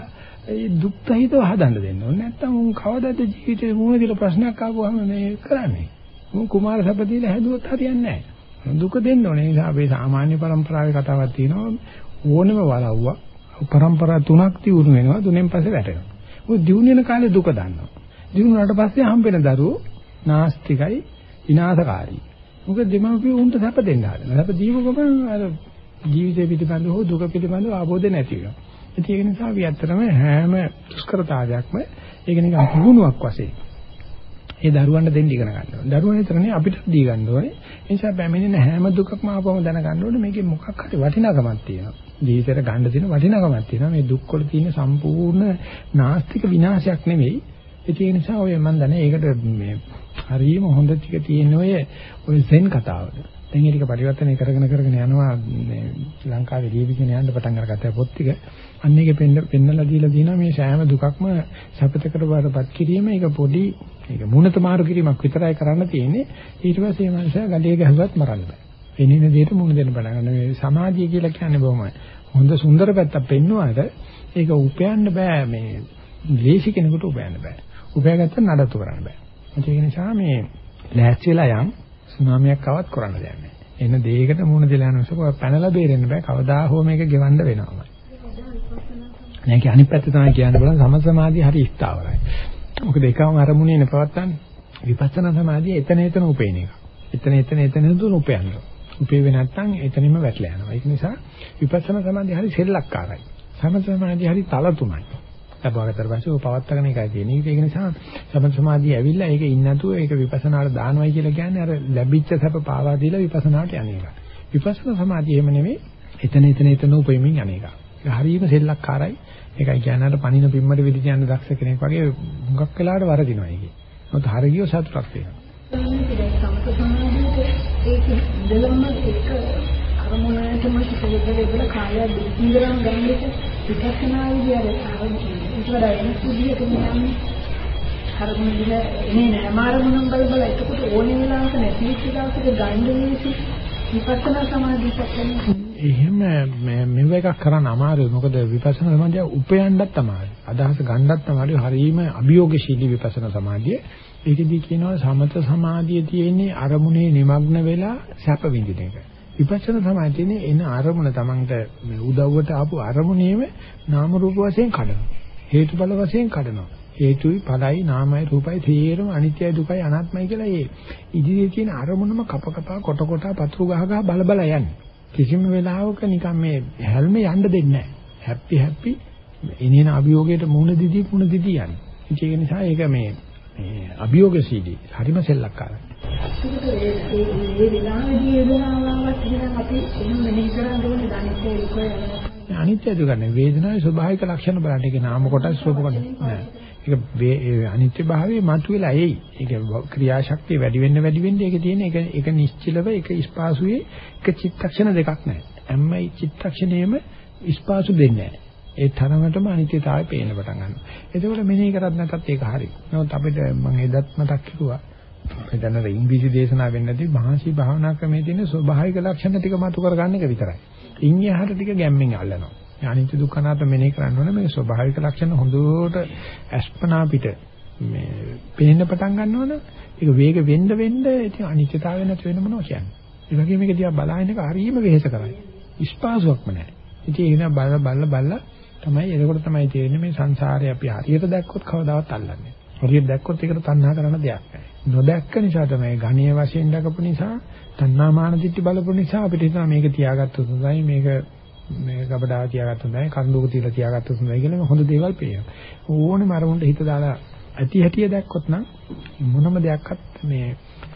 A: ඒ දුක්ත හිතව හදන්න දෙන්න ඕනේ. නැත්තම් උන් කවදාද ජීවිතේ මුණ දීලා ප්‍රශ්නයක් ආවම මේ කරන්නේ. උන් කුමාර සපදීලා හැදුවත් හරියන්නේ නැහැ. දුක දෙන්න ඕනේ. ඒ නිසා අපේ සාමාන්‍ය પરම්පරාවේ කතාවක් තියෙනවා ඕනෙම වලව්වක් પરම්පරා තුනක් තියුණු වෙනවා. තුනෙන් පස්සේ වැටෙනවා. ඔය දිනුනෙන කාලේ දුක දන්නවා. දිනුනාට පස්සේ හම්බෙන දරුවෝ නාස්තිකයි විනාශකාරී. මොකද දෙමාපිය උන්ට සැප දෙන්න හදනවා. සැප දීව ගමන් අර ජීවිතය පිළිබඳව හෝ දුක පිළිබඳව ආબોධ නැති වෙනවා. ඒක නිසා අපි ඇත්තටම හැම දුෂ්කරතාවයක්ම ඒක නිකන් පුහුණුවක් වශයෙන් ඒ දරුවන්ට දෙන්න ඉගෙන ගන්න ඕනේ. දරුවන් විතරනේ අපිට දී ගන්න ඕනේ. ඒ නිසා පැමිණෙන හැම දුකක්ම ආපම දැනගන්න ඕනේ මේකේ මොකක් හරි වටිනාකමක් තියෙනවා. ජීවිතේට ගන්න තියෙන වටිනාකමක් තියෙනවා. මේ දුක් වල තියෙන සම්පූර්ණ නාස්තික විනාශයක් නෙවෙයි. ඒ නිසා ඔය මම දන්නේ ඒකට මේ හරියම හොඳ ටික තියෙන ඔය ඔය සෙන් කතාවද. දැන් ඒක පරිවර්තනය කරගෙන කරගෙන යනවා මේ ලංකාවේ ලියවිගෙන යන්න පටන් අරගත්ත පොත් ටික. අන්න ඒක පෙන්නලා දීලා දිනා මේ සෑම දුකක්ම සපතකට වරපත් කිරීම ඒක පොඩි ඒක මුණත මාරු කිරීමක් විතරයි කරන්න තියෙන්නේ. ඊට පස්සේ මේ මනුස්සයා ගඩේ ගහුවත් මරන්න බෑ. එනින දෙයට මුණ දෙන්න පටන් ගන්න. මේ සමාධිය කියලා කියන්නේ බොහොම හොඳ සුන්දර පැත්තක් පෙන්වුවාට ඒක උපයන්න බෑ මේ ලේසි කෙනෙකුට උපයන්න බෑ. උපයාගත්ත නඩත්තු කරන්න බෑ. ඒක නිසා මේ ලෑස්ති වෙලා යන් සුනාමියක් ආවත් කරන්න දෙයක් නෑ. එන දෙයකට මුණ දෙලා යන නිසා පැනලා බේරෙන්න බෑ. කවදා හෝ මේක ගෙවන්න වෙනවා. නැක අනිත් පැත්ත තමයි කියන්න බලන සම සමාධිය හරි ස්ථාවරයි. මොකද එකම අරමුණේ නෙපවත්තන්නේ. විපස්සනා සමාධිය එතන එතන උපේන එක. එතන එතන එතන දුන උපයනවා. උපේවේ නැත්නම් එතනින්ම වැටලා යනවා. ඒක නිසා විපස්සනා සමාධිය හරි සෙල්ලක්කාරයි. සමථ සමාධිය හරි තල තුනයි. ලබාගත්තට පස්සේ ඔය පවත්තගෙන එකයි තියෙන්නේ. ඒක නිසා සමථ සමාධිය ඇවිල්ලා ඒක ඉන්නේ නැතුව ඒක විපස්සනාට දානවයි කියලා කියන්නේ අර ලැබිච්ච සැප පාවා දීලා විපස්සනාට යන එක. විපස්සනා සමාධිය එහෙම නෙමෙයි. එතන එතන එතන උපයමින් යන එක. ඒක හරියම සෙල්ලක්කාරයි. ඒකයි කියන්නේ අර පණින පිම්මට විදි යන දක්ෂ කෙනෙක් වගේ හුඟක් වෙලාවට වරදිනවා ඒකේ. මොකද හරියෝ සතුටක් වෙනවා.
B: සමත සමාධියට ඒක දෙලම එක අරමුණටම සිතේදලා කාලය දීගරම් ගන්නට විපස්සනායි අර අරමුණ ඊට වඩා වෙනස් විදිහකට යන්නේ අරමුණ දින එනේ නෑ මාරමුණම් බල බල එතකොට ඕනේ වෙලාවක නැති වෙච්ච දවසක ගන්න නේසි විපස්සනා සමාධියට
A: එහෙම මෙව එකක් කරන්න අමාරුයි. මොකද විපස්සනා සමාධිය උපයන්නත් අමාරුයි. අදහස ගන්නත් අමාරුයි. හරීම අභියෝගශීලී විපස්සනා සමාධිය. ඒකෙදී කියනවා සමත සමාධිය තියෙන්නේ අරමුණේ নিমগ্ন වෙලා සැප විඳින එක. විපස්සනා සමාධිය තියෙන්නේ එන අරමුණ Tamanට උදව්වට ආපු අරමුණේම නාම රූප වශයෙන් කඩනවා. හේතුඵල වශයෙන් කඩනවා. හේතුයි ඵලයි නාමයි රූපයි තේරම අනිත්‍යයි දුකයි අනාත්මයි කියලා ඒ ඉදිරියේ තියෙන අරමුණම කප කපා කොට කොට පතුරු ගහ ගහ බල බල යන්නේ. කිසිම වෙලාවක නිකන් මේ හැල්මේ යන්න දෙන්නේ නැහැ. හැපි හැපි එනේන අභියෝගයට මුහුණ දිදී මුහුණ දිදී යන්නේ. ඒක නිසා ඒක මේ මේ අභියෝගශීලී හරිම සෙල්ලක්කාරයි.
B: ඒ විලාමදී වේදනාවක් කියන අපි එහෙම මෙනෙහි කරන්න ඕනේ අනිත්‍ය දුක
A: අනිත්‍ය දුක නේ වේදනාවේ ස්වභාවික ලක්ෂණ බලන්න ඒක නාම කොටස් රූප කොටස් නෑ. ඒක අනිත්‍ය භාවයේ මතුවලා එයි. ඒක ක්‍රියාශක්තිය වැඩි වෙන්න වැඩි වෙන්න ඒකේ තියෙන එක එක නිශ්චලව එක ස්පාසුවේ එක චිත්තක්ෂණ දෙකක් නැහැ. හැම චිත්තක්ෂණයෙම ස්පාසු දෙන්නේ නැහැ. ඒ තරමටම අනිත්‍යතාවය පේන්න පටන් ගන්නවා. එතකොට මෙනෙහි කරත් නැතත් ඒක හරි. නමුත් අපිට මම එදත් මතක් කිව්වා. අපි දැන් ඉංග්‍රීසි දේශනාව වෙන්නදී මහසි භාවනා ක්‍රමයේ තියෙන ස්වභාවික ලක්ෂණ ටික මතු කරගන්න එක විතරයි. ඉන් එහාට ටික ගැම්මෙන් අල්ලනවා. අනිත්‍ය දුක්ඛ අනාත්ම මෙනෙහි කරන්න ඕනේ මේ ස්වභාවික ලක්ෂණ හොඳට අස්පනා පිට මේ පේන්න පටන් ගන්නවනේ ඒක වේග වෙන්න වෙන්න ඉතින් අනිත්‍යතාවය නැති වෙන මොනවා කියන්නේ. ඒ වගේම මේක දිහා බලන එක හරියම වෙහෙස කරයි. ස්පාසුවක්ම නැහැ. ඉතින් ඒක නා බල බල බල තමයි එතකොට තමයි තේරෙන්නේ මේ සංසාරේ අපි හරියට දැක්කොත් කවදාවත් අල්ලන්නේ. හරියට දැක්කොත් ඒකට තණ්හා කරන දෙයක් නැහැ. නොදැක්ක නිසා තමයි ගණීය වශයෙන් දකපු නිසා තණ්හා මාන දිට්ඨි බලපු නිසා අපිට හිතනවා මේක තියාගත්තොත් හොඳයි මේක මේ ගබඩාව තියාගත්තොත් හොඳයි කඳුක තියලා තියාගත්තොත් හොඳයි කියලා හොඳ දේවල් පේනවා. ඕනෙම අරමුණට හිත දාලා ඇති හැටිය දැක්කොත් නම් මොනම දෙයක්වත් මේ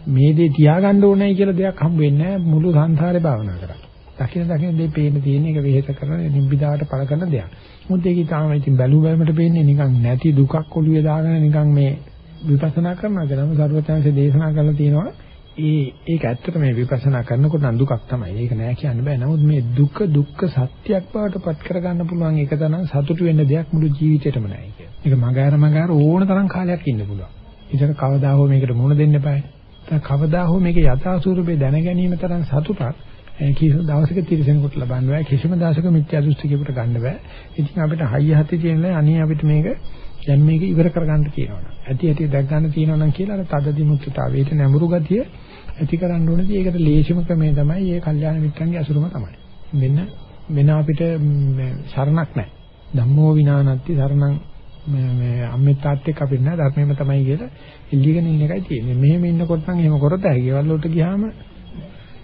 A: මේ දේ තියාගන්න ඕනයි කියලා දෙයක් හම්බ වෙන්නේ නැහැ මුළු සංසාරේ භාවනා කරා. දකින දකින දේ පේන තියෙන එක වෙහෙස කරන නිබ්බිදාට පළ කරන දෙයක්. මොකද ඒක තාම ඉතින් බැලු බැලමට පේන්නේ නිකන් නැති දුකක් ඔළුවේ දාගෙන නිකන් මේ විපස්සනා කරනවා කියලාම සරුවචාන්සේ දේශනා කරලා තියෙනවා ඒ ඒක ඇත්තට මේ විපස්සනා කරනකොට නම් දුකක් තමයි. ඒක නෑ කියන්න බෑ. නමුත් මේ දුක දුක්ඛ සත්‍යයක් බවට පත් කරගන්න පුළුවන් එක තරම් සතුටු වෙන්න දෙයක් මුළු ජීවිතේටම නෑ කියන්නේ. ඒක මගාර මගාර ඕන තරම් කාලයක් ඉන්න පුළුවන්. ඒකට කවදා හෝ මේකට මුණ දෙන්න එපායි. කවදා හෝ මේක යථා ස්වරූපේ දැන ගැනීම තරම් සතුටක් කිසිම දවසක තිරසෙනෙකුට ලබන්න බෑ. කිසිම දවසක මිත්‍යා දෘෂ්ටිකයකට ගන්න බෑ. ඉතින් අපිට හයිය හති තියෙනවා අනේ අපිට මේක දැන් මේක ඉවර කරගන්න තියෙනවා. ඇති ඇති දැක් ගන්න තියෙනවා නම් කියලා අර තද දිමුක්තතාවයට නැඹුරු ගතිය ඇති කරන්න ඕනේදී ඒකට ලේසිම ක්‍රමය තමයි මේ කල්යාණ මිත්‍රන්ගේ අසුරම තමයි. මෙන්න මෙන්න අපිට සරණක් නැහැ. ධම්මෝ විනානත්ති සරණං මේ අම්මිතාත් එක්ක අපිට නෑ ධර්මෙම තමයි කියලා එල්ලීගෙන ඉන්න එකයි තියෙන්නේ. මෙහෙම ඉන්නකොට නම් එහෙම කරත හැකි. ගෙවල් වලට ගියාම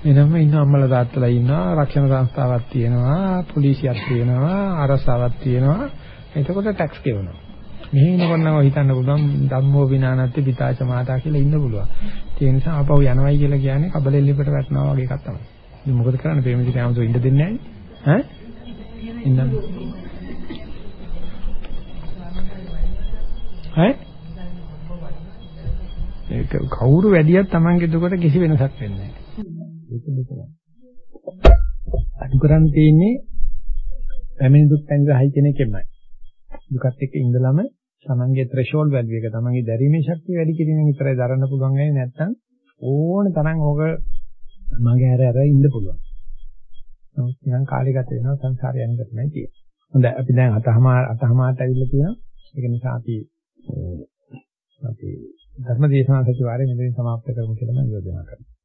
A: වෙනම ඉන්න අම්මලා තාත්තලා ඉන්නවා, රක්ෂණ සංස්ථාවක් තියෙනවා, පොලිසියක් තියෙනවා, අරසාවක් තියෙනවා. එතකොට ටැක්ස් ගෙවනවා. මෙහෙ ඉන්නකොට නම් හිතන්න පුළුවන් ධම්මෝ විනානත්ති පිතාච මාතා කියලා ඉන්න පුළුවන්. ඒ නිසා ආපහු යනවයි කියලා කියන්නේ කබලෙල්ලිපට වැටෙනවා වගේ එකක් තමයි. ඉතින් මොකද කරන්නේ? ප්‍රේමජිත ආමසෝ ඉන්න දෙන්නේ නැහැ ඈ? ඉන්න. ඈ? ඒක කවුරු වැඩියක් Tamange දුකට කිසි වෙනසක් වෙන්නේ නැහැ. ඒක දෙකම. අඩු කරන් තියෙන්නේ පැමිණි දුක් සංග්‍රහයි කියන එකෙමයි. දුකත් එක්ක ඉඳලම තමන්ගේ threshold value එක තමන්ගේ දැරීමේ ශක්තිය වැඩි කිරීමෙන් විතරයි දරන්න පුළුවන් වෙන්නේ නැත්නම් ඕන තරම් ඕක මගේ හැර හැර ඉන්න පුළුවන්. නමුත් නිකන් කාලය ගත වෙනවා සංසාරය යන ගමනයි තියෙන්නේ. හොඳයි අපි දැන් අතහමා අතහමාට ඇවිල්ලා තියෙනවා. ඒක නිසා අපි අපි ධර්ම දේශනා සතිವಾರයේ මෙතන සමාප්ත කරමු කියලා මම යෝජනා කරනවා.